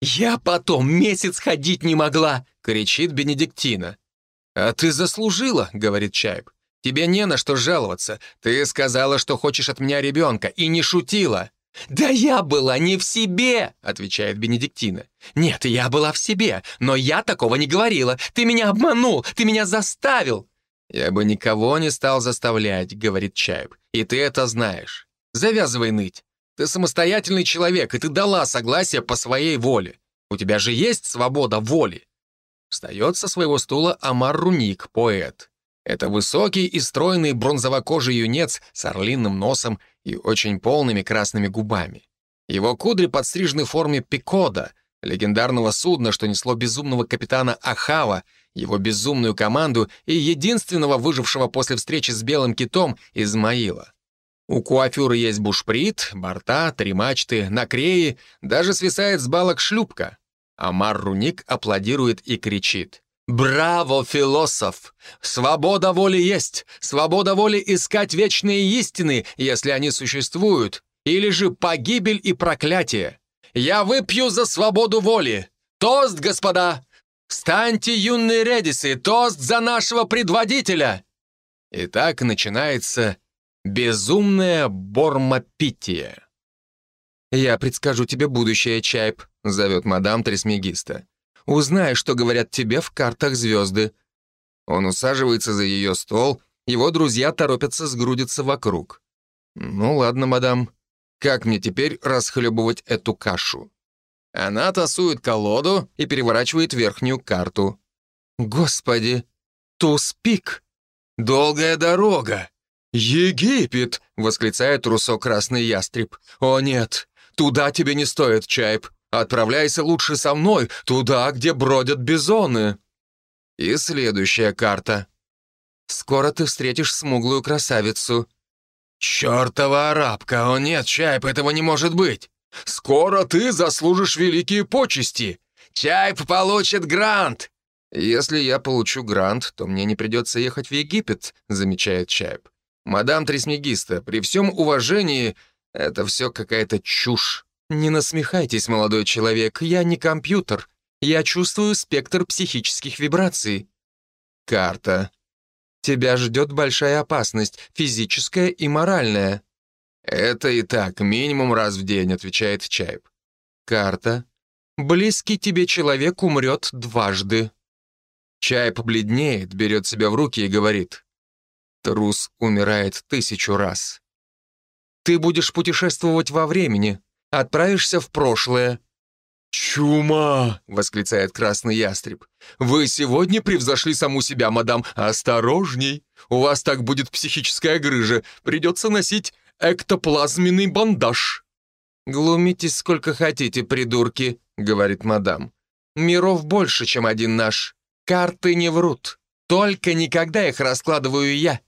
«Я потом месяц ходить не могла!» — кричит Бенедиктина. «А ты заслужила», — говорит Чайб. «Тебе не на что жаловаться. Ты сказала, что хочешь от меня ребенка, и не шутила». «Да я была не в себе», — отвечает Бенедиктина. «Нет, я была в себе, но я такого не говорила. Ты меня обманул, ты меня заставил». «Я бы никого не стал заставлять», — говорит Чайб. «И ты это знаешь. Завязывай ныть. Ты самостоятельный человек, и ты дала согласие по своей воле. У тебя же есть свобода воли». Встает со своего стула Амар Руник, поэт. Это высокий и стройный бронзовокожий юнец с орлиным носом и очень полными красными губами. Его кудри подстрижены в форме пикода, легендарного судна, что несло безумного капитана Ахава, его безумную команду и единственного выжившего после встречи с белым китом Измаила. У куафюра есть бушприт, борта, три мачты, накреи, даже свисает с балок шлюпка. Амар Руник аплодирует и кричит. «Браво, философ! Свобода воли есть! Свобода воли искать вечные истины, если они существуют, или же погибель и проклятие! Я выпью за свободу воли! Тост, господа! Станьте, юные редисы, тост за нашего предводителя!» И так начинается безумное бормопитие. «Я предскажу тебе будущее, Чайп», — зовет мадам Тресмегиста. «Узнай, что говорят тебе в картах звезды». Он усаживается за ее стол, его друзья торопятся сгрудиться вокруг. «Ну ладно, мадам, как мне теперь расхлебывать эту кашу?» Она тасует колоду и переворачивает верхнюю карту. «Господи, туз-пик! Долгая дорога! Египет!» — восклицает Руссо Красный Ястреб. «О нет, туда тебе не стоит, Чайп. Отправляйся лучше со мной, туда, где бродят бизоны». И следующая карта. «Скоро ты встретишь смуглую красавицу». «Чёртова арабка! О нет, Чайп, этого не может быть!» «Скоро ты заслужишь великие почести! Чайп получит грант!» «Если я получу грант, то мне не придется ехать в Египет», — замечает Чайп. «Мадам Трисмегиста, при всем уважении, это все какая-то чушь. Не насмехайтесь, молодой человек, я не компьютер. Я чувствую спектр психических вибраций». «Карта. Тебя ждет большая опасность, физическая и моральная». «Это и так, минимум раз в день», — отвечает Чайп. «Карта. Близкий тебе человек умрет дважды». Чайп бледнеет, берет себя в руки и говорит. Трус умирает тысячу раз. Ты будешь путешествовать во времени, отправишься в прошлое. «Чума!» — восклицает красный ястреб. «Вы сегодня превзошли саму себя, мадам. Осторожней! У вас так будет психическая грыжа. Придется носить эктоплазменный бандаж». «Глумитесь сколько хотите, придурки», — говорит мадам. «Миров больше, чем один наш. Карты не врут. Только никогда их раскладываю я».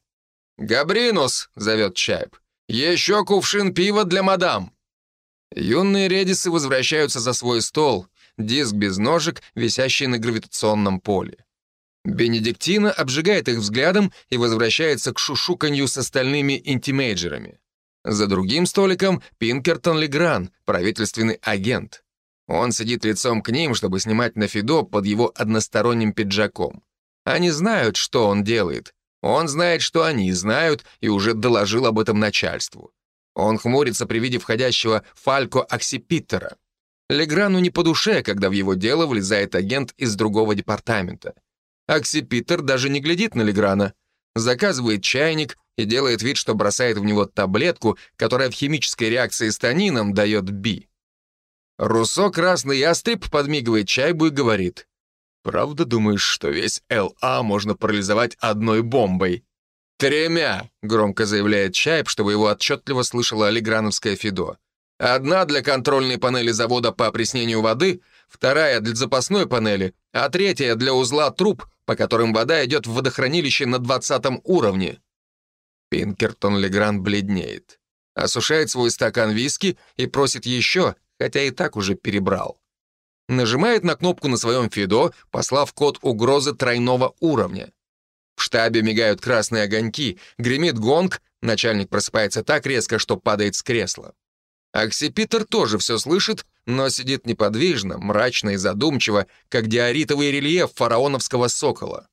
«Габринус», — зовет Чайп, — «еще кувшин пива для мадам». Юные редисы возвращаются за свой стол, диск без ножек, висящий на гравитационном поле. Бенедиктина обжигает их взглядом и возвращается к шушуканью с остальными интимейджерами. За другим столиком Пинкертон Легран, правительственный агент. Он сидит лицом к ним, чтобы снимать на Фидо под его односторонним пиджаком. Они знают, что он делает. Он знает, что они знают, и уже доложил об этом начальству. Он хмурится при виде входящего Фалько Оксипиттера. Леграну не по душе, когда в его дело влезает агент из другого департамента. Оксипиттер даже не глядит на Леграна. Заказывает чайник, и делает вид, что бросает в него таблетку, которая в химической реакции с танином дает Би. Руссо Красный Ястреб подмигивает чайбу и говорит, «Правда думаешь, что весь ЛА можно парализовать одной бомбой?» «Тремя», — громко заявляет Чайб, чтобы его отчетливо слышала Алиграновская Фидо. «Одна для контрольной панели завода по опреснению воды, вторая для запасной панели, а третья для узла труб, по которым вода идет в водохранилище на 20 уровне». Пинкертон Легран бледнеет. Осушает свой стакан виски и просит еще, хотя и так уже перебрал. Нажимает на кнопку на своем Фидо, послав код угрозы тройного уровня. В штабе мигают красные огоньки, гремит гонг, начальник просыпается так резко, что падает с кресла. Оксипитер тоже все слышит, но сидит неподвижно, мрачно и задумчиво, как диоритовый рельеф фараоновского сокола.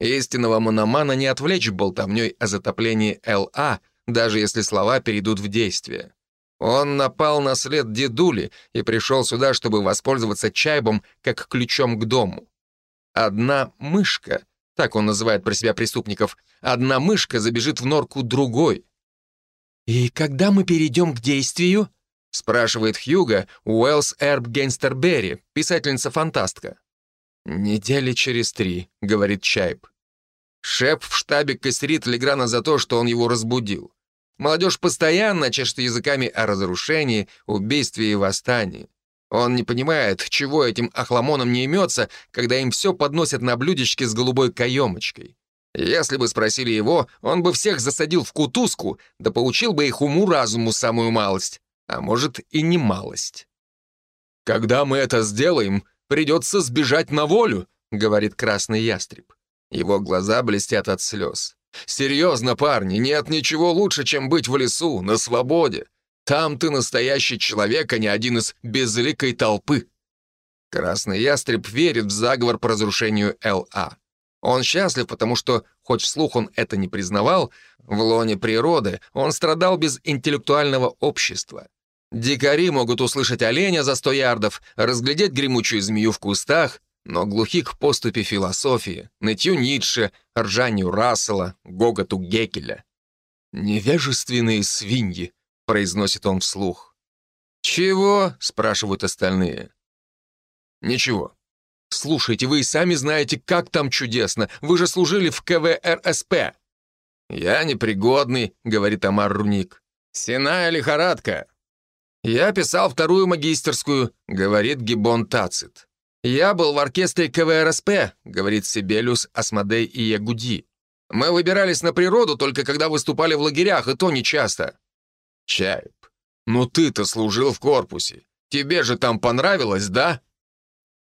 Истинного мономана не отвлечь болтовней о затоплении Л.А., даже если слова перейдут в действие. Он напал на след дедули и пришел сюда, чтобы воспользоваться чайбом как ключом к дому. Одна мышка, так он называет про себя преступников, одна мышка забежит в норку другой. «И когда мы перейдем к действию?» — спрашивает Хьюга Уэллс Эрб Гейнстерберри, писательница-фантастка. «Недели через три», — говорит Чайп. Шеп в штабе костерит Леграна за то, что он его разбудил. Молодежь постоянно чешет языками о разрушении, убийстве и восстании. Он не понимает, чего этим охламонам не имется, когда им все подносят на блюдечке с голубой каемочкой. Если бы спросили его, он бы всех засадил в кутузку, да поучил бы их уму-разуму самую малость, а может и не малость. «Когда мы это сделаем, придется сбежать на волю», — говорит красный ястреб. Его глаза блестят от слез. «Серьезно, парни, нет ничего лучше, чем быть в лесу, на свободе. Там ты настоящий человек, а не один из безликой толпы». Красный ястреб верит в заговор по разрушению Л.А. Он счастлив, потому что, хоть вслух он это не признавал, в лоне природы он страдал без интеллектуального общества. Дикари могут услышать оленя за сто ярдов, разглядеть гремучую змею в кустах, но глухи к поступе философии, нытью Ницше, ржанию Рассела, гоготу Гекеля. «Невежественные свиньи», — произносит он вслух. «Чего?» — спрашивают остальные. «Ничего. Слушайте, вы и сами знаете, как там чудесно. Вы же служили в КВРСП». «Я непригодный», — говорит Амар Руник. «Синая лихорадка. «Я писал вторую магистерскую», — говорит Гибон Тацит. «Я был в оркестре КВРСП», — говорит Сибелюс, Асмодей и Ягуди. «Мы выбирались на природу только когда выступали в лагерях, и то нечасто». «Чайп, ну ты-то служил в корпусе. Тебе же там понравилось, да?»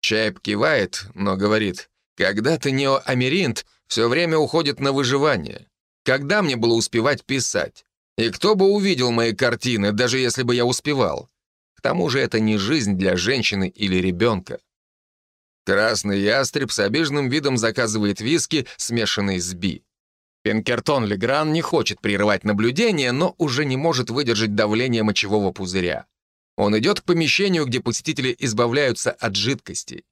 Чайп кивает, но говорит, «Когда ты неоамеринт, все время уходит на выживание. Когда мне было успевать писать? И кто бы увидел мои картины, даже если бы я успевал? К тому же это не жизнь для женщины или ребенка. Красный ястреб с обиженным видом заказывает виски, смешанный с би. Пинкертон Легран не хочет прерывать наблюдение, но уже не может выдержать давление мочевого пузыря. Он идет к помещению, где посетители избавляются от жидкостей.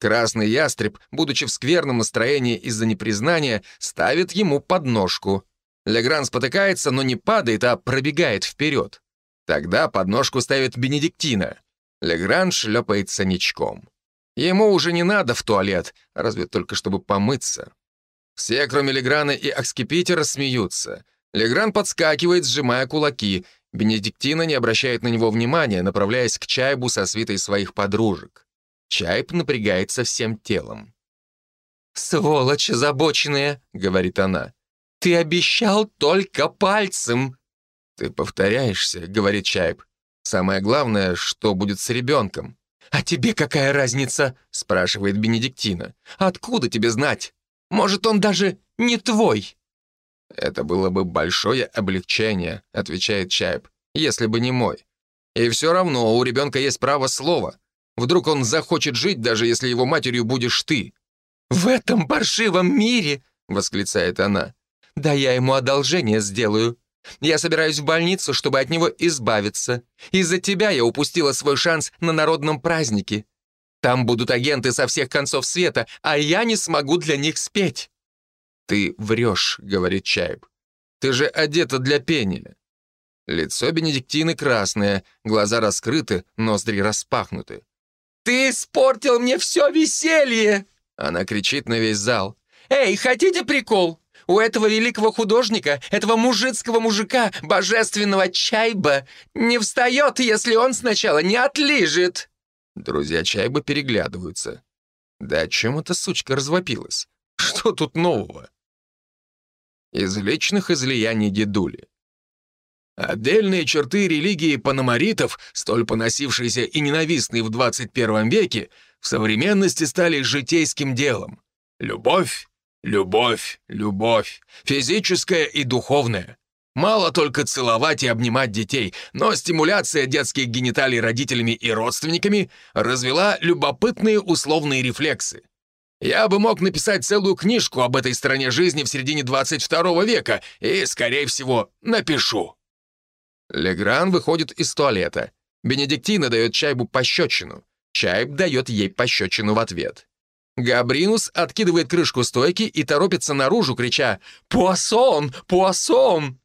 Красный ястреб, будучи в скверном настроении из-за непризнания, ставит ему подножку. Легран спотыкается, но не падает, а пробегает вперед. Тогда подножку ставит Бенедиктина. Легран шлепается ничком. Ему уже не надо в туалет, разве только чтобы помыться. Все, кроме Леграна и Акскипитера, смеются. Легран подскакивает, сжимая кулаки. Бенедиктина не обращает на него внимания, направляясь к Чайбу со свитой своих подружек. Чайб напрягается всем телом. «Сволочь озабоченная», — говорит она. Ты обещал только пальцем!» «Ты повторяешься», — говорит Чайб. «Самое главное, что будет с ребенком». «А тебе какая разница?» — спрашивает Бенедиктина. «Откуда тебе знать? Может, он даже не твой?» «Это было бы большое облегчение», — отвечает Чайб, «если бы не мой. И все равно у ребенка есть право слова. Вдруг он захочет жить, даже если его матерью будешь ты». «В этом паршивом мире!» — восклицает она. Да я ему одолжение сделаю. Я собираюсь в больницу, чтобы от него избавиться. Из-за тебя я упустила свой шанс на народном празднике. Там будут агенты со всех концов света, а я не смогу для них спеть». «Ты врешь», — говорит Чайб. «Ты же одета для пения». Лицо Бенедиктины красное, глаза раскрыты, ноздри распахнуты. «Ты испортил мне все веселье!» Она кричит на весь зал. «Эй, хотите прикол? У этого великого художника, этого мужицкого мужика, божественного Чайба, не встает, если он сначала не отлижет». Друзья Чайба переглядываются. Да о чем эта сучка развопилась? Что тут нового? Из личных излияний дедули. Отдельные черты религии панамаритов, столь поносившиеся и ненавистные в 21 веке, в современности стали житейским делом. Любовь, Любовь, любовь, физическая и духовная. Мало только целовать и обнимать детей, но стимуляция детских гениталий родителями и родственниками развела любопытные условные рефлексы. Я бы мог написать целую книжку об этой стороне жизни в середине 22 века и, скорее всего, напишу. Легран выходит из туалета. Бенедиктина дает Чайбу пощечину. Чайб дает ей пощечину в ответ. Габринус откидывает крышку стойки и торопится наружу, крича «Пуассон! Пуассон!».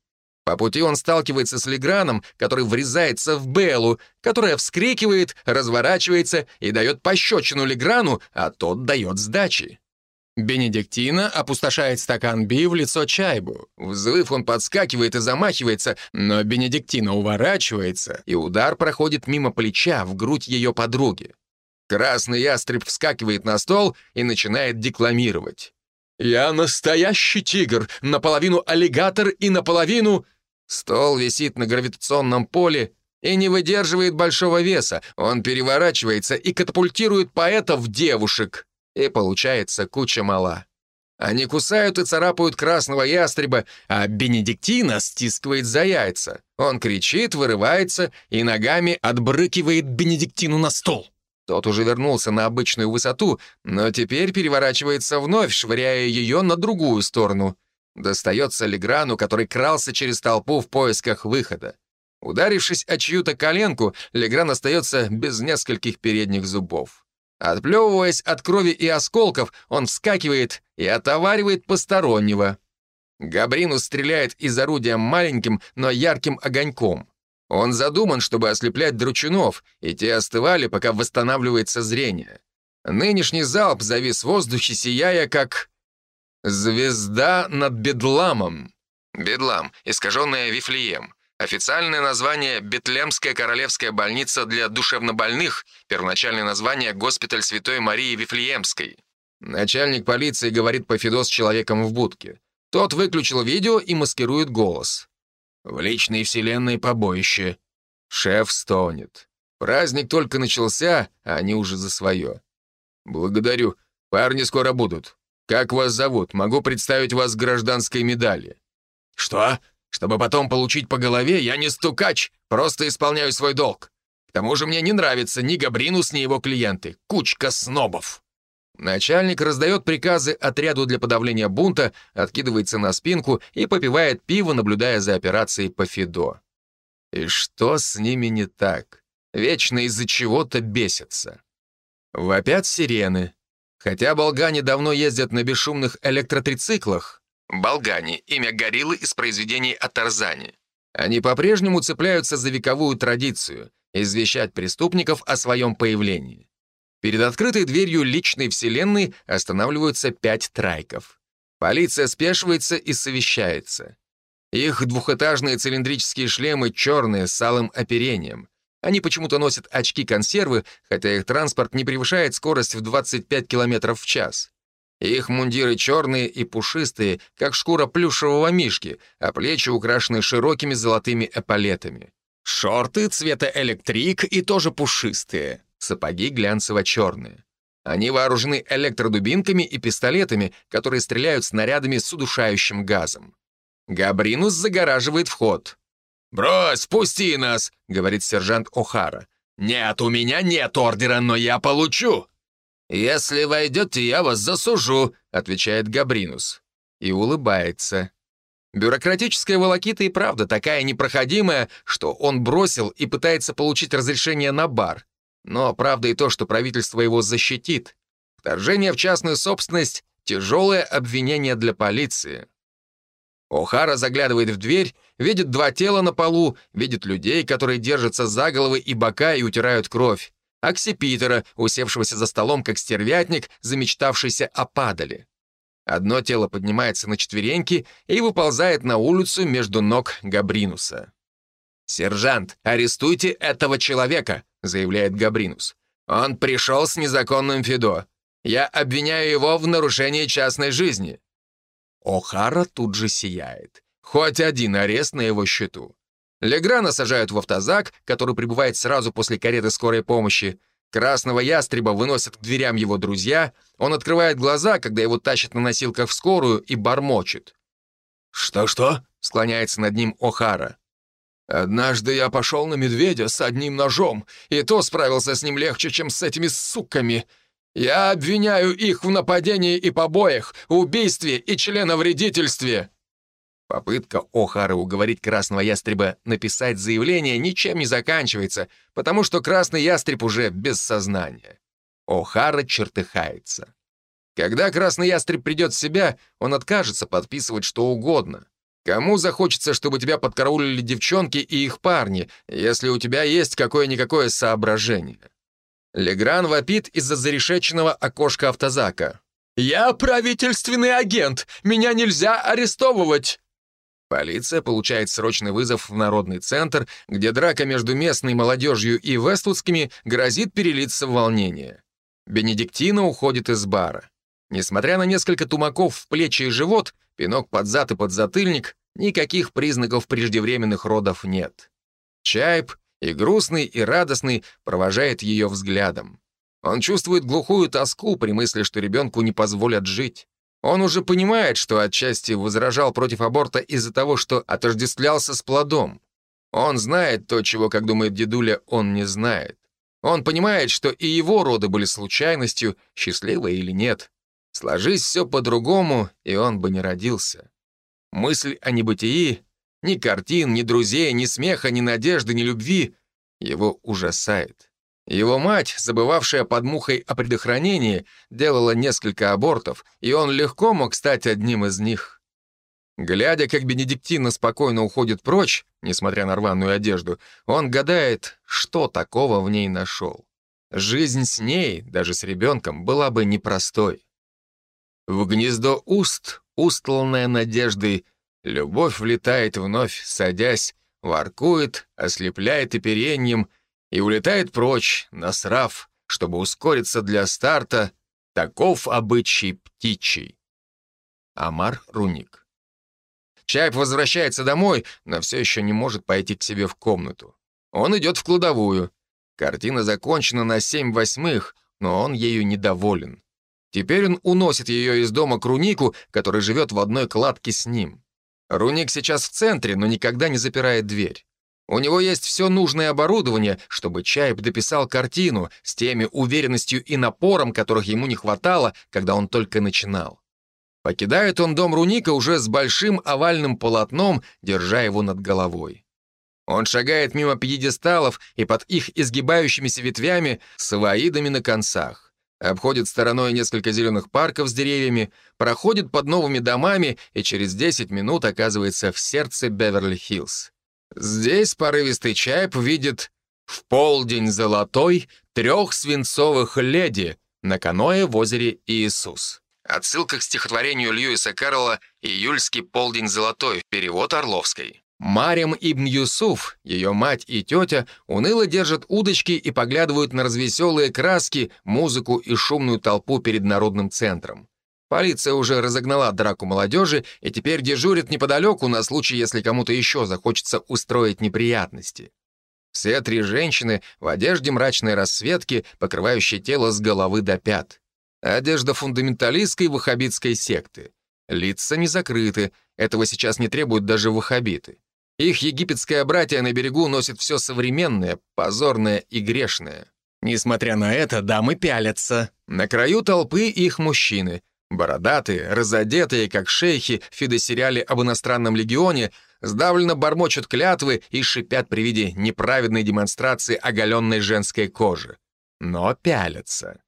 По пути он сталкивается с Леграном, который врезается в Беллу, которая вскрикивает, разворачивается и дает пощечину Леграну, а тот дает сдачи. Бенедиктина опустошает стакан Би в лицо Чайбу. Взвыв, он подскакивает и замахивается, но Бенедиктина уворачивается, и удар проходит мимо плеча в грудь ее подруги. Красный ястреб вскакивает на стол и начинает декламировать. «Я настоящий тигр, наполовину аллигатор и наполовину...» Стол висит на гравитационном поле и не выдерживает большого веса. Он переворачивается и катапультирует поэта в девушек и получается куча мала. Они кусают и царапают красного ястреба, а Бенедиктина стискивает за яйца. Он кричит, вырывается и ногами отбрыкивает Бенедиктину на стол. Тот уже вернулся на обычную высоту, но теперь переворачивается вновь, швыряя ее на другую сторону. Достается Леграну, который крался через толпу в поисках выхода. Ударившись о чью-то коленку, Легран остается без нескольких передних зубов. Отплевываясь от крови и осколков, он вскакивает и отоваривает постороннего. Габрину стреляет из орудия маленьким, но ярким огоньком. Он задуман, чтобы ослеплять дручунов, и те остывали, пока восстанавливается зрение. Нынешний залп завис в воздухе, сияя, как звезда над Бедламом. Бедлам, искаженное Вифлеем. Официальное название «Бетлемская королевская больница для душевнобольных», первоначальное название «Госпиталь Святой Марии Вифлеемской». Начальник полиции говорит по с человеком в будке. Тот выключил видео и маскирует голос. В личной вселенной побоище. Шеф стонет. Праздник только начался, а они уже за свое. Благодарю. Парни скоро будут. Как вас зовут? Могу представить вас гражданской медали. Что? Чтобы потом получить по голове, я не стукач, просто исполняю свой долг. К тому же мне не нравится ни Габринус, ни его клиенты. Кучка снобов. Начальник раздает приказы отряду для подавления бунта, откидывается на спинку и попивает пиво, наблюдая за операцией по Фидо. И что с ними не так? Вечно из-за чего-то бесятся. Вопят сирены. Хотя болгане давно ездят на бесшумных электротрициклах, Болгани — имя гориллы из произведений о Тарзане. Они по-прежнему цепляются за вековую традицию — извещать преступников о своем появлении. Перед открытой дверью личной вселенной останавливаются пять трайков. Полиция спешивается и совещается. Их двухэтажные цилиндрические шлемы черные, с алым оперением. Они почему-то носят очки-консервы, хотя их транспорт не превышает скорость в 25 км в час. Их мундиры черные и пушистые, как шкура плюшевого мишки, а плечи украшены широкими золотыми эполетами. Шорты цвета электрик и тоже пушистые, сапоги глянцево-черные. Они вооружены электродубинками и пистолетами, которые стреляют снарядами с удушающим газом. Габринус загораживает вход. «Брось, пусти нас!» — говорит сержант О'Хара. «Нет, у меня нет ордера, но я получу!» «Если войдете, я вас засужу», — отвечает Габринус. И улыбается. Бюрократическая волокита и правда такая непроходимая, что он бросил и пытается получить разрешение на бар. Но правда и то, что правительство его защитит. Вторжение в частную собственность — тяжелое обвинение для полиции. О'Хара заглядывает в дверь, видит два тела на полу, видит людей, которые держатся за головы и бока и утирают кровь. Аксипитера, усевшегося за столом как стервятник, замечтавшийся о падале. Одно тело поднимается на четвереньки и выползает на улицу между ног Габринуса. «Сержант, арестуйте этого человека», — заявляет Габринус. «Он пришел с незаконным Фидо. Я обвиняю его в нарушении частной жизни». О'Хара тут же сияет. Хоть один арест на его счету. Леграна сажают в автозак, который прибывает сразу после кареты скорой помощи. Красного ястреба выносят к дверям его друзья. Он открывает глаза, когда его тащат на носилках в скорую, и бормочет. «Что-что?» — склоняется над ним О'Хара. «Однажды я пошел на медведя с одним ножом, и то справился с ним легче, чем с этими суками. Я обвиняю их в нападении и побоях, убийстве и членовредительстве». Попытка О'Хары уговорить красного ястреба написать заявление ничем не заканчивается, потому что красный ястреб уже без сознания. О'Хара чертыхается. Когда красный ястреб придет в себя, он откажется подписывать что угодно. Кому захочется, чтобы тебя подкараулили девчонки и их парни, если у тебя есть какое-никакое соображение? Легран вопит из-за зарешеченного окошка автозака. «Я правительственный агент! Меня нельзя арестовывать!» Полиция получает срочный вызов в Народный центр, где драка между местной молодежью и вествудскими грозит перелиться в волнение. Бенедиктина уходит из бара. Несмотря на несколько тумаков в плечи и живот, пинок под зад и под затыльник, никаких признаков преждевременных родов нет. Чайп, и грустный, и радостный, провожает ее взглядом. Он чувствует глухую тоску при мысли, что ребенку не позволят жить. Он уже понимает, что отчасти возражал против аборта из-за того, что отождествлялся с плодом. Он знает то, чего, как думает дедуля, он не знает. Он понимает, что и его роды были случайностью, счастливой или нет. Сложись все по-другому, и он бы не родился. Мысль о небытии, ни картин, ни друзей, ни смеха, ни надежды, ни любви его ужасает. Его мать, забывавшая под мухой о предохранении, делала несколько абортов, и он легко мог стать одним из них. Глядя, как Бенедиктина спокойно уходит прочь, несмотря на рваную одежду, он гадает, что такого в ней нашел. Жизнь с ней, даже с ребенком, была бы непростой. В гнездо уст, устланное надеждой, любовь влетает вновь, садясь, воркует, ослепляет оперением — и улетает прочь, насрав, чтобы ускориться для старта. Таков обычай птичий. Амар Руник. Чайп возвращается домой, но все еще не может пойти к себе в комнату. Он идет в кладовую. Картина закончена на семь восьмых, но он ею недоволен. Теперь он уносит ее из дома к Рунику, который живет в одной кладке с ним. Руник сейчас в центре, но никогда не запирает дверь. У него есть все нужное оборудование, чтобы Чайб дописал картину с теми уверенностью и напором, которых ему не хватало, когда он только начинал. Покидает он дом Руника уже с большим овальным полотном, держа его над головой. Он шагает мимо пьедесталов и под их изгибающимися ветвями с аваидами на концах. Обходит стороной несколько зеленых парков с деревьями, проходит под новыми домами и через 10 минут оказывается в сердце Беверли-Хиллз. Здесь порывистый чайп видит в полдень золотой трех свинцовых леди на каное в озере Иисус. Отсылка к стихотворению Льюиса Карла «Июльский полдень золотой», перевод Орловской. Марим ибн Юсуф, ее мать и тетя, уныло держат удочки и поглядывают на развеселые краски, музыку и шумную толпу перед народным центром. Полиция уже разогнала драку молодежи и теперь дежурит неподалеку на случай, если кому-то еще захочется устроить неприятности. Все три женщины в одежде мрачной расцветки, покрывающей тело с головы до пят. Одежда фундаменталистской ваххабитской секты. Лица не закрыты, этого сейчас не требуют даже ваххабиты. Их египетское братья на берегу носит все современное, позорное и грешное. Несмотря на это, дамы пялятся. На краю толпы их мужчины — Бородатые, разодетые, как шейхи в фидосериале об иностранном легионе, сдавленно бормочут клятвы и шипят при виде неправедной демонстрации оголенной женской кожи. Но пялятся.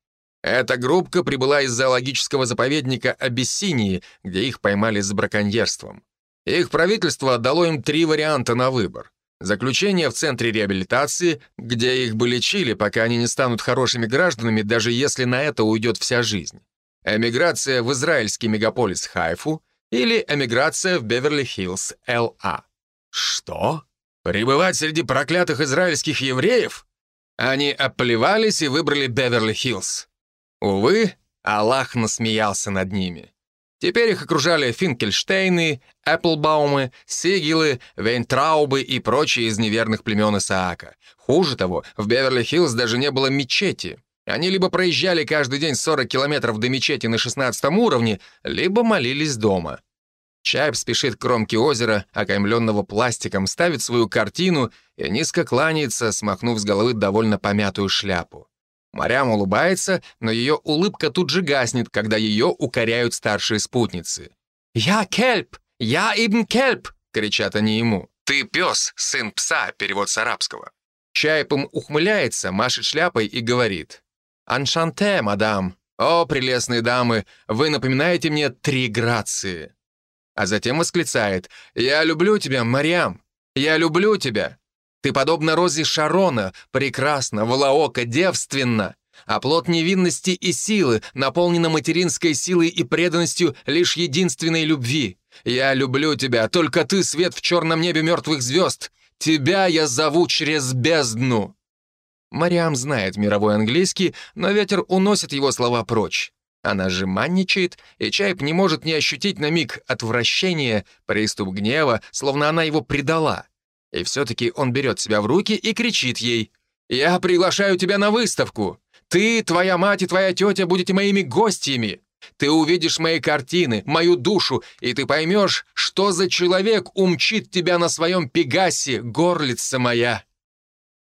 Эта группка прибыла из зоологического заповедника Абиссинии, где их поймали с браконьерством. Их правительство дало им три варианта на выбор. Заключение в центре реабилитации, где их бы лечили, пока они не станут хорошими гражданами, даже если на это уйдет вся жизнь эмиграция в израильский мегаполис Хайфу или эмиграция в Беверли-Хиллз, Л.А. Что? Пребывать среди проклятых израильских евреев? Они оплевались и выбрали Беверли-Хиллз. Увы, Аллах насмеялся над ними. Теперь их окружали Финкельштейны, Эпплбаумы, Сигилы, Вейнтраубы и прочие из неверных племен Исаака. Хуже того, в Беверли-Хиллз даже не было мечети. Они либо проезжали каждый день 40 километров до мечети на 16 уровне, либо молились дома. Чайп спешит к кромке озера, окаймленного пластиком, ставит свою картину и низко кланяется, смахнув с головы довольно помятую шляпу. Марям улыбается, но ее улыбка тут же гаснет, когда ее укоряют старшие спутницы. «Я Кельп! Я Ибн Кельп!» — кричат они ему. «Ты пес, сын пса», — перевод с арабского. Чайпом ухмыляется, машет шляпой и говорит. «Аншанте, мадам! О, прелестные дамы, вы напоминаете мне три грации!» А затем восклицает «Я люблю тебя, Мариам! Я люблю тебя! Ты подобна розе Шарона, прекрасна, волоока, девственна! а плод невинности и силы, наполнена материнской силой и преданностью лишь единственной любви. Я люблю тебя, только ты — свет в черном небе мертвых звезд. Тебя я зову через бездну». Мариам знает мировой английский, но ветер уносит его слова прочь. Она жеманничает, и Чайп не может не ощутить на миг отвращения, приступ гнева, словно она его предала. И все-таки он берет себя в руки и кричит ей «Я приглашаю тебя на выставку! Ты, твоя мать и твоя тетя будете моими гостями! Ты увидишь мои картины, мою душу, и ты поймешь, что за человек умчит тебя на своем пегасе, горлица моя!»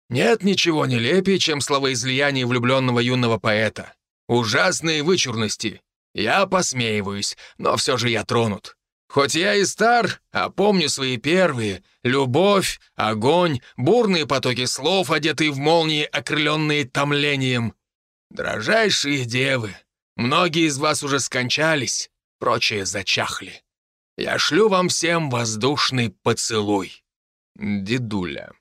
Нет ничего нелепее, чем словоизлияние влюбленного юного поэта. Ужасные вычурности. Я посмеиваюсь, но все же я тронут. Хоть я и стар, а помню свои первые. Любовь, огонь, бурные потоки слов, одетые в молнии, окрыленные томлением. Дрожайшие девы, многие из вас уже скончались, прочие зачахли. Я шлю вам всем воздушный поцелуй. Дедуля.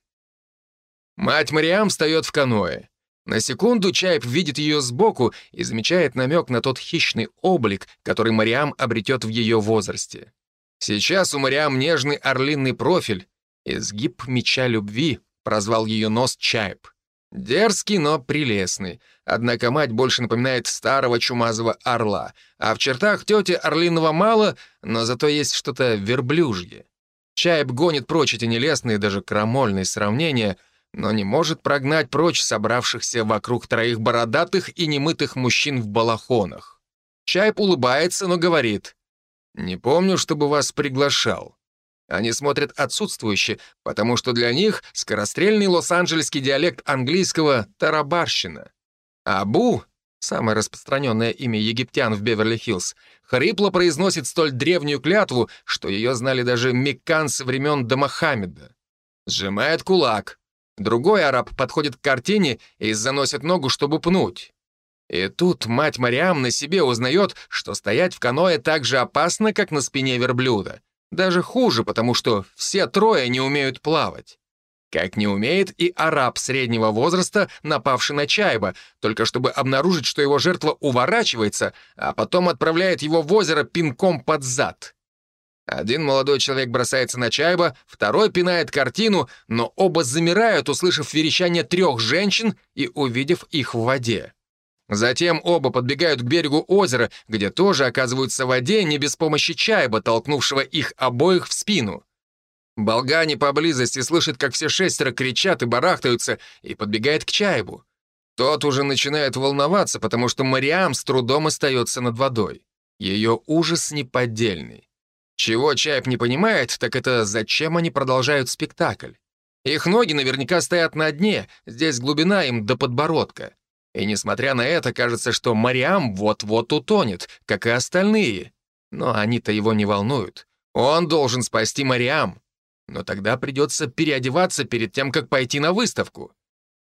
Мать Мариам встает в каное. На секунду Чайп видит ее сбоку и замечает намек на тот хищный облик, который Мариам обретет в ее возрасте. Сейчас у Мариам нежный орлиный профиль, изгиб меча любви, прозвал ее нос Чайп. Дерзкий, но прелестный. Однако мать больше напоминает старого чумазого орла, а в чертах тети орлиного мало, но зато есть что-то верблюжье. Чайп гонит прочь эти нелестные, даже крамольные сравнения — но не может прогнать прочь собравшихся вокруг троих бородатых и немытых мужчин в балахонах. Чайп улыбается, но говорит, «Не помню, чтобы вас приглашал». Они смотрят отсутствующе, потому что для них скорострельный лос-анджелесский диалект английского — тарабарщина. Абу, самое распространенное имя египтян в Беверли-Хиллз, хрипло произносит столь древнюю клятву, что ее знали даже мекканцы времен до Мохаммеда. Сжимает кулак, Другой араб подходит к картине и заносит ногу, чтобы пнуть. И тут мать Мариам на себе узнает, что стоять в каное так же опасно, как на спине верблюда. Даже хуже, потому что все трое не умеют плавать. Как не умеет и араб среднего возраста, напавший на Чайба, только чтобы обнаружить, что его жертва уворачивается, а потом отправляет его в озеро пинком под зад. Один молодой человек бросается на Чайба, второй пинает картину, но оба замирают, услышав верещание трех женщин и увидев их в воде. Затем оба подбегают к берегу озера, где тоже оказываются в воде не без помощи Чайба, толкнувшего их обоих в спину. Болгани поблизости слышит, как все шестеро кричат и барахтаются, и подбегает к Чайбу. Тот уже начинает волноваться, потому что Мариам с трудом остается над водой. Ее ужас неподдельный. Чего Чайп не понимает, так это зачем они продолжают спектакль. Их ноги наверняка стоят на дне, здесь глубина им до подбородка. И несмотря на это, кажется, что Мариам вот-вот утонет, как и остальные. Но они-то его не волнуют. Он должен спасти Мариам. Но тогда придется переодеваться перед тем, как пойти на выставку.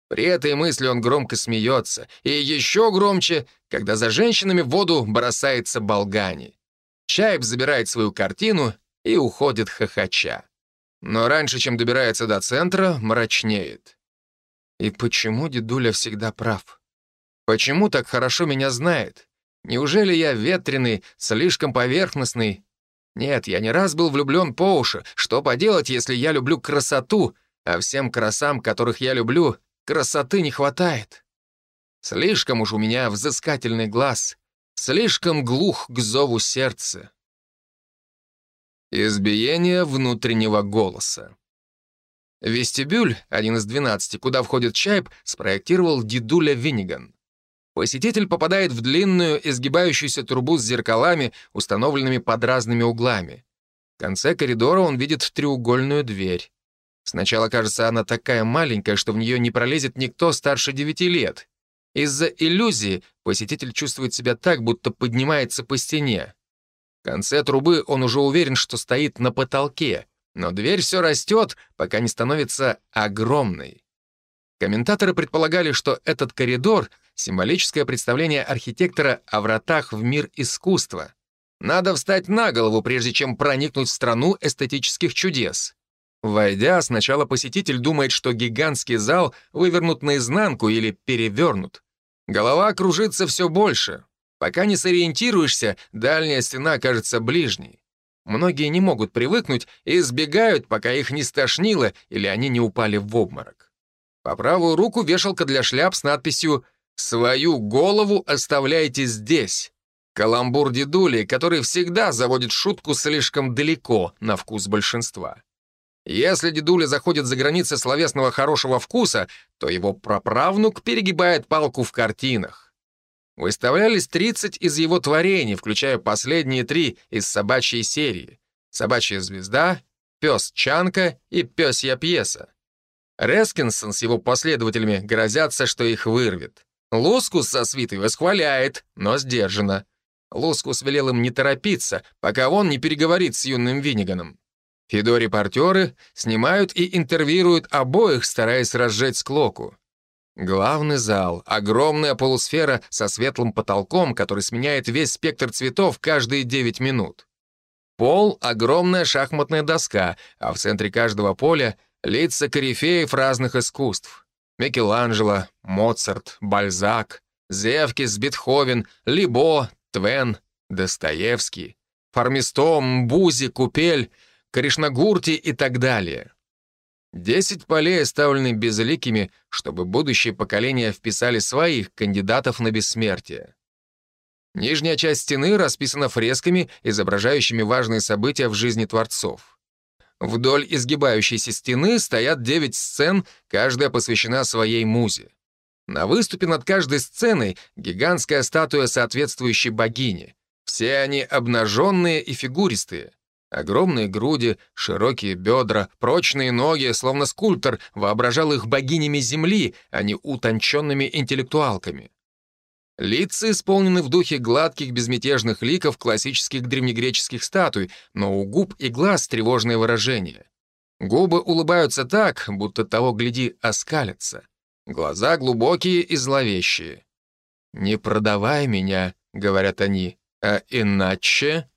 При этой мысли он громко смеется, и еще громче, когда за женщинами в воду бросается Болгани. Чайб забирает свою картину и уходит хохоча. Но раньше, чем добирается до центра, мрачнеет. И почему дедуля всегда прав? Почему так хорошо меня знает? Неужели я ветреный, слишком поверхностный? Нет, я не раз был влюблен по уши. Что поделать, если я люблю красоту, а всем красам, которых я люблю, красоты не хватает? Слишком уж у меня взыскательный глаз, слишком глух к зову сердца. Избиение внутреннего голоса. Вестибюль, один из двенадцати, куда входит Чайп, спроектировал дедуля Винниган. Посетитель попадает в длинную, изгибающуюся трубу с зеркалами, установленными под разными углами. В конце коридора он видит треугольную дверь. Сначала кажется, она такая маленькая, что в нее не пролезет никто старше девяти лет. Из-за иллюзии посетитель чувствует себя так, будто поднимается по стене. В конце трубы он уже уверен, что стоит на потолке, но дверь все растет, пока не становится огромной. Комментаторы предполагали, что этот коридор — символическое представление архитектора о вратах в мир искусства. Надо встать на голову, прежде чем проникнуть в страну эстетических чудес. Войдя, сначала посетитель думает, что гигантский зал вывернут наизнанку или перевернут. Голова кружится все больше. Пока не сориентируешься, дальняя стена кажется ближней. Многие не могут привыкнуть и избегают, пока их не стошнило или они не упали в обморок. По правую руку вешалка для шляп с надписью «Свою голову оставляйте здесь». Каламбур дедули, который всегда заводит шутку слишком далеко на вкус большинства. Если дедуля заходит за границы словесного хорошего вкуса, то его праправнук перегибает палку в картинах. Выставлялись 30 из его творений, включая последние три из собачьей серии. «Собачья звезда», «Пес Чанка» и «Песья пьеса». Рескинсон с его последователями грозятся, что их вырвет. Лускус со свитой восхваляет, но сдержанно. Лускус велел им не торопиться, пока он не переговорит с юным Винниганом. Фидо-репортеры снимают и интервьюируют обоих, стараясь разжечь склоку. Главный зал — огромная полусфера со светлым потолком, который сменяет весь спектр цветов каждые 9 минут. Пол — огромная шахматная доска, а в центре каждого поля — лица корифеев разных искусств. Микеланджело, Моцарт, Бальзак, Зевкис, Бетховен, Либо, Твен, Достоевский, Фармисто, Мбузи, Купель, Кришнагурти и так далее. Десять полей оставлены безликими, чтобы будущие поколения вписали своих кандидатов на бессмертие. Нижняя часть стены расписана фресками, изображающими важные события в жизни творцов. Вдоль изгибающейся стены стоят девять сцен, каждая посвящена своей музе. На выступе над каждой сценой гигантская статуя соответствующей богини. Все они обнаженные и фигуристые. Огромные груди, широкие бедра, прочные ноги, словно скульптор воображал их богинями земли, а не утонченными интеллектуалками. Лица исполнены в духе гладких безмятежных ликов классических древнегреческих статуй, но у губ и глаз тревожное выражение. Губы улыбаются так, будто того, гляди, оскалятся. Глаза глубокие и зловещие. «Не продавай меня», — говорят они, — «а иначе...»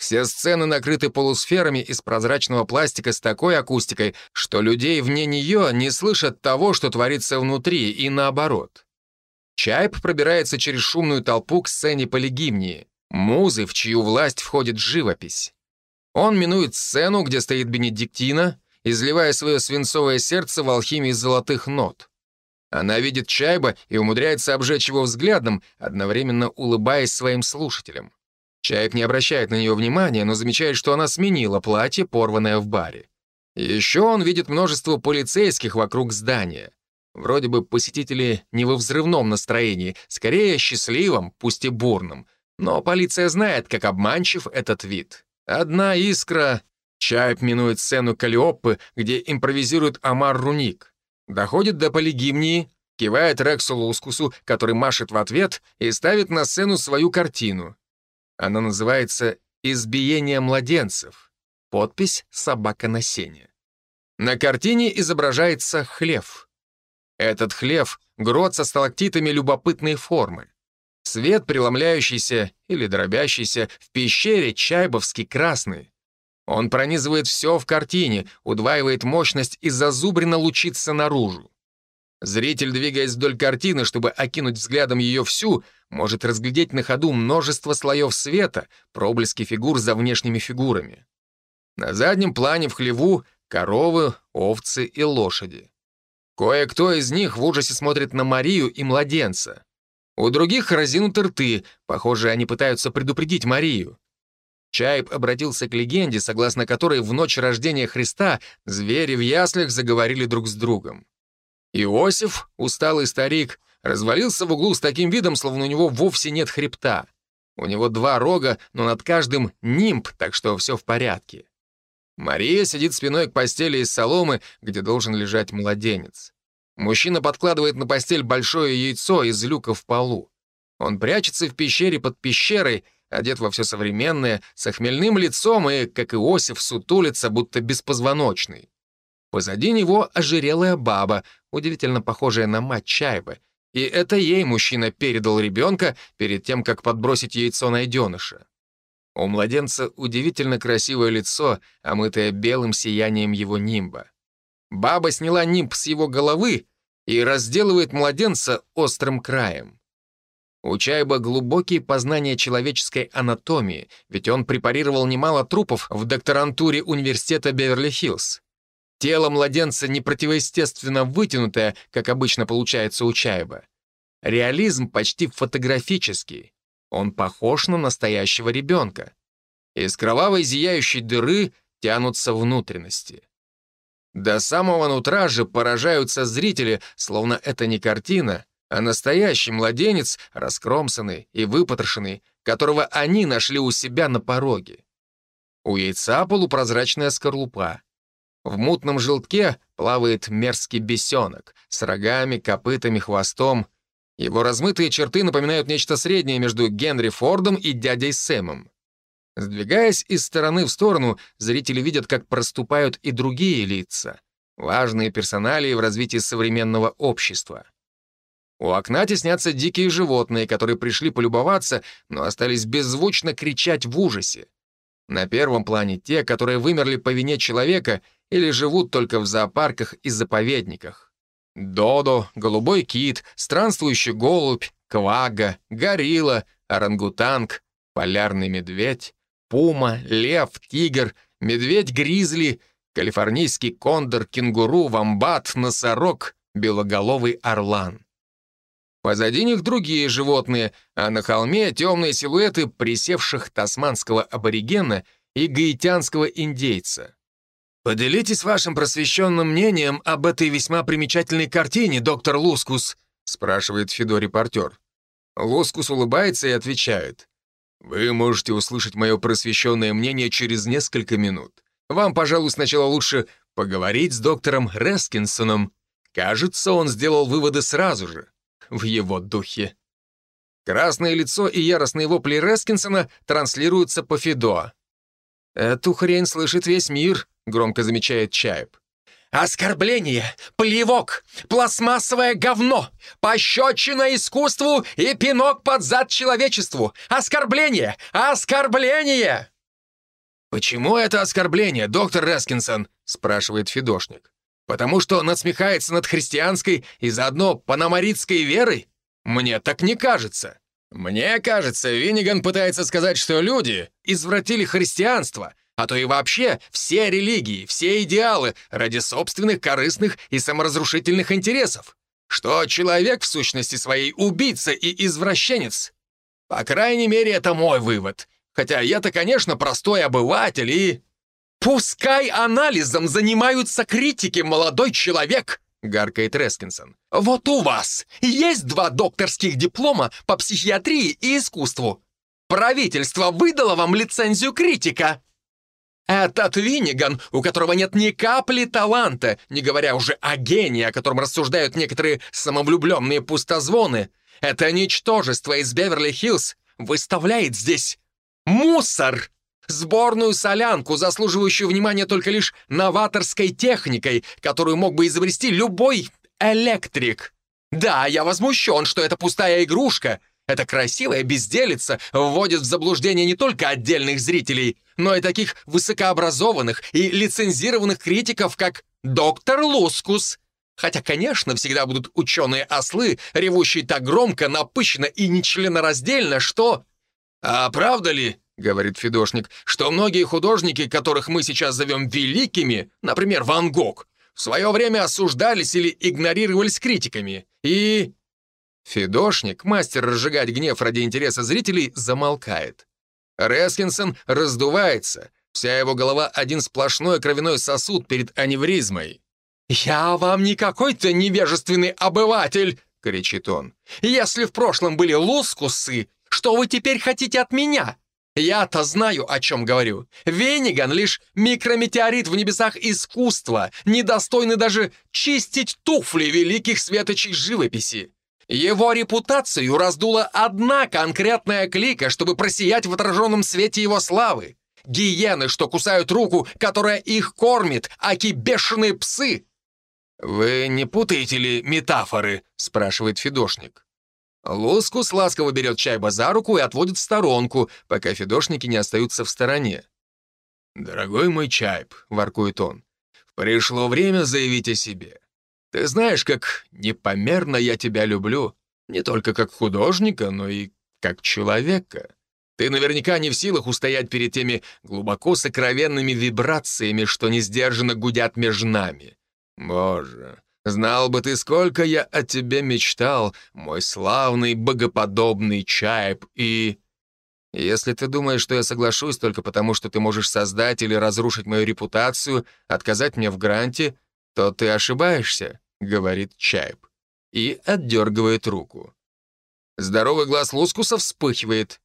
Все сцены накрыты полусферами из прозрачного пластика с такой акустикой, что людей вне нее не слышат того, что творится внутри, и наоборот. Чайп пробирается через шумную толпу к сцене полигимнии, музы, в чью власть входит живопись. Он минует сцену, где стоит Бенедиктина, изливая свое свинцовое сердце в алхимии золотых нот. Она видит Чайба и умудряется обжечь его взглядом, одновременно улыбаясь своим слушателям. Чайб не обращает на нее внимания, но замечает, что она сменила платье, порванное в баре. Еще он видит множество полицейских вокруг здания. Вроде бы посетители не во взрывном настроении, скорее счастливом, пусть и бурном. Но полиция знает, как обманчив этот вид. Одна искра Чайп минует сцену Калиоппы, где импровизирует Амар Руник. Доходит до полигимнии, кивает Рексу Лускусу, который машет в ответ и ставит на сцену свою картину. Она называется «Избиение младенцев». Подпись «Собака на сене». На картине изображается хлев. Этот хлев — грот со сталактитами любопытной формы. Свет, преломляющийся или дробящийся, в пещере чайбовский красный. Он пронизывает все в картине, удваивает мощность и зазубренно лучится наружу. Зритель, двигаясь вдоль картины, чтобы окинуть взглядом ее всю, может разглядеть на ходу множество слоев света, проблески фигур за внешними фигурами. На заднем плане в хлеву коровы, овцы и лошади. Кое-кто из них в ужасе смотрит на Марию и младенца. У других разинуты рты, похоже, они пытаются предупредить Марию. Чайб обратился к легенде, согласно которой в ночь рождения Христа звери в яслях заговорили друг с другом. Иосиф, усталый старик, развалился в углу с таким видом, словно у него вовсе нет хребта. У него два рога, но над каждым нимб, так что все в порядке. Мария сидит спиной к постели из соломы, где должен лежать младенец. Мужчина подкладывает на постель большое яйцо из люка в полу. Он прячется в пещере под пещерой, одет во все современное, с хмельным лицом и, как Иосиф, сутулится, будто беспозвоночный. Позади него ожирелая баба, удивительно похожая на мать Чайбы, и это ей мужчина передал ребенка перед тем, как подбросить яйцо найденыша. У младенца удивительно красивое лицо, омытое белым сиянием его нимба. Баба сняла нимб с его головы, и разделывает младенца острым краем. У Чайба глубокие познания человеческой анатомии, ведь он препарировал немало трупов в докторантуре университета Беверли-Хиллз. Тело младенца не противоестественно вытянутое, как обычно получается у Чайба. Реализм почти фотографический. Он похож на настоящего ребенка. Из кровавой зияющей дыры тянутся внутренности. До самого нутра же поражаются зрители, словно это не картина, а настоящий младенец, раскромсанный и выпотрошенный, которого они нашли у себя на пороге. У яйца полупрозрачная скорлупа. В мутном желтке плавает мерзкий бесенок с рогами, копытами, хвостом. Его размытые черты напоминают нечто среднее между Генри Фордом и дядей Сэмом. Сдвигаясь из стороны в сторону, зрители видят, как проступают и другие лица. Важные персоналии в развитии современного общества. У окна теснятся дикие животные, которые пришли полюбоваться, но остались беззвучно кричать в ужасе. На первом плане те, которые вымерли по вине человека или живут только в зоопарках и заповедниках. Додо, голубой кит, странствующий голубь, квага, горилла, орангутанг, полярный медведь, пума, лев, тигр, медведь-гризли, калифорнийский кондор, кенгуру, вамбат, носорог, белоголовый орлан. Позади них другие животные, а на холме темные силуэты присевших тасманского аборигена и гаитянского индейца. «Поделитесь вашим просвещенным мнением об этой весьма примечательной картине, доктор Лускус», спрашивает Фидо-репортер. Лускус улыбается и отвечает. «Вы можете услышать мое просвещенное мнение через несколько минут. Вам, пожалуй, сначала лучше поговорить с доктором Рескинсоном. Кажется, он сделал выводы сразу же в его духе. Красное лицо и яростные вопли Рескинсона транслируются по Фидо. «Эту хрень слышит весь мир», — громко замечает Чайб. «Оскорбление, плевок, пластмассовое говно, пощечина искусству и пинок под зад человечеству! Оскорбление! Оскорбление!» «Почему это оскорбление, доктор Рескинсон?» — спрашивает Фидошник. Потому что насмехается над христианской и заодно панамаритской верой? Мне так не кажется. Мне кажется, Винниган пытается сказать, что люди извратили христианство, а то и вообще все религии, все идеалы ради собственных корыстных и саморазрушительных интересов. Что человек в сущности своей убийца и извращенец. По крайней мере, это мой вывод. Хотя я-то, конечно, простой обыватель и... «Пускай анализом занимаются критики, молодой человек!» — гаркает Рескинсон. «Вот у вас есть два докторских диплома по психиатрии и искусству. Правительство выдало вам лицензию критика. Этот Винниган, у которого нет ни капли таланта, не говоря уже о гении, о котором рассуждают некоторые самовлюбленные пустозвоны, это ничтожество из Беверли-Хиллз выставляет здесь мусор!» Сборную солянку, заслуживающую внимания только лишь новаторской техникой, которую мог бы изобрести любой электрик. Да, я возмущен, что это пустая игрушка. Эта красивая безделица вводит в заблуждение не только отдельных зрителей, но и таких высокообразованных и лицензированных критиков, как доктор Лускус. Хотя, конечно, всегда будут ученые-ослы, ревущие так громко, напыщенно и нечленораздельно, что... А правда ли, говорит Федошник, что многие художники, которых мы сейчас зовем великими, например, Ван Гог, в свое время осуждались или игнорировались критиками. И... Федошник, мастер разжигать гнев ради интереса зрителей, замолкает. Рескинсон раздувается. Вся его голова — один сплошной кровяной сосуд перед аневризмой. «Я вам не какой-то невежественный обыватель!» — кричит он. «Если в прошлом были лускусы, что вы теперь хотите от меня? Я-то знаю, о чем говорю. Вениган — лишь микрометеорит в небесах искусства, недостойный даже чистить туфли великих светочей живописи. Его репутацию раздула одна конкретная клика, чтобы просиять в отраженном свете его славы. Гиены, что кусают руку, которая их кормит, аки бешеные псы. «Вы не путаете ли метафоры?» — спрашивает Федошник. Лускус ласково берет Чайба за руку и отводит в сторонку, пока фидошники не остаются в стороне. «Дорогой мой Чайб», — воркует он, — «пришло время заявить о себе. Ты знаешь, как непомерно я тебя люблю. Не только как художника, но и как человека. Ты наверняка не в силах устоять перед теми глубоко сокровенными вибрациями, что несдержанно гудят между нами. Боже, знал бы ты, сколько я о тебе мечтал, мой славный богоподобный Чайп, и... Если ты думаешь, что я соглашусь только потому, что ты можешь создать или разрушить мою репутацию, отказать мне в гранте, то ты ошибаешься, — говорит Чайп. И отдергивает руку. Здоровый глаз Лускуса вспыхивает.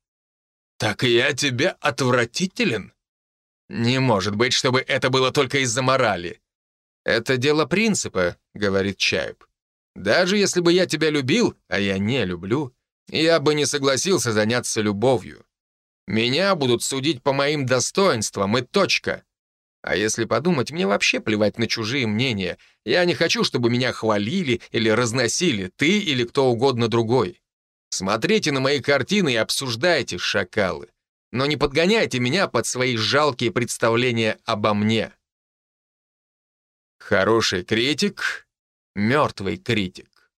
«Так я тебе отвратителен?» «Не может быть, чтобы это было только из-за морали». «Это дело принципа», — говорит Чайп. «Даже если бы я тебя любил, а я не люблю, я бы не согласился заняться любовью. Меня будут судить по моим достоинствам и точка. А если подумать, мне вообще плевать на чужие мнения. Я не хочу, чтобы меня хвалили или разносили, ты или кто угодно другой. Смотрите на мои картины и обсуждайте, шакалы. Но не подгоняйте меня под свои жалкие представления обо мне. Хороший критик, мертвый критик.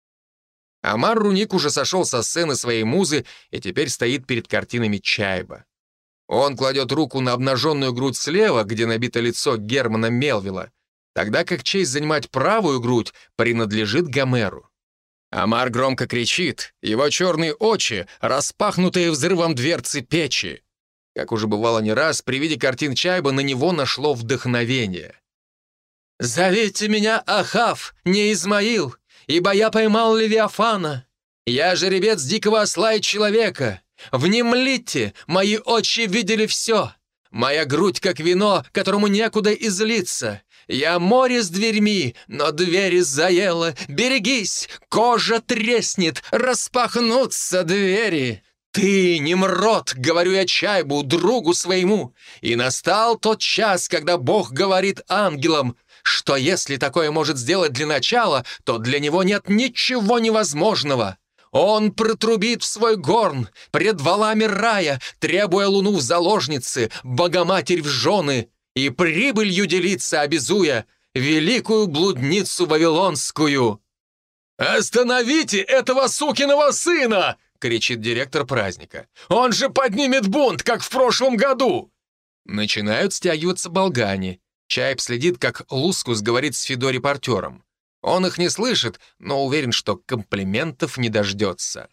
Амар Руник уже сошел со сцены своей музы и теперь стоит перед картинами Чайба. Он кладет руку на обнаженную грудь слева, где набито лицо Германа Мелвилла, тогда как честь занимать правую грудь принадлежит Гомеру. Амар громко кричит, его черные очи, распахнутые взрывом дверцы печи. Как уже бывало не раз, при виде картин Чайба на него нашло вдохновение. «Зовите меня Ахав, не Измаил, ибо я поймал Левиафана. Я жеребец дикого осла и человека. Внемлите, мои очи видели все. Моя грудь, как вино, которому некуда излиться. Я море с дверьми, но двери заело. Берегись, кожа треснет, распахнутся двери. Ты, Немрод, говорю я Чайбу, другу своему. И настал тот час, когда Бог говорит ангелам, что если такое может сделать для начала, то для него нет ничего невозможного. Он протрубит в свой горн пред валами рая, требуя луну в заложницы, богоматерь в жены, и прибылью делиться обязуя великую блудницу вавилонскую. «Остановите этого сукиного сына!» — кричит директор праздника. «Он же поднимет бунт, как в прошлом году!» Начинают стягиваться болгане. Чайп следит, как Лускус говорит с Фидо-репортером. Он их не слышит, но уверен, что комплиментов не дождется.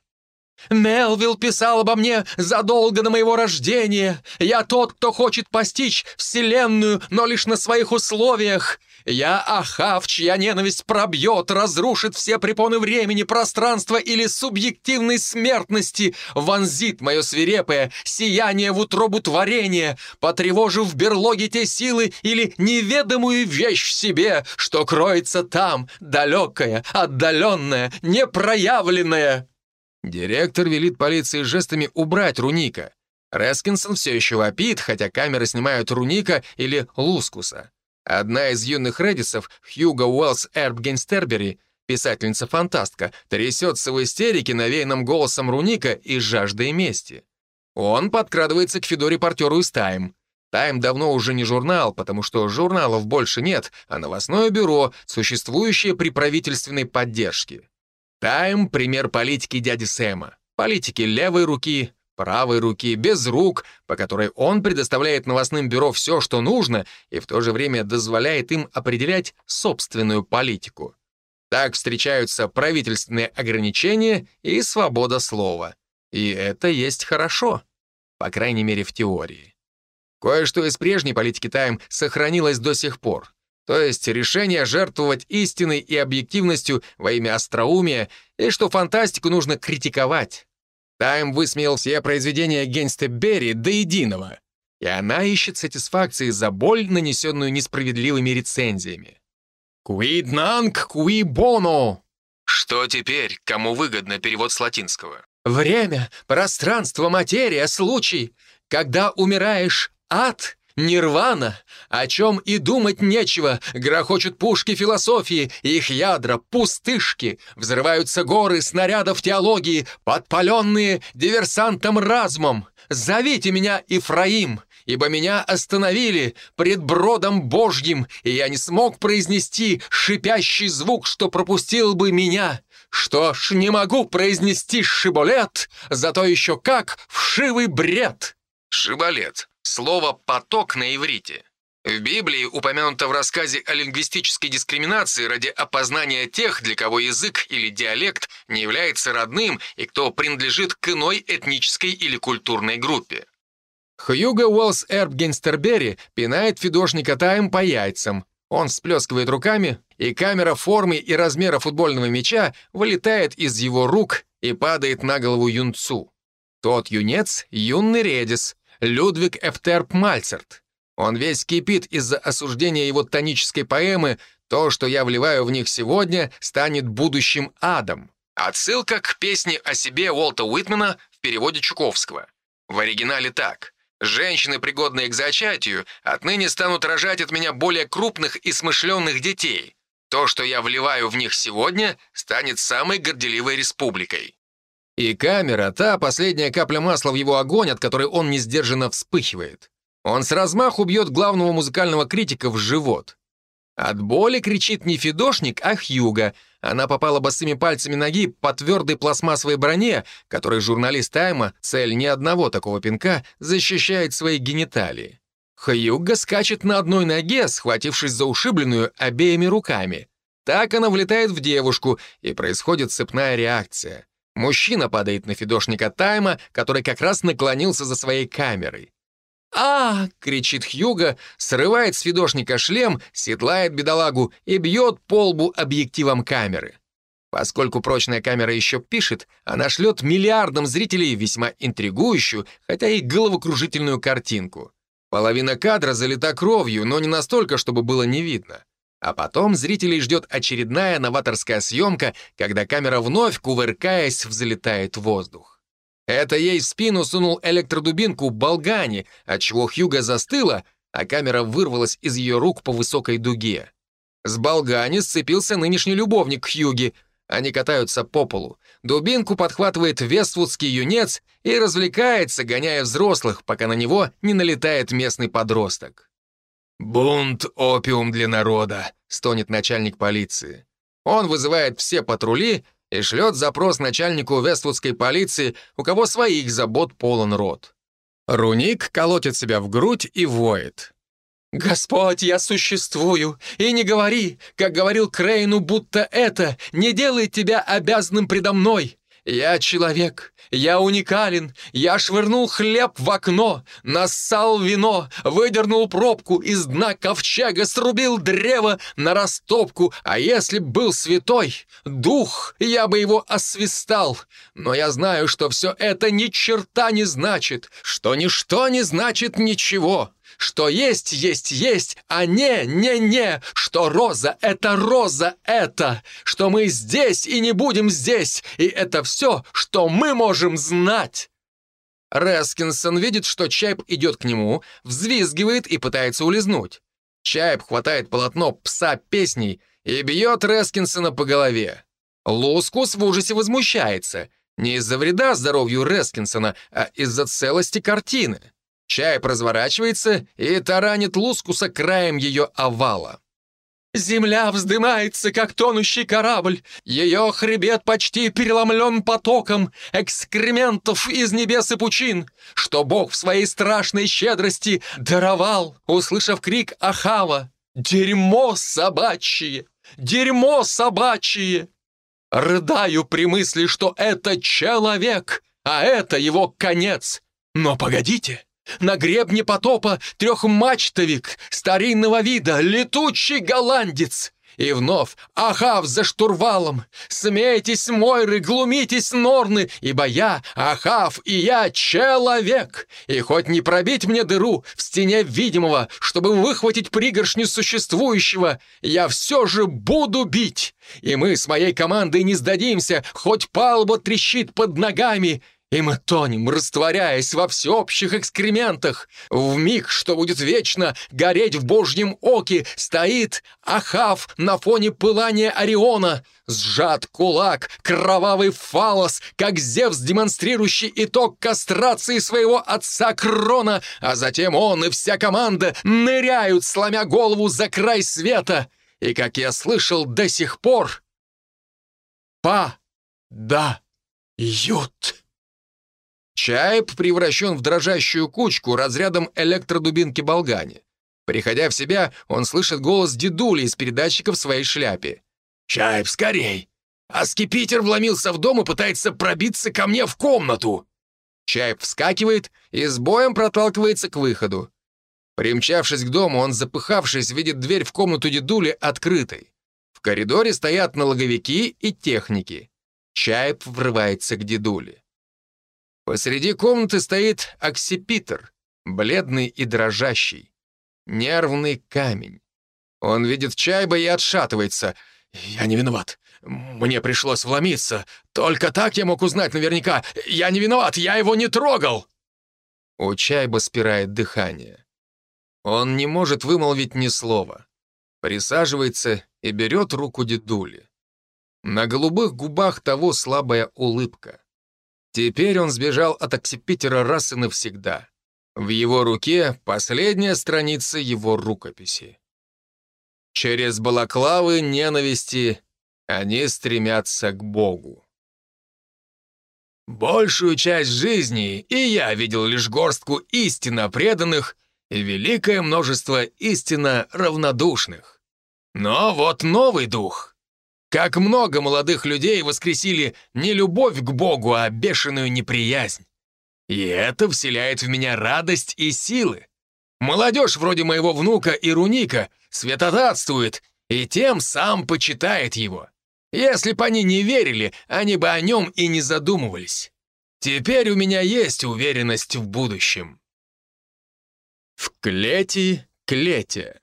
Мелвилл писал обо мне задолго до моего рождения. Я тот, кто хочет постичь Вселенную, но лишь на своих условиях. Я Ахав, чья ненависть пробьет, разрушит все препоны времени, пространства или субъективной смертности, вонзит мое свирепое сияние в утробу творения, потревожив в берлоге те силы или неведомую вещь в себе, что кроется там, далекая, отдаленная, непроявленная. Директор велит полиции жестами убрать Руника. Рескинсон все еще вопит, хотя камеры снимают Руника или Лускуса. Одна из юных редисов, Хьюго Уэллс Эрб Гейнстербери, писательница-фантастка, трясется в истерике навеянным голосом Руника и жаждой мести. Он подкрадывается к Фидо-репортеру из «Тайм». «Тайм» давно уже не журнал, потому что журналов больше нет, а новостное бюро, существующее при правительственной поддержке. Тайм — пример политики дяди Сэма. Политики левой руки, правой руки, без рук, по которой он предоставляет новостным бюро все, что нужно, и в то же время дозволяет им определять собственную политику. Так встречаются правительственные ограничения и свобода слова. И это есть хорошо, по крайней мере в теории. Кое-что из прежней политики Тайм сохранилось до сих пор. То есть решение жертвовать истиной и объективностью во имя остроумия, и что фантастику нужно критиковать. Тайм высмеял все произведения Генста Берри до единого, и она ищет сатисфакции за боль, нанесенную несправедливыми рецензиями. «Quid nunc, qui bono?» Что теперь? Кому выгодно перевод с латинского? Время, пространство, материя, случай. Когда умираешь, ад Нирвана, о чем и думать нечего, грохочут пушки философии, их ядра — пустышки, взрываются горы снарядов теологии, подпаленные диверсантом разумом. Зовите меня Ифраим, ибо меня остановили пред бродом Божьим, и я не смог произнести шипящий звук, что пропустил бы меня. Что ж, не могу произнести шиболет, зато еще как вшивый бред. Шиболет Слово «поток» на иврите. В Библии упомянуто в рассказе о лингвистической дискриминации ради опознания тех, для кого язык или диалект не является родным и кто принадлежит к иной этнической или культурной группе. Хьюго Уоллс Эрб Генстербери пинает фидошника Тайм по яйцам. Он всплескивает руками, и камера формы и размера футбольного мяча вылетает из его рук и падает на голову юнцу. Тот юнец — юный редис — Людвиг Эфтерп Мальцерт. Он весь кипит из-за осуждения его тонической поэмы «То, что я вливаю в них сегодня, станет будущим адом». Отсылка к песне о себе Уолта Уитмана в переводе Чуковского. В оригинале так. «Женщины, пригодные к зачатию, отныне станут рожать от меня более крупных и смышленных детей. То, что я вливаю в них сегодня, станет самой горделивой республикой». И камера — та последняя капля масла в его огонь, от которой он несдержанно вспыхивает. Он с размаху бьет главного музыкального критика в живот. От боли кричит не Федошник, а Хьюга. Она попала босыми пальцами ноги по твердой пластмассовой броне, которой журналист Тайма, цель ни одного такого пинка, защищает свои гениталии. Хьюга скачет на одной ноге, схватившись за ушибленную обеими руками. Так она влетает в девушку, и происходит цепная реакция. Мужчина падает на фидошника Тайма, который как раз наклонился за своей камерой. «А!» — кричит Хьюга, срывает с фидошника шлем, седлает бедолагу и бьет по лбу объективом камеры. Поскольку прочная камера еще пишет, она шлет миллиардам зрителей весьма интригующую, хотя и головокружительную картинку. Половина кадра залита кровью, но не настолько, чтобы было не видно. А потом зрителей ждет очередная новаторская съемка, когда камера вновь, кувыркаясь, взлетает в воздух. Это ей в спину сунул электродубинку Болгани, отчего Хьюга застыла, а камера вырвалась из ее рук по высокой дуге. С Болгани сцепился нынешний любовник Хьюги. Они катаются по полу. Дубинку подхватывает вествудский юнец и развлекается, гоняя взрослых, пока на него не налетает местный подросток. «Бунт — опиум для народа», — стонет начальник полиции. Он вызывает все патрули и шлет запрос начальнику Вествудской полиции, у кого своих забот полон рот. Руник колотит себя в грудь и воет. «Господь, я существую, и не говори, как говорил Крейну, будто это не делает тебя обязанным предо мной. Я человек, я уникален, я швырнул хлеб в окно, нассал вино, выдернул пробку из дна ковчега, срубил древо на растопку, а если б был святой, дух, я бы его освистал. Но я знаю, что все это ни черта не значит, что ничто не значит ничего что есть, есть, есть, а не, не, не, что роза — это роза — это, что мы здесь и не будем здесь, и это все, что мы можем знать. Рескинсон видит, что Чайп идет к нему, взвизгивает и пытается улизнуть. Чайп хватает полотно пса песней и бьет Рескинсона по голове. Лускус в ужасе возмущается. Не из-за вреда здоровью Рескинсона, а из-за целости картины. Чай разворачивается и таранит Лускуса краем ее овала. Земля вздымается, как тонущий корабль. Ее хребет почти переломлен потоком экскрементов из небес и пучин, что Бог в своей страшной щедрости даровал, услышав крик Ахава. «Дерьмо собачье! Дерьмо собачье!» Рыдаю при мысли, что это человек, а это его конец. Но погодите, на гребне потопа трехмачтовик старинного вида, летучий голландец. И вновь Ахав за штурвалом. Смейтесь, Мойры, глумитесь, Норны, ибо я, Ахав, и я человек. И хоть не пробить мне дыру в стене видимого, чтобы выхватить пригоршню существующего, я все же буду бить. И мы с моей командой не сдадимся, хоть палуба трещит под ногами, И мы тонем, растворяясь во всеобщих экскрементах. В миг, что будет вечно гореть в божьем оке, стоит Ахав на фоне пылания Ориона. Сжат кулак, кровавый фалос, как Зевс, демонстрирующий итог кастрации своего отца Крона, а затем он и вся команда ныряют, сломя голову за край света. И, как я слышал до сих пор, па-да-ют. Чайп превращен в дрожащую кучку разрядом электродубинки Болгани. Приходя в себя, он слышит голос дедули из передатчика в своей шляпе. «Чайп, скорей! А скипитер вломился в дом и пытается пробиться ко мне в комнату!» Чайп вскакивает и с боем проталкивается к выходу. Примчавшись к дому, он, запыхавшись, видит дверь в комнату дедули открытой. В коридоре стоят налоговики и техники. Чайп врывается к дедуле. Посреди комнаты стоит оксипитер, бледный и дрожащий. Нервный камень. Он видит Чайба и отшатывается. «Я не виноват. Мне пришлось вломиться. Только так я мог узнать наверняка. Я не виноват, я его не трогал!» У Чайба спирает дыхание. Он не может вымолвить ни слова. Присаживается и берет руку дедули. На голубых губах того слабая улыбка. Теперь он сбежал от оксипитера раз и навсегда. В его руке последняя страница его рукописи. Через балаклавы ненависти они стремятся к Богу. Большую часть жизни и я видел лишь горстку истинно преданных и великое множество истинно равнодушных. Но вот новый дух — как много молодых людей воскресили не любовь к Богу, а бешеную неприязнь. И это вселяет в меня радость и силы. Молодежь вроде моего внука Ируника святотатствует и тем сам почитает его. Если бы они не верили, они бы о нем и не задумывались. Теперь у меня есть уверенность в будущем. В клети клете.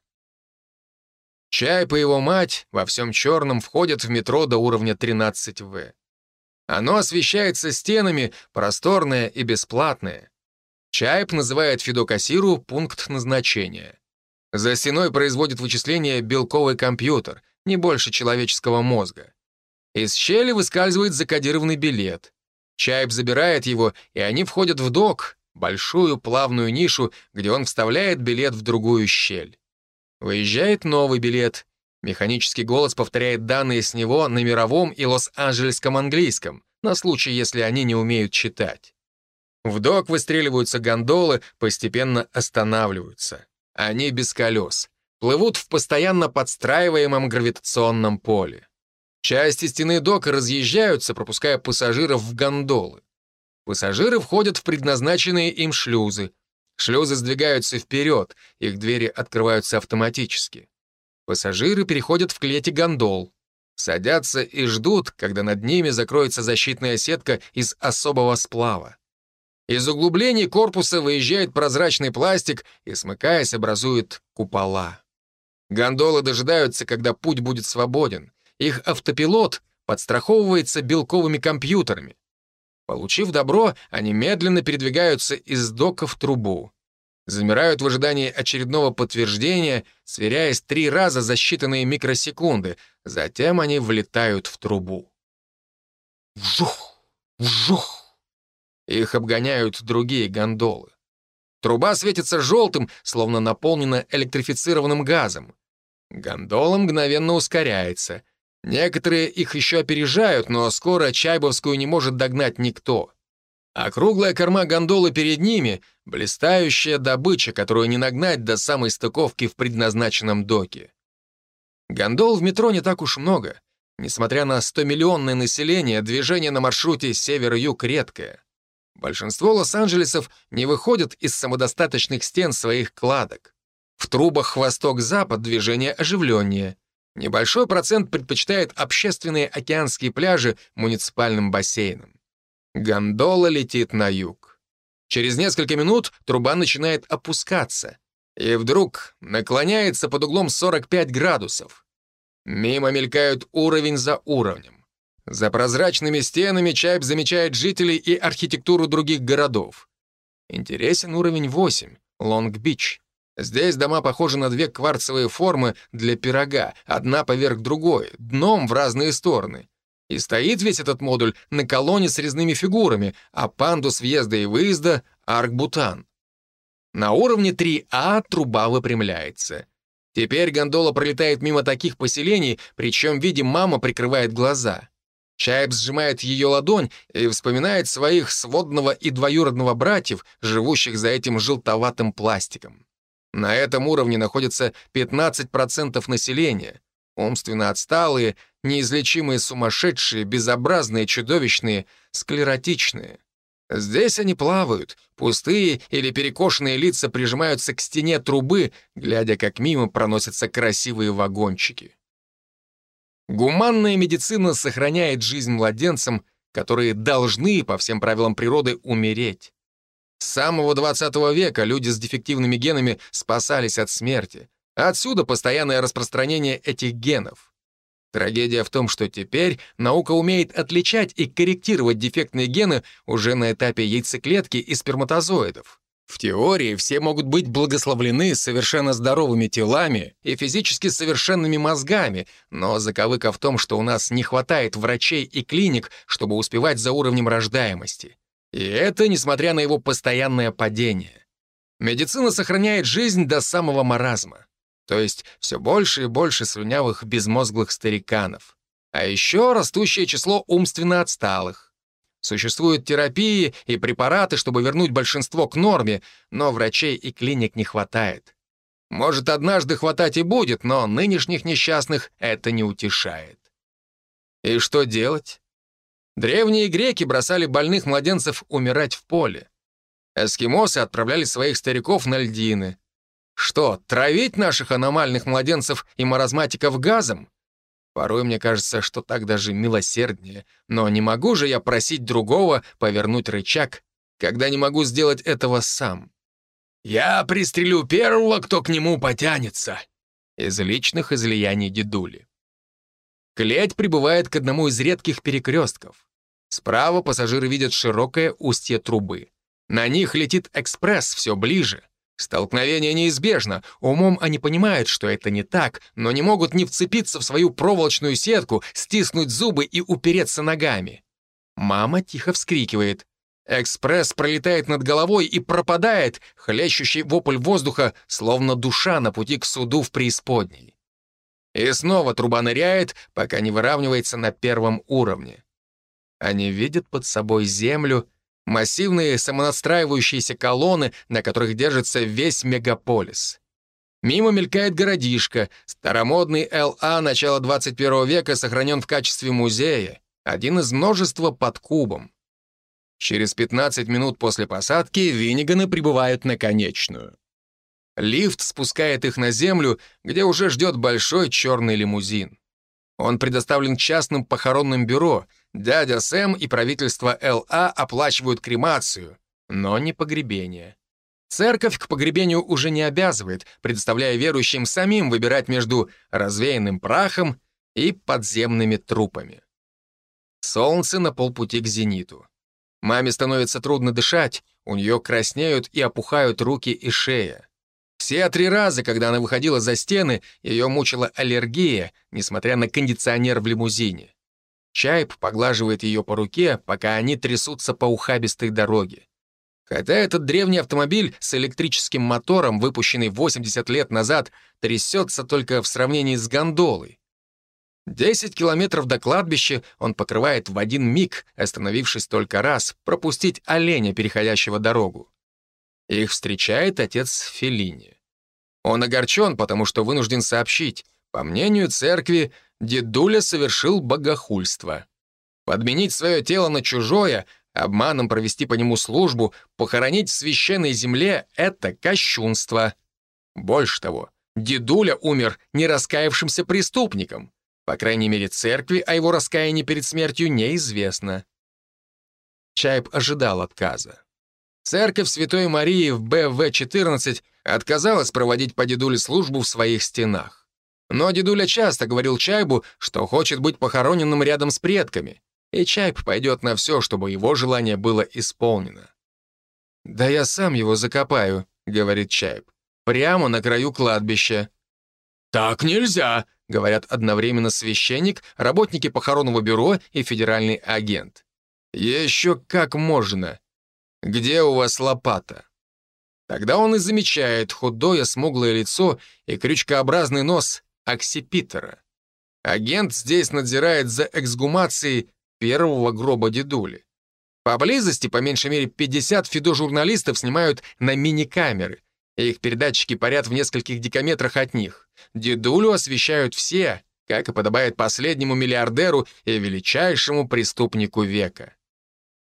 Чай по его мать во всем черном входит в метро до уровня 13В. Оно освещается стенами, просторное и бесплатное. Чайп называет Фидокассиру пункт назначения. За стеной производит вычисление белковый компьютер, не больше человеческого мозга. Из щели выскальзывает закодированный билет. Чайп забирает его, и они входят в док, большую плавную нишу, где он вставляет билет в другую щель. Выезжает новый билет. Механический голос повторяет данные с него на мировом и лос-анджелесском английском, на случай, если они не умеют читать. В док выстреливаются гондолы, постепенно останавливаются. Они без колес. Плывут в постоянно подстраиваемом гравитационном поле. Части стены дока разъезжаются, пропуская пассажиров в гондолы. Пассажиры входят в предназначенные им шлюзы, Шлюзы сдвигаются вперед, их двери открываются автоматически. Пассажиры переходят в клети гондол. Садятся и ждут, когда над ними закроется защитная сетка из особого сплава. Из углублений корпуса выезжает прозрачный пластик и, смыкаясь, образует купола. Гондолы дожидаются, когда путь будет свободен. Их автопилот подстраховывается белковыми компьютерами. Получив добро, они медленно передвигаются из дока в трубу. Замирают в ожидании очередного подтверждения, сверяясь три раза за считанные микросекунды. Затем они влетают в трубу. Вжух! Вжух! Их обгоняют другие гондолы. Труба светится желтым, словно наполнена электрифицированным газом. Гондола мгновенно ускоряется. Некоторые их еще опережают, но скоро Чайбовскую не может догнать никто. А круглая корма гондолы перед ними — блистающая добыча, которую не нагнать до самой стыковки в предназначенном доке. Гондол в метро не так уж много. Несмотря на 100-миллионное население, движение на маршруте север-юг редкое. Большинство лос-анджелесов не выходят из самодостаточных стен своих кладок. В трубах восток-запад движение оживленнее — Небольшой процент предпочитает общественные океанские пляжи муниципальным бассейнам. Гондола летит на юг. Через несколько минут труба начинает опускаться и вдруг наклоняется под углом 45 градусов. Мимо мелькают уровень за уровнем. За прозрачными стенами Чайб замечает жителей и архитектуру других городов. Интересен уровень 8, Лонг-Бич. Здесь дома похожи на две кварцевые формы для пирога, одна поверх другой, дном в разные стороны. И стоит весь этот модуль на колонне с резными фигурами, а пандус въезда и выезда — арк-бутан. На уровне 3А труба выпрямляется. Теперь гондола пролетает мимо таких поселений, причем, видим, мама прикрывает глаза. Чайб сжимает ее ладонь и вспоминает своих сводного и двоюродного братьев, живущих за этим желтоватым пластиком. На этом уровне находится 15% населения. Умственно отсталые, неизлечимые сумасшедшие, безобразные, чудовищные, склеротичные. Здесь они плавают, пустые или перекошенные лица прижимаются к стене трубы, глядя, как мимо проносятся красивые вагончики. Гуманная медицина сохраняет жизнь младенцам, которые должны, по всем правилам природы, умереть. С самого 20 века люди с дефективными генами спасались от смерти. Отсюда постоянное распространение этих генов. Трагедия в том, что теперь наука умеет отличать и корректировать дефектные гены уже на этапе яйцеклетки и сперматозоидов. В теории все могут быть благословлены совершенно здоровыми телами и физически совершенными мозгами, но заковыка в том, что у нас не хватает врачей и клиник, чтобы успевать за уровнем рождаемости. И это несмотря на его постоянное падение. Медицина сохраняет жизнь до самого маразма. То есть все больше и больше слюнявых безмозглых стариканов. А еще растущее число умственно отсталых. Существуют терапии и препараты, чтобы вернуть большинство к норме, но врачей и клиник не хватает. Может, однажды хватать и будет, но нынешних несчастных это не утешает. И что делать? Древние греки бросали больных младенцев умирать в поле. Эскимосы отправляли своих стариков на льдины. Что, травить наших аномальных младенцев и маразматиков газом? Порой мне кажется, что так даже милосерднее, но не могу же я просить другого повернуть рычаг, когда не могу сделать этого сам. «Я пристрелю первого, кто к нему потянется», из личных излияний дедули. Клеть прибывает к одному из редких перекрестков. Справа пассажиры видят широкое устье трубы. На них летит экспресс все ближе. Столкновение неизбежно. Умом они понимают, что это не так, но не могут не вцепиться в свою проволочную сетку, стиснуть зубы и упереться ногами. Мама тихо вскрикивает. Экспресс пролетает над головой и пропадает, хлещущий вопль воздуха, словно душа на пути к суду в преисподней. И снова труба ныряет, пока не выравнивается на первом уровне. Они видят под собой землю, массивные самонастраивающиеся колонны, на которых держится весь мегаполис. Мимо мелькает городишко, старомодный ЛА начала 21 века сохранен в качестве музея, один из множества под кубом. Через 15 минут после посадки Винниганы прибывают на конечную. Лифт спускает их на землю, где уже ждет большой черный лимузин. Он предоставлен частным похоронным бюро — Дядя Сэм и правительство ЛА оплачивают кремацию, но не погребение. Церковь к погребению уже не обязывает, предоставляя верующим самим выбирать между развеянным прахом и подземными трупами. Солнце на полпути к зениту. Маме становится трудно дышать, у нее краснеют и опухают руки и шея. Все три раза, когда она выходила за стены, ее мучила аллергия, несмотря на кондиционер в лимузине. Чайп поглаживает ее по руке, пока они трясутся по ухабистой дороге. Хотя этот древний автомобиль с электрическим мотором, выпущенный 80 лет назад, трясется только в сравнении с гондолой. 10 километров до кладбища он покрывает в один миг, остановившись только раз, пропустить оленя, переходящего дорогу. Их встречает отец Феллини. Он огорчен, потому что вынужден сообщить, по мнению церкви, дедуля совершил богохульство. Подменить свое тело на чужое, обманом провести по нему службу, похоронить в священной земле — это кощунство. Больше того, дедуля умер не раскаявшимся преступником. По крайней мере, церкви о его раскаянии перед смертью неизвестно. Чайб ожидал отказа. Церковь Святой Марии в БВ-14 отказалась проводить по дедуле службу в своих стенах. Но дедуля часто говорил Чайбу, что хочет быть похороненным рядом с предками, и Чайб пойдет на все, чтобы его желание было исполнено. «Да я сам его закопаю», — говорит Чайб, — «прямо на краю кладбища». «Так нельзя», — говорят одновременно священник, работники похоронного бюро и федеральный агент. «Еще как можно. Где у вас лопата?» Тогда он и замечает худое смуглое лицо и крючкообразный нос Оксипитера. Агент здесь надзирает за эксгумацией первого гроба дедули. Поблизости, по меньшей мере, 50 фидо-журналистов снимают на мини-камеры, их передатчики парят в нескольких декаметрах от них. Дедулю освещают все, как и подобает последнему миллиардеру и величайшему преступнику века.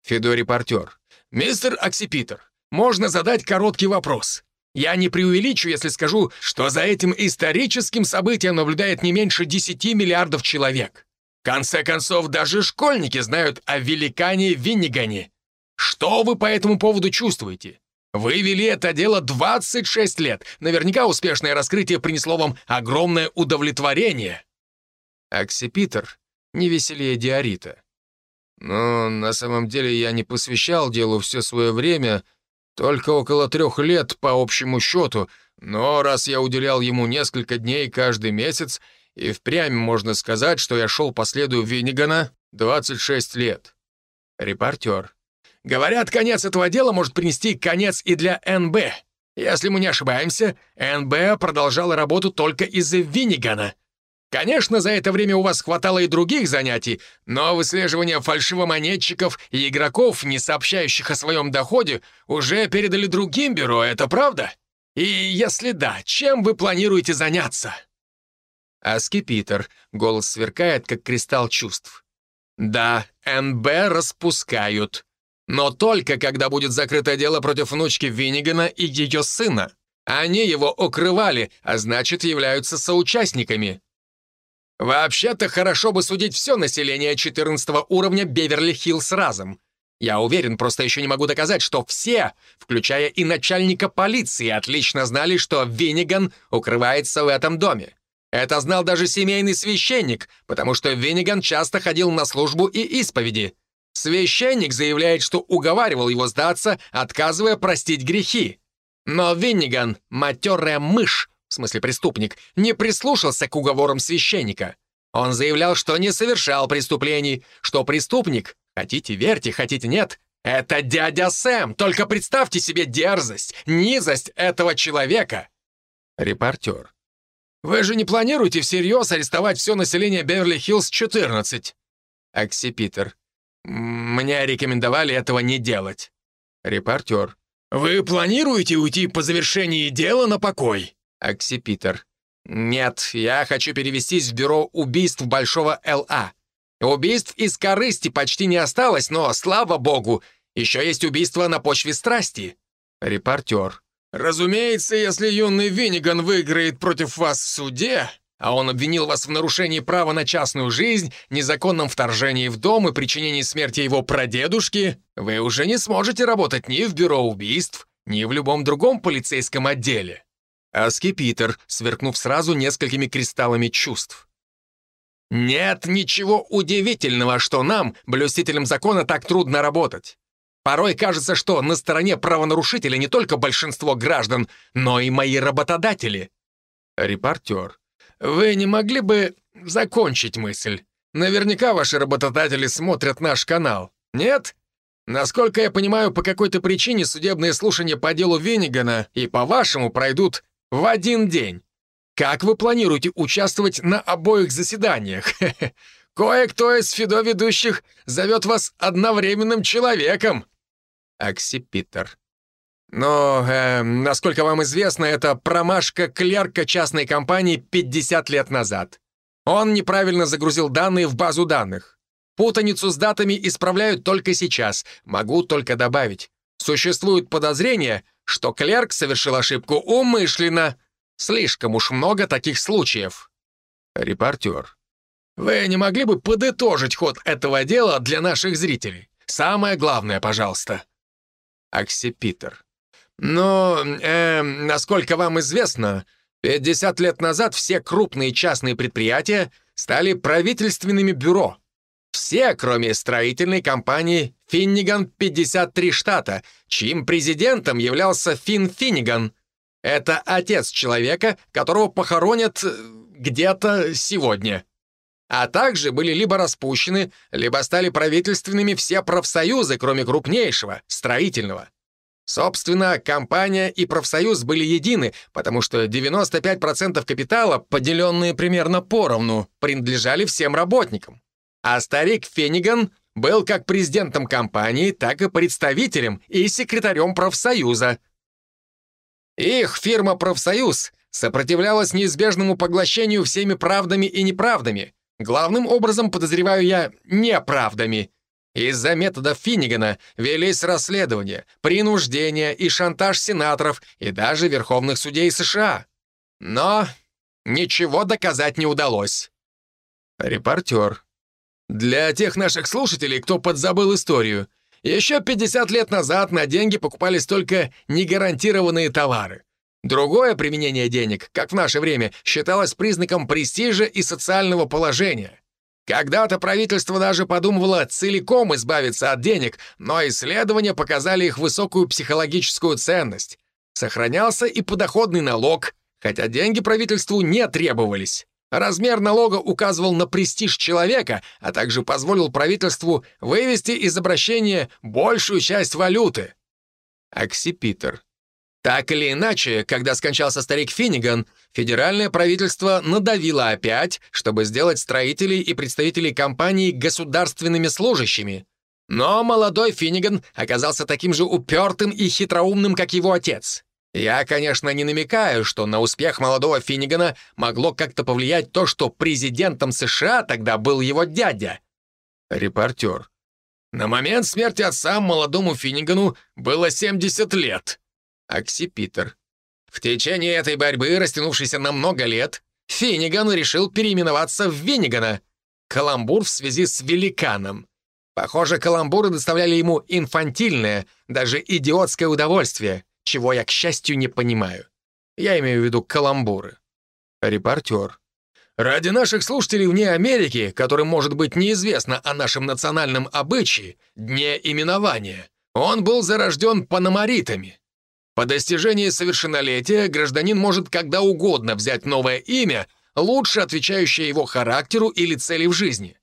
Фидо-репортер. «Мистер Оксипитер, можно задать короткий вопрос. Я не преувеличу, если скажу, что за этим историческим событием наблюдает не меньше 10 миллиардов человек. В конце концов, даже школьники знают о великане Виннигане. Что вы по этому поводу чувствуете? Вы вели это дело 26 лет. Наверняка успешное раскрытие принесло вам огромное удовлетворение. Оксипитер не веселее Диорита. Но на самом деле я не посвящал делу все свое время, только около трех лет по общему счету, но раз я уделял ему несколько дней каждый месяц, и впрямь можно сказать, что я шел по следу Виннигана 26 лет. Репортер. Говорят, конец этого дела может принести конец и для НБ. Если мы не ошибаемся, НБ продолжала работу только из-за Виннигана. Конечно, за это время у вас хватало и других занятий, но выслеживание фальшивомонетчиков и игроков, не сообщающих о своем доходе, уже передали другим бюро, это правда? И если да, чем вы планируете заняться?» Аски Питер. Голос сверкает, как кристалл чувств. «Да, НБ распускают. Но только когда будет закрыто дело против внучки Виннигана и ее сына. Они его укрывали, а значит, являются соучастниками. Вообще-то хорошо бы судить все население 14 уровня Беверли-Хиллз разом. Я уверен, просто еще не могу доказать, что все, включая и начальника полиции, отлично знали, что Винниган укрывается в этом доме. Это знал даже семейный священник, потому что Винниган часто ходил на службу и исповеди. Священник заявляет, что уговаривал его сдаться, отказывая простить грехи. Но Винниган — матерая мышь, в смысле преступник, не прислушался к уговорам священника. Он заявлял, что не совершал преступлений, что преступник, хотите верьте, хотите нет, это дядя Сэм, только представьте себе дерзость, низость этого человека. Репортер. Вы же не планируете всерьез арестовать все население Беверли-Хиллз-14? Оксипитер. Мне рекомендовали этого не делать. Репортер. Вы планируете уйти по завершении дела на покой? Оксипитер. «Нет, я хочу перевестись в бюро убийств Большого ЛА. Убийств из корысти почти не осталось, но, слава богу, еще есть убийство на почве страсти». Репортер. «Разумеется, если юный Винниган выиграет против вас в суде, а он обвинил вас в нарушении права на частную жизнь, незаконном вторжении в дом и причинении смерти его прадедушки, вы уже не сможете работать ни в бюро убийств, ни в любом другом полицейском отделе. Аски Питер, сверкнув сразу несколькими кристаллами чувств. «Нет ничего удивительного, что нам, блюстителям закона, так трудно работать. Порой кажется, что на стороне правонарушителя не только большинство граждан, но и мои работодатели». Репортер. «Вы не могли бы закончить мысль? Наверняка ваши работодатели смотрят наш канал. Нет? Насколько я понимаю, по какой-то причине судебные слушания по делу Веннигана и по-вашему пройдут в один день. Как вы планируете участвовать на обоих заседаниях? Кое-кто из фидо-ведущих зовет вас одновременным человеком. Оксипитер. Но, э, насколько вам известно, это промашка клерка частной компании 50 лет назад. Он неправильно загрузил данные в базу данных. Путаницу с датами исправляют только сейчас. Могу только добавить. Существует подозрение, что клерк совершил ошибку умышленно. Слишком уж много таких случаев. Репортер. Вы не могли бы подытожить ход этого дела для наших зрителей? Самое главное, пожалуйста. Оксипитер. Но, э, насколько вам известно, 50 лет назад все крупные частные предприятия стали правительственными бюро. Все, кроме строительной компании «Финниган 53 штата», чьим президентом являлся Финн Финниган. Это отец человека, которого похоронят э, где-то сегодня. А также были либо распущены, либо стали правительственными все профсоюзы, кроме крупнейшего, строительного. Собственно, компания и профсоюз были едины, потому что 95% капитала, поделенные примерно поровну, принадлежали всем работникам. А старик Фениган был как президентом компании, так и представителем и секретарем профсоюза. Их фирма «Профсоюз» сопротивлялась неизбежному поглощению всеми правдами и неправдами. Главным образом, подозреваю я, неправдами — из-за метода Финнигана велись расследования, принуждения и шантаж сенаторов и даже верховных судей США. Но ничего доказать не удалось. Репортер. Для тех наших слушателей, кто подзабыл историю, еще 50 лет назад на деньги покупались только негарантированные товары. Другое применение денег, как в наше время, считалось признаком престижа и социального положения. Когда-то правительство даже подумывало целиком избавиться от денег, но исследования показали их высокую психологическую ценность. Сохранялся и подоходный налог, хотя деньги правительству не требовались. Размер налога указывал на престиж человека, а также позволил правительству вывести из обращения большую часть валюты. Оксипитер. Так или иначе, когда скончался старик Финниган, федеральное правительство надавило опять, чтобы сделать строителей и представителей компании государственными служащими. Но молодой Финниган оказался таким же упертым и хитроумным, как его отец. Я, конечно, не намекаю, что на успех молодого Финнигана могло как-то повлиять то, что президентом США тогда был его дядя. Репортер. На момент смерти отца молодому Финнигану было 70 лет. Оксипитер. В течение этой борьбы, растянувшейся на много лет, Финниган решил переименоваться в Виннигана. Каламбур в связи с великаном. Похоже, каламбуры доставляли ему инфантильное, даже идиотское удовольствие, чего я, к счастью, не понимаю. Я имею в виду каламбуры. Репортер. Ради наших слушателей вне Америки, которым, может быть, неизвестно о нашем национальном обычае, дне именования, он был зарожден панамаритами. По достижении совершеннолетия гражданин может когда угодно взять новое имя, лучше отвечающее его характеру или цели в жизни.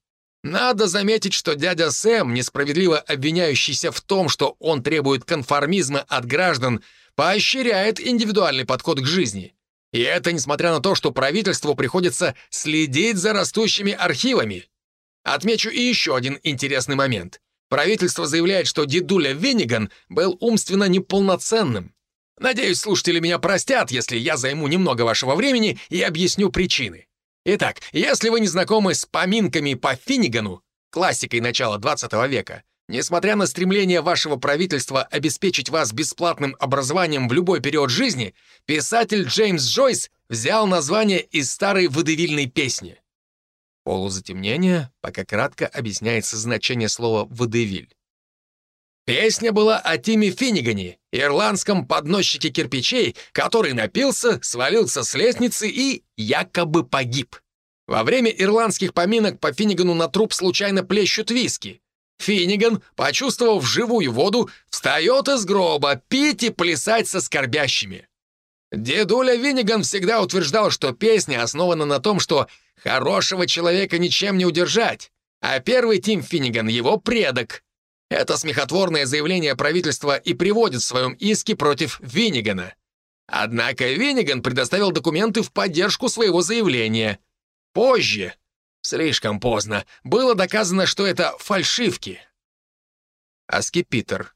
Надо заметить, что дядя Сэм, несправедливо обвиняющийся в том, что он требует конформизма от граждан, поощряет индивидуальный подход к жизни. И это несмотря на то, что правительству приходится следить за растущими архивами. Отмечу и еще один интересный момент. Правительство заявляет, что дедуля Венниган был умственно неполноценным. Надеюсь, слушатели меня простят, если я займу немного вашего времени и объясню причины. Итак, если вы не знакомы с поминками по Финнигану, классикой начала 20 века, несмотря на стремление вашего правительства обеспечить вас бесплатным образованием в любой период жизни, писатель Джеймс Джойс взял название из старой водевильной песни. Полузатемнение пока кратко объясняется значение слова «водевиль». Песня была о Тиме Финнигане, ирландском подносчике кирпичей, который напился, свалился с лестницы и якобы погиб. Во время ирландских поминок по Финнигану на труп случайно плещут виски. Финниган, почувствовав живую воду, встает из гроба пить и плясать со скорбящими. Дедуля Винниган всегда утверждал, что песня основана на том, что хорошего человека ничем не удержать, а первый Тим Финниган — его предок — это смехотворное заявление правительства и приводит в своем иске против Виннигана. Однако Винниган предоставил документы в поддержку своего заявления. Позже, слишком поздно, было доказано, что это фальшивки. Аскипитер.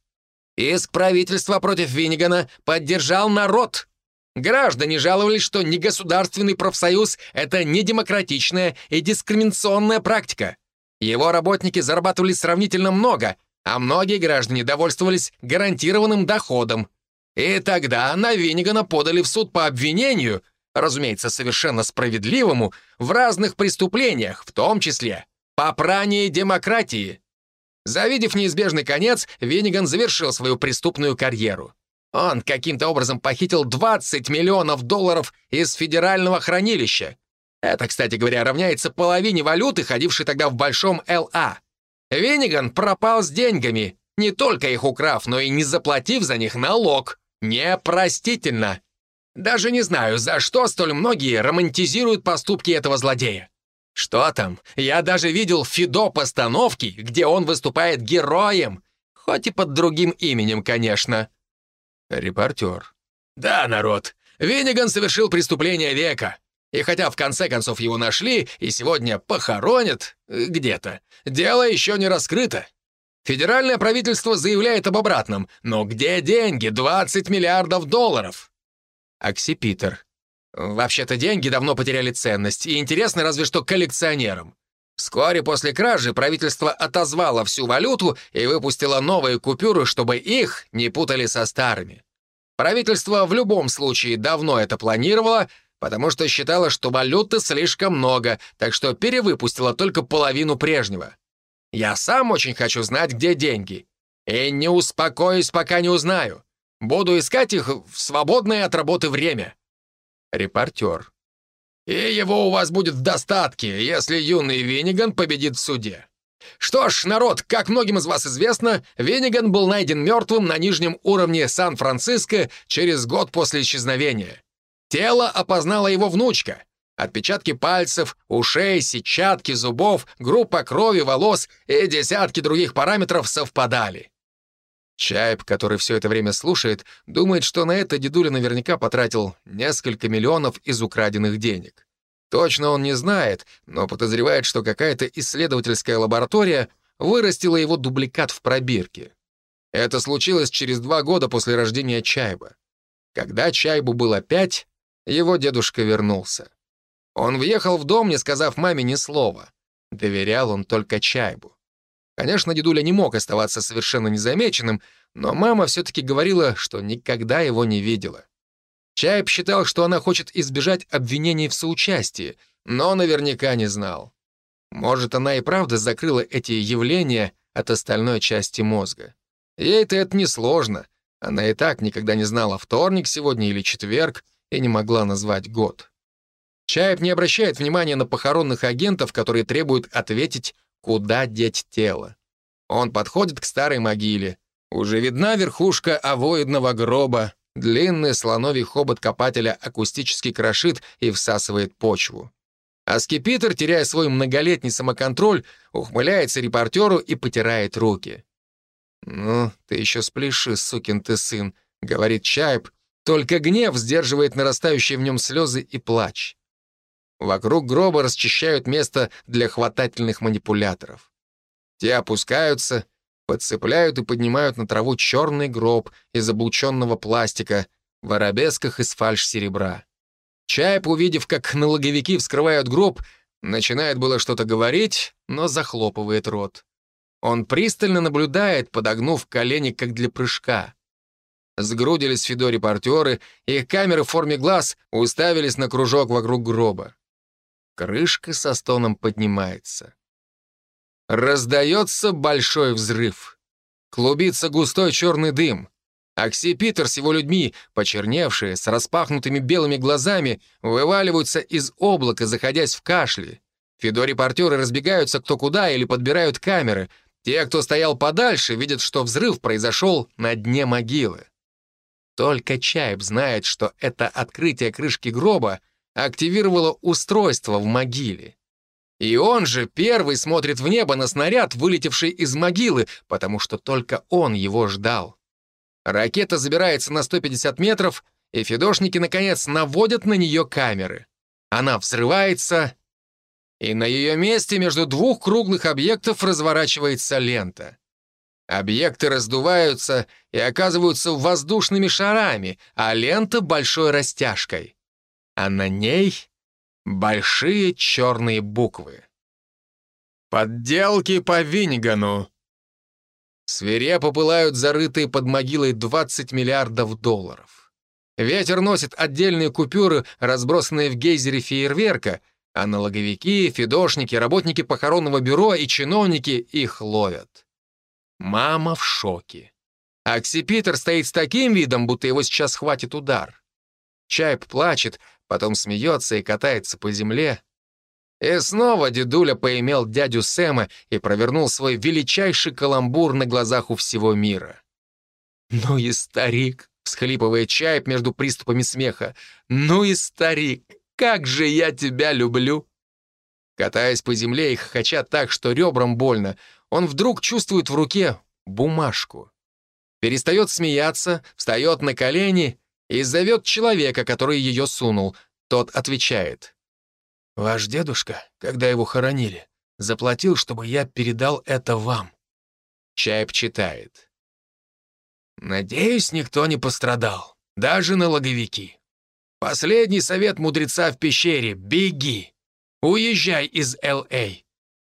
Иск правительства против Виннигана поддержал народ. Граждане жаловались, что негосударственный профсоюз — это недемократичная и дискриминационная практика. Его работники зарабатывали сравнительно много — а многие граждане довольствовались гарантированным доходом. И тогда на Виннигана подали в суд по обвинению, разумеется, совершенно справедливому, в разных преступлениях, в том числе попрании демократии. Завидев неизбежный конец, Вениган завершил свою преступную карьеру. Он каким-то образом похитил 20 миллионов долларов из федерального хранилища. Это, кстати говоря, равняется половине валюты, ходившей тогда в Большом ЛА. Винниган пропал с деньгами, не только их украв, но и не заплатив за них налог. Непростительно. Даже не знаю, за что столь многие романтизируют поступки этого злодея. Что там? Я даже видел Фидо-постановки, где он выступает героем, хоть и под другим именем, конечно. Репортер. Да, народ, Винниган совершил преступление века. И хотя в конце концов его нашли и сегодня похоронят э, где-то, дело еще не раскрыто. Федеральное правительство заявляет об обратном, но где деньги? 20 миллиардов долларов. Оксипитер. Вообще-то деньги давно потеряли ценность, и интересно разве что коллекционерам. Вскоре после кражи правительство отозвало всю валюту и выпустило новые купюры, чтобы их не путали со старыми. Правительство в любом случае давно это планировало, потому что считало, что валюты слишком много, так что перевыпустило только половину прежнего. Я сам очень хочу знать, где деньги. И не успокоюсь, пока не узнаю. Буду искать их в свободное от работы время. Репортер. И его у вас будет в достатке, если юный Винниган победит в суде. Что ж, народ, как многим из вас известно, Винниган был найден мертвым на нижнем уровне Сан-Франциско через год после исчезновения. Тело опознала его внучка. Отпечатки пальцев, ушей, сетчатки, зубов, группа крови, волос и десятки других параметров совпадали. Чайп, который все это время слушает, думает, что на это дедуля наверняка потратил несколько миллионов из украденных денег. Точно он не знает, но подозревает, что какая-то исследовательская лаборатория вырастила его дубликат в пробирке. Это случилось через два года после рождения Чайба. Когда Чайбу было пять, его дедушка вернулся. Он въехал в дом, не сказав маме ни слова. Доверял он только Чайбу. Конечно, дедуля не мог оставаться совершенно незамеченным, но мама все-таки говорила, что никогда его не видела. Чайб считал, что она хочет избежать обвинений в соучастии, но наверняка не знал. Может, она и правда закрыла эти явления от остальной части мозга. Ей-то это несложно. Она и так никогда не знала, вторник сегодня или четверг, и не могла назвать год. Чаев не обращает внимания на похоронных агентов, которые требуют ответить, куда деть тело. Он подходит к старой могиле. Уже видна верхушка овоидного гроба, длинный слоновий хобот копателя акустически крошит и всасывает почву. А скипитр, теряя свой многолетний самоконтроль, ухмыляется репортеру и потирает руки. «Ну, ты еще спляши, сукин ты сын», — говорит Чайб, только гнев сдерживает нарастающие в нем слезы и плач. Вокруг гроба расчищают место для хватательных манипуляторов. Те опускаются, подцепляют и поднимают на траву черный гроб из облученного пластика в арабесках из фальш-серебра. Чайп, увидев, как налоговики вскрывают гроб, начинает было что-то говорить, но захлопывает рот. Он пристально наблюдает, подогнув колени, как для прыжка. Сгрудились Фидо-репортеры, их камеры в форме глаз уставились на кружок вокруг гроба. Крышка со стоном поднимается. Раздается большой взрыв. Клубится густой черный дым. Акси Питер с его людьми, почерневшие, с распахнутыми белыми глазами, вываливаются из облака, заходясь в кашли. Фидо-репортеры разбегаются кто куда или подбирают камеры. Те, кто стоял подальше, видят, что взрыв произошел на дне могилы. Только Чайб знает, что это открытие крышки гроба активировало устройство в могиле. И он же первый смотрит в небо на снаряд, вылетевший из могилы, потому что только он его ждал. Ракета забирается на 150 метров, и фидошники, наконец, наводят на нее камеры. Она взрывается, и на ее месте между двух круглых объектов разворачивается лента. Объекты раздуваются и оказываются воздушными шарами, а лента — большой растяжкой. А на ней большие черные буквы. «Подделки по Виннигану». Свирепо пылают зарытые под могилой 20 миллиардов долларов. Ветер носит отдельные купюры, разбросанные в гейзере фейерверка, а налоговики, фидошники, работники похоронного бюро и чиновники их ловят. Мама в шоке. Оксипитер стоит с таким видом, будто его сейчас хватит удар. Чайп плачет, потом смеется и катается по земле. И снова дедуля поимел дядю Сэма и провернул свой величайший каламбур на глазах у всего мира. «Ну и старик!» — всхлипывая Чайп между приступами смеха. «Ну и старик! Как же я тебя люблю!» Катаясь по земле и хохоча так, что ребрам больно, он вдруг чувствует в руке бумажку. Перестает смеяться, встает на колени и зовет человека, который ее сунул. Тот отвечает. «Ваш дедушка, когда его хоронили, заплатил, чтобы я передал это вам». Чайп читает. «Надеюсь, никто не пострадал, даже налоговики. Последний совет мудреца в пещере — беги. Уезжай из Л.А.,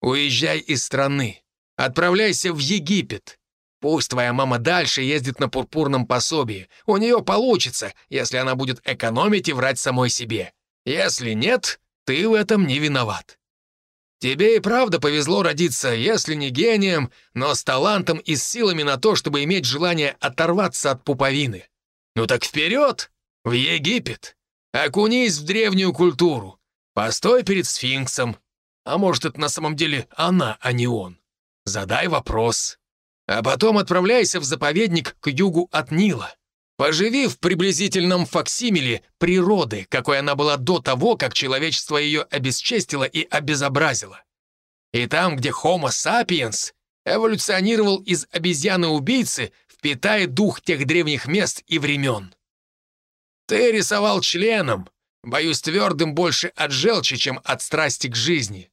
уезжай из страны, отправляйся в Египет. Пусть твоя мама дальше ездит на пурпурном пособии. У нее получится, если она будет экономить и врать самой себе. Если нет, ты в этом не виноват. Тебе и правда повезло родиться, если не гением, но с талантом и с силами на то, чтобы иметь желание оторваться от пуповины. Ну так вперед, в Египет. Окунись в древнюю культуру. Постой перед сфинксом. А может, это на самом деле она, а не он. Задай вопрос. А потом отправляйся в заповедник к югу от Нила. Поживи в приблизительном факсимиле природы, какой она была до того, как человечество ее обесчестило и обезобразило. И там, где Homo sapiens эволюционировал из обезьяны-убийцы, впитая дух тех древних мест и времен. Ты рисовал членом, Боюсь, твердым больше от желчи, чем от страсти к жизни.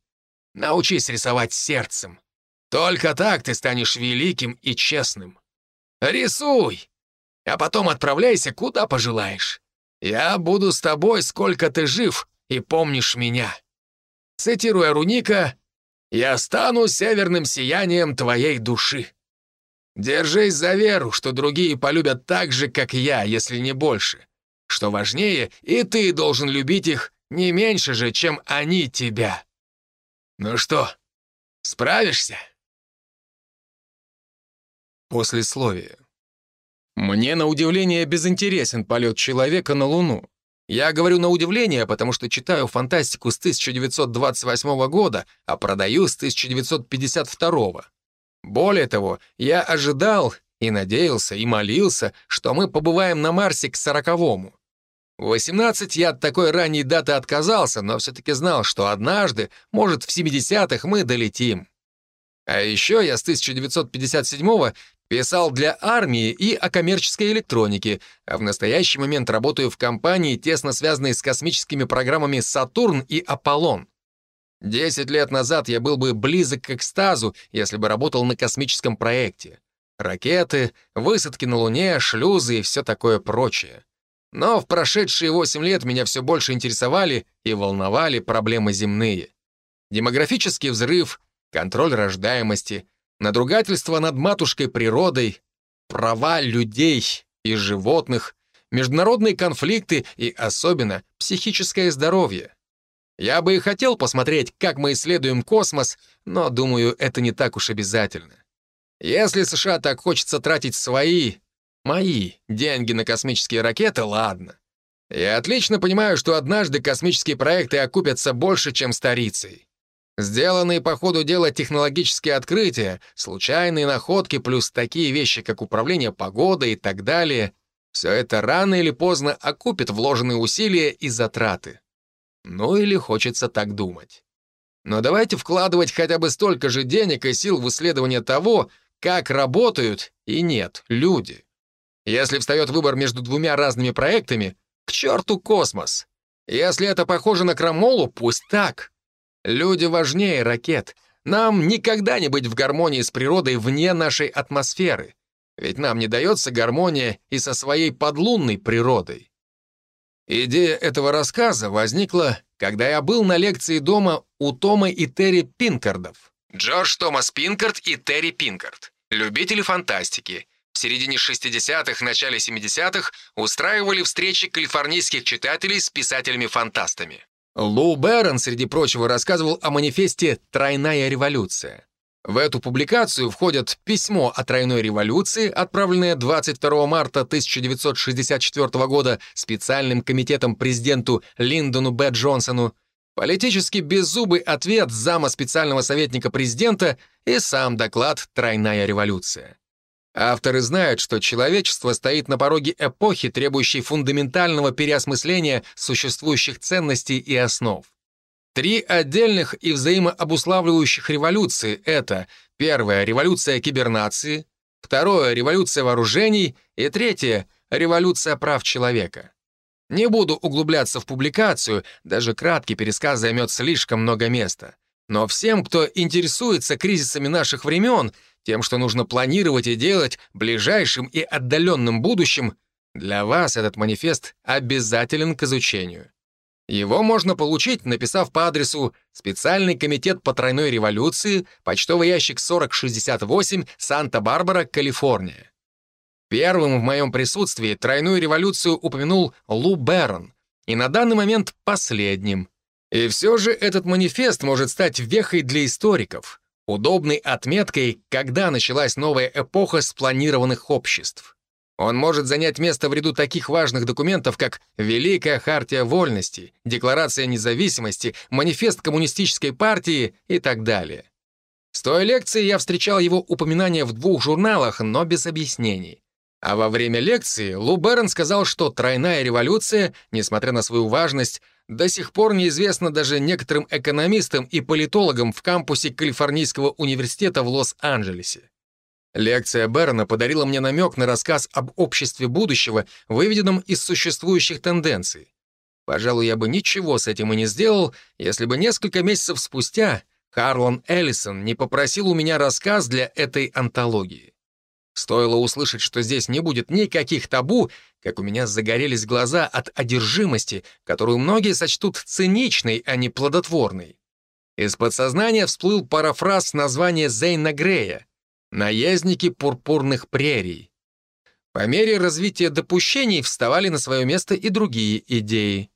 Научись рисовать сердцем. Только так ты станешь великим и честным. Рисуй, а потом отправляйся куда пожелаешь. Я буду с тобой, сколько ты жив и помнишь меня. Цитируя Руника, «Я стану северным сиянием твоей души». Держись за веру, что другие полюбят так же, как я, если не больше. Что важнее, и ты должен любить их не меньше же, чем они тебя. Ну что, справишься? Послесловие. Мне, на удивление, безинтересен полет человека на Луну. Я говорю на удивление, потому что читаю фантастику с 1928 года, а продаю с 1952. Более того, я ожидал и надеялся, и молился, что мы побываем на Марсе к сороковому. В 18 я от такой ранней даты отказался, но все-таки знал, что однажды, может, в 70-х мы долетим. А еще я с 1957-го писал для армии и о коммерческой электронике, а в настоящий момент работаю в компании, тесно связанной с космическими программами «Сатурн» и «Аполлон». Десять лет назад я был бы близок к экстазу, если бы работал на космическом проекте. Ракеты, высадки на Луне, шлюзы и все такое прочее. Но в прошедшие 8 лет меня все больше интересовали и волновали проблемы земные. Демографический взрыв, контроль рождаемости, надругательство над матушкой природой, права людей и животных, международные конфликты и особенно психическое здоровье. Я бы и хотел посмотреть, как мы исследуем космос, но, думаю, это не так уж обязательно. Если США так хочется тратить свои, мои, деньги на космические ракеты, ладно. Я отлично понимаю, что однажды космические проекты окупятся больше, чем старицей. Сделанные по ходу дела технологические открытия, случайные находки плюс такие вещи, как управление погодой и так далее, все это рано или поздно окупит вложенные усилия и затраты. Ну или хочется так думать. Но давайте вкладывать хотя бы столько же денег и сил в исследование того, как работают и нет люди. Если встает выбор между двумя разными проектами, к черту космос. Если это похоже на крамолу, пусть так. Люди важнее ракет. Нам никогда не быть в гармонии с природой вне нашей атмосферы. Ведь нам не дается гармония и со своей подлунной природой. Идея этого рассказа возникла, когда я был на лекции дома у Тома и Терри Пинкардов. Джордж Томас Пинкард и Терри Пинкард. Любители фантастики. В середине 60-х, начале 70-х устраивали встречи калифорнийских читателей с писателями-фантастами. Лу Берн, среди прочего, рассказывал о манифесте «Тройная революция». В эту публикацию входят письмо о тройной революции, отправленное 22 марта 1964 года специальным комитетом президенту Линдону Б. Джонсону, политически беззубый ответ зама специального советника президента и сам доклад «Тройная революция». Авторы знают, что человечество стоит на пороге эпохи, требующей фундаментального переосмысления существующих ценностей и основ. Три отдельных и взаимообуславливающих революции — это первая — революция кибернации, второе — революция вооружений и третье — революция прав человека. Не буду углубляться в публикацию, даже краткий пересказ займет слишком много места. Но всем, кто интересуется кризисами наших времен, тем, что нужно планировать и делать ближайшим и отдаленным будущим, для вас этот манифест обязателен к изучению. Его можно получить, написав по адресу «Специальный комитет по тройной революции», почтовый ящик 4068, Санта-Барбара, Калифорния. Первым в моем присутствии тройную революцию упомянул Лу Берн, и на данный момент последним. И все же этот манифест может стать вехой для историков, удобной отметкой, когда началась новая эпоха спланированных обществ. Он может занять место в ряду таких важных документов, как Великая Хартия Вольности, Декларация независимости, Манифест Коммунистической партии и так далее. С той лекции я встречал его упоминания в двух журналах, но без объяснений. А во время лекции Лу Берн сказал, что тройная революция, несмотря на свою важность, до сих пор неизвестно даже некоторым экономистам и политологам в кампусе Калифорнийского университета в Лос-Анджелесе. Лекция Берна подарила мне намек на рассказ об обществе будущего, выведенном из существующих тенденций. Пожалуй, я бы ничего с этим и не сделал, если бы несколько месяцев спустя Харлан Эллисон не попросил у меня рассказ для этой антологии. Стоило услышать, что здесь не будет никаких табу, как у меня загорелись глаза от одержимости, которую многие сочтут циничной, а не плодотворной. Из подсознания всплыл парафраз названия Зейна Грея «Наездники пурпурных прерий». По мере развития допущений вставали на свое место и другие идеи.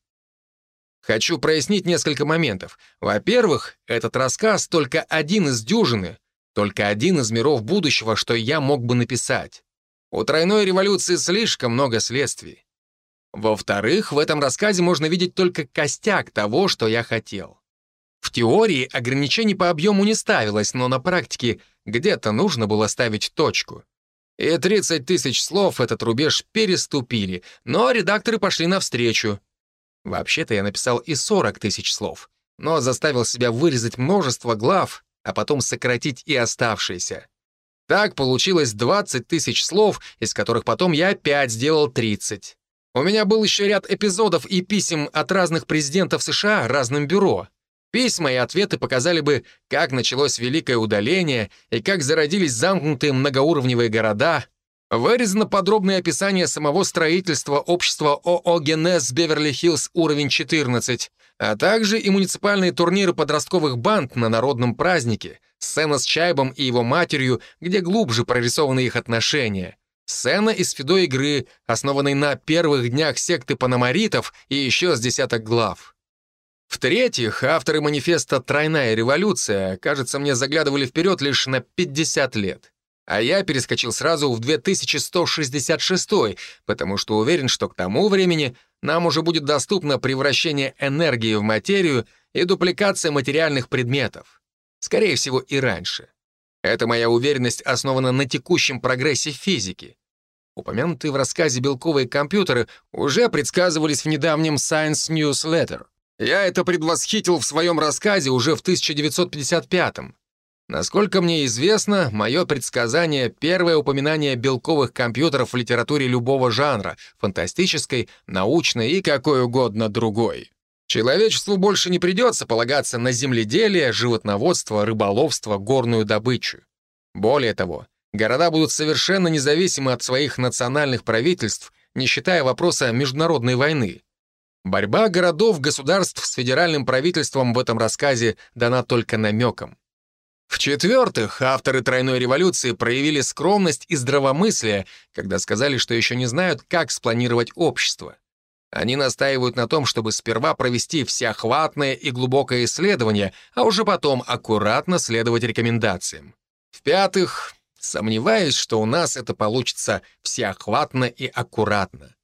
Хочу прояснить несколько моментов. Во-первых, этот рассказ только один из дюжины — только один из миров будущего, что я мог бы написать. У тройной революции слишком много следствий. Во-вторых, в этом рассказе можно видеть только костяк того, что я хотел. В теории ограничений по объему не ставилось, но на практике где-то нужно было ставить точку. И 30 тысяч слов этот рубеж переступили, но редакторы пошли навстречу. Вообще-то я написал и 40 тысяч слов, но заставил себя вырезать множество глав а потом сократить и оставшиеся. Так получилось 20 тысяч слов, из которых потом я опять сделал 30. У меня был еще ряд эпизодов и писем от разных президентов США разным бюро. Письма и ответы показали бы, как началось великое удаление и как зародились замкнутые многоуровневые города. Вырезано подробное описание самого строительства общества ООО «Генез Беверли-Хиллз» уровень 14, а также и муниципальные турниры подростковых банд на народном празднике, сцена с Чайбом и его матерью, где глубже прорисованы их отношения, сцена из Фидо-игры, основанной на первых днях секты панамаритов и еще с десяток глав. В-третьих, авторы манифеста «Тройная революция», кажется, мне заглядывали вперед лишь на 50 лет. А я перескочил сразу в 2166, потому что уверен, что к тому времени нам уже будет доступно превращение энергии в материю и дупликация материальных предметов. Скорее всего, и раньше. Эта моя уверенность основана на текущем прогрессе физики. Упомянутые в рассказе белковые компьютеры уже предсказывались в недавнем Science Newsletter. Я это предвосхитил в своем рассказе уже в 1955 -м. Насколько мне известно, мое предсказание — первое упоминание белковых компьютеров в литературе любого жанра — фантастической, научной и какой угодно другой. Человечеству больше не придется полагаться на земледелие, животноводство, рыболовство, горную добычу. Более того, города будут совершенно независимы от своих национальных правительств, не считая вопроса международной войны. Борьба городов-государств с федеральным правительством в этом рассказе дана только намеком. В-четвертых, авторы «Тройной революции» проявили скромность и здравомыслие, когда сказали, что еще не знают, как спланировать общество. Они настаивают на том, чтобы сперва провести всеохватное и глубокое исследование, а уже потом аккуратно следовать рекомендациям. В-пятых, сомневаюсь, что у нас это получится всеохватно и аккуратно.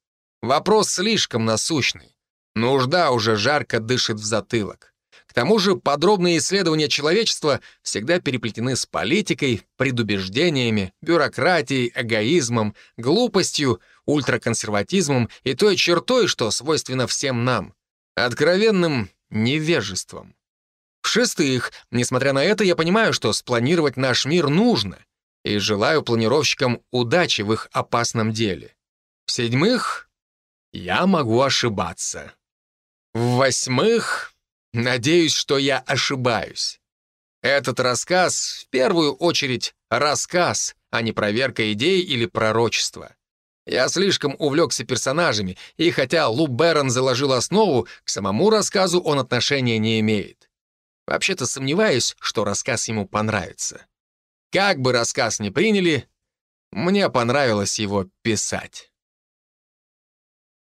Вопрос слишком насущный. Нужда уже жарко дышит в затылок. К тому же подробные исследования человечества всегда переплетены с политикой, предубеждениями, бюрократией, эгоизмом, глупостью, ультраконсерватизмом и той чертой, что свойственно всем нам — откровенным невежеством. В-шестых, несмотря на это, я понимаю, что спланировать наш мир нужно, и желаю планировщикам удачи в их опасном деле. В-седьмых, я могу ошибаться. В-восьмых, надеюсь, что я ошибаюсь. Этот рассказ, в первую очередь, рассказ, а не проверка идей или пророчества. Я слишком увлекся персонажами, и хотя Лу Берон заложил основу, к самому рассказу он отношения не имеет. Вообще-то сомневаюсь, что рассказ ему понравится. Как бы рассказ ни приняли, мне понравилось его писать.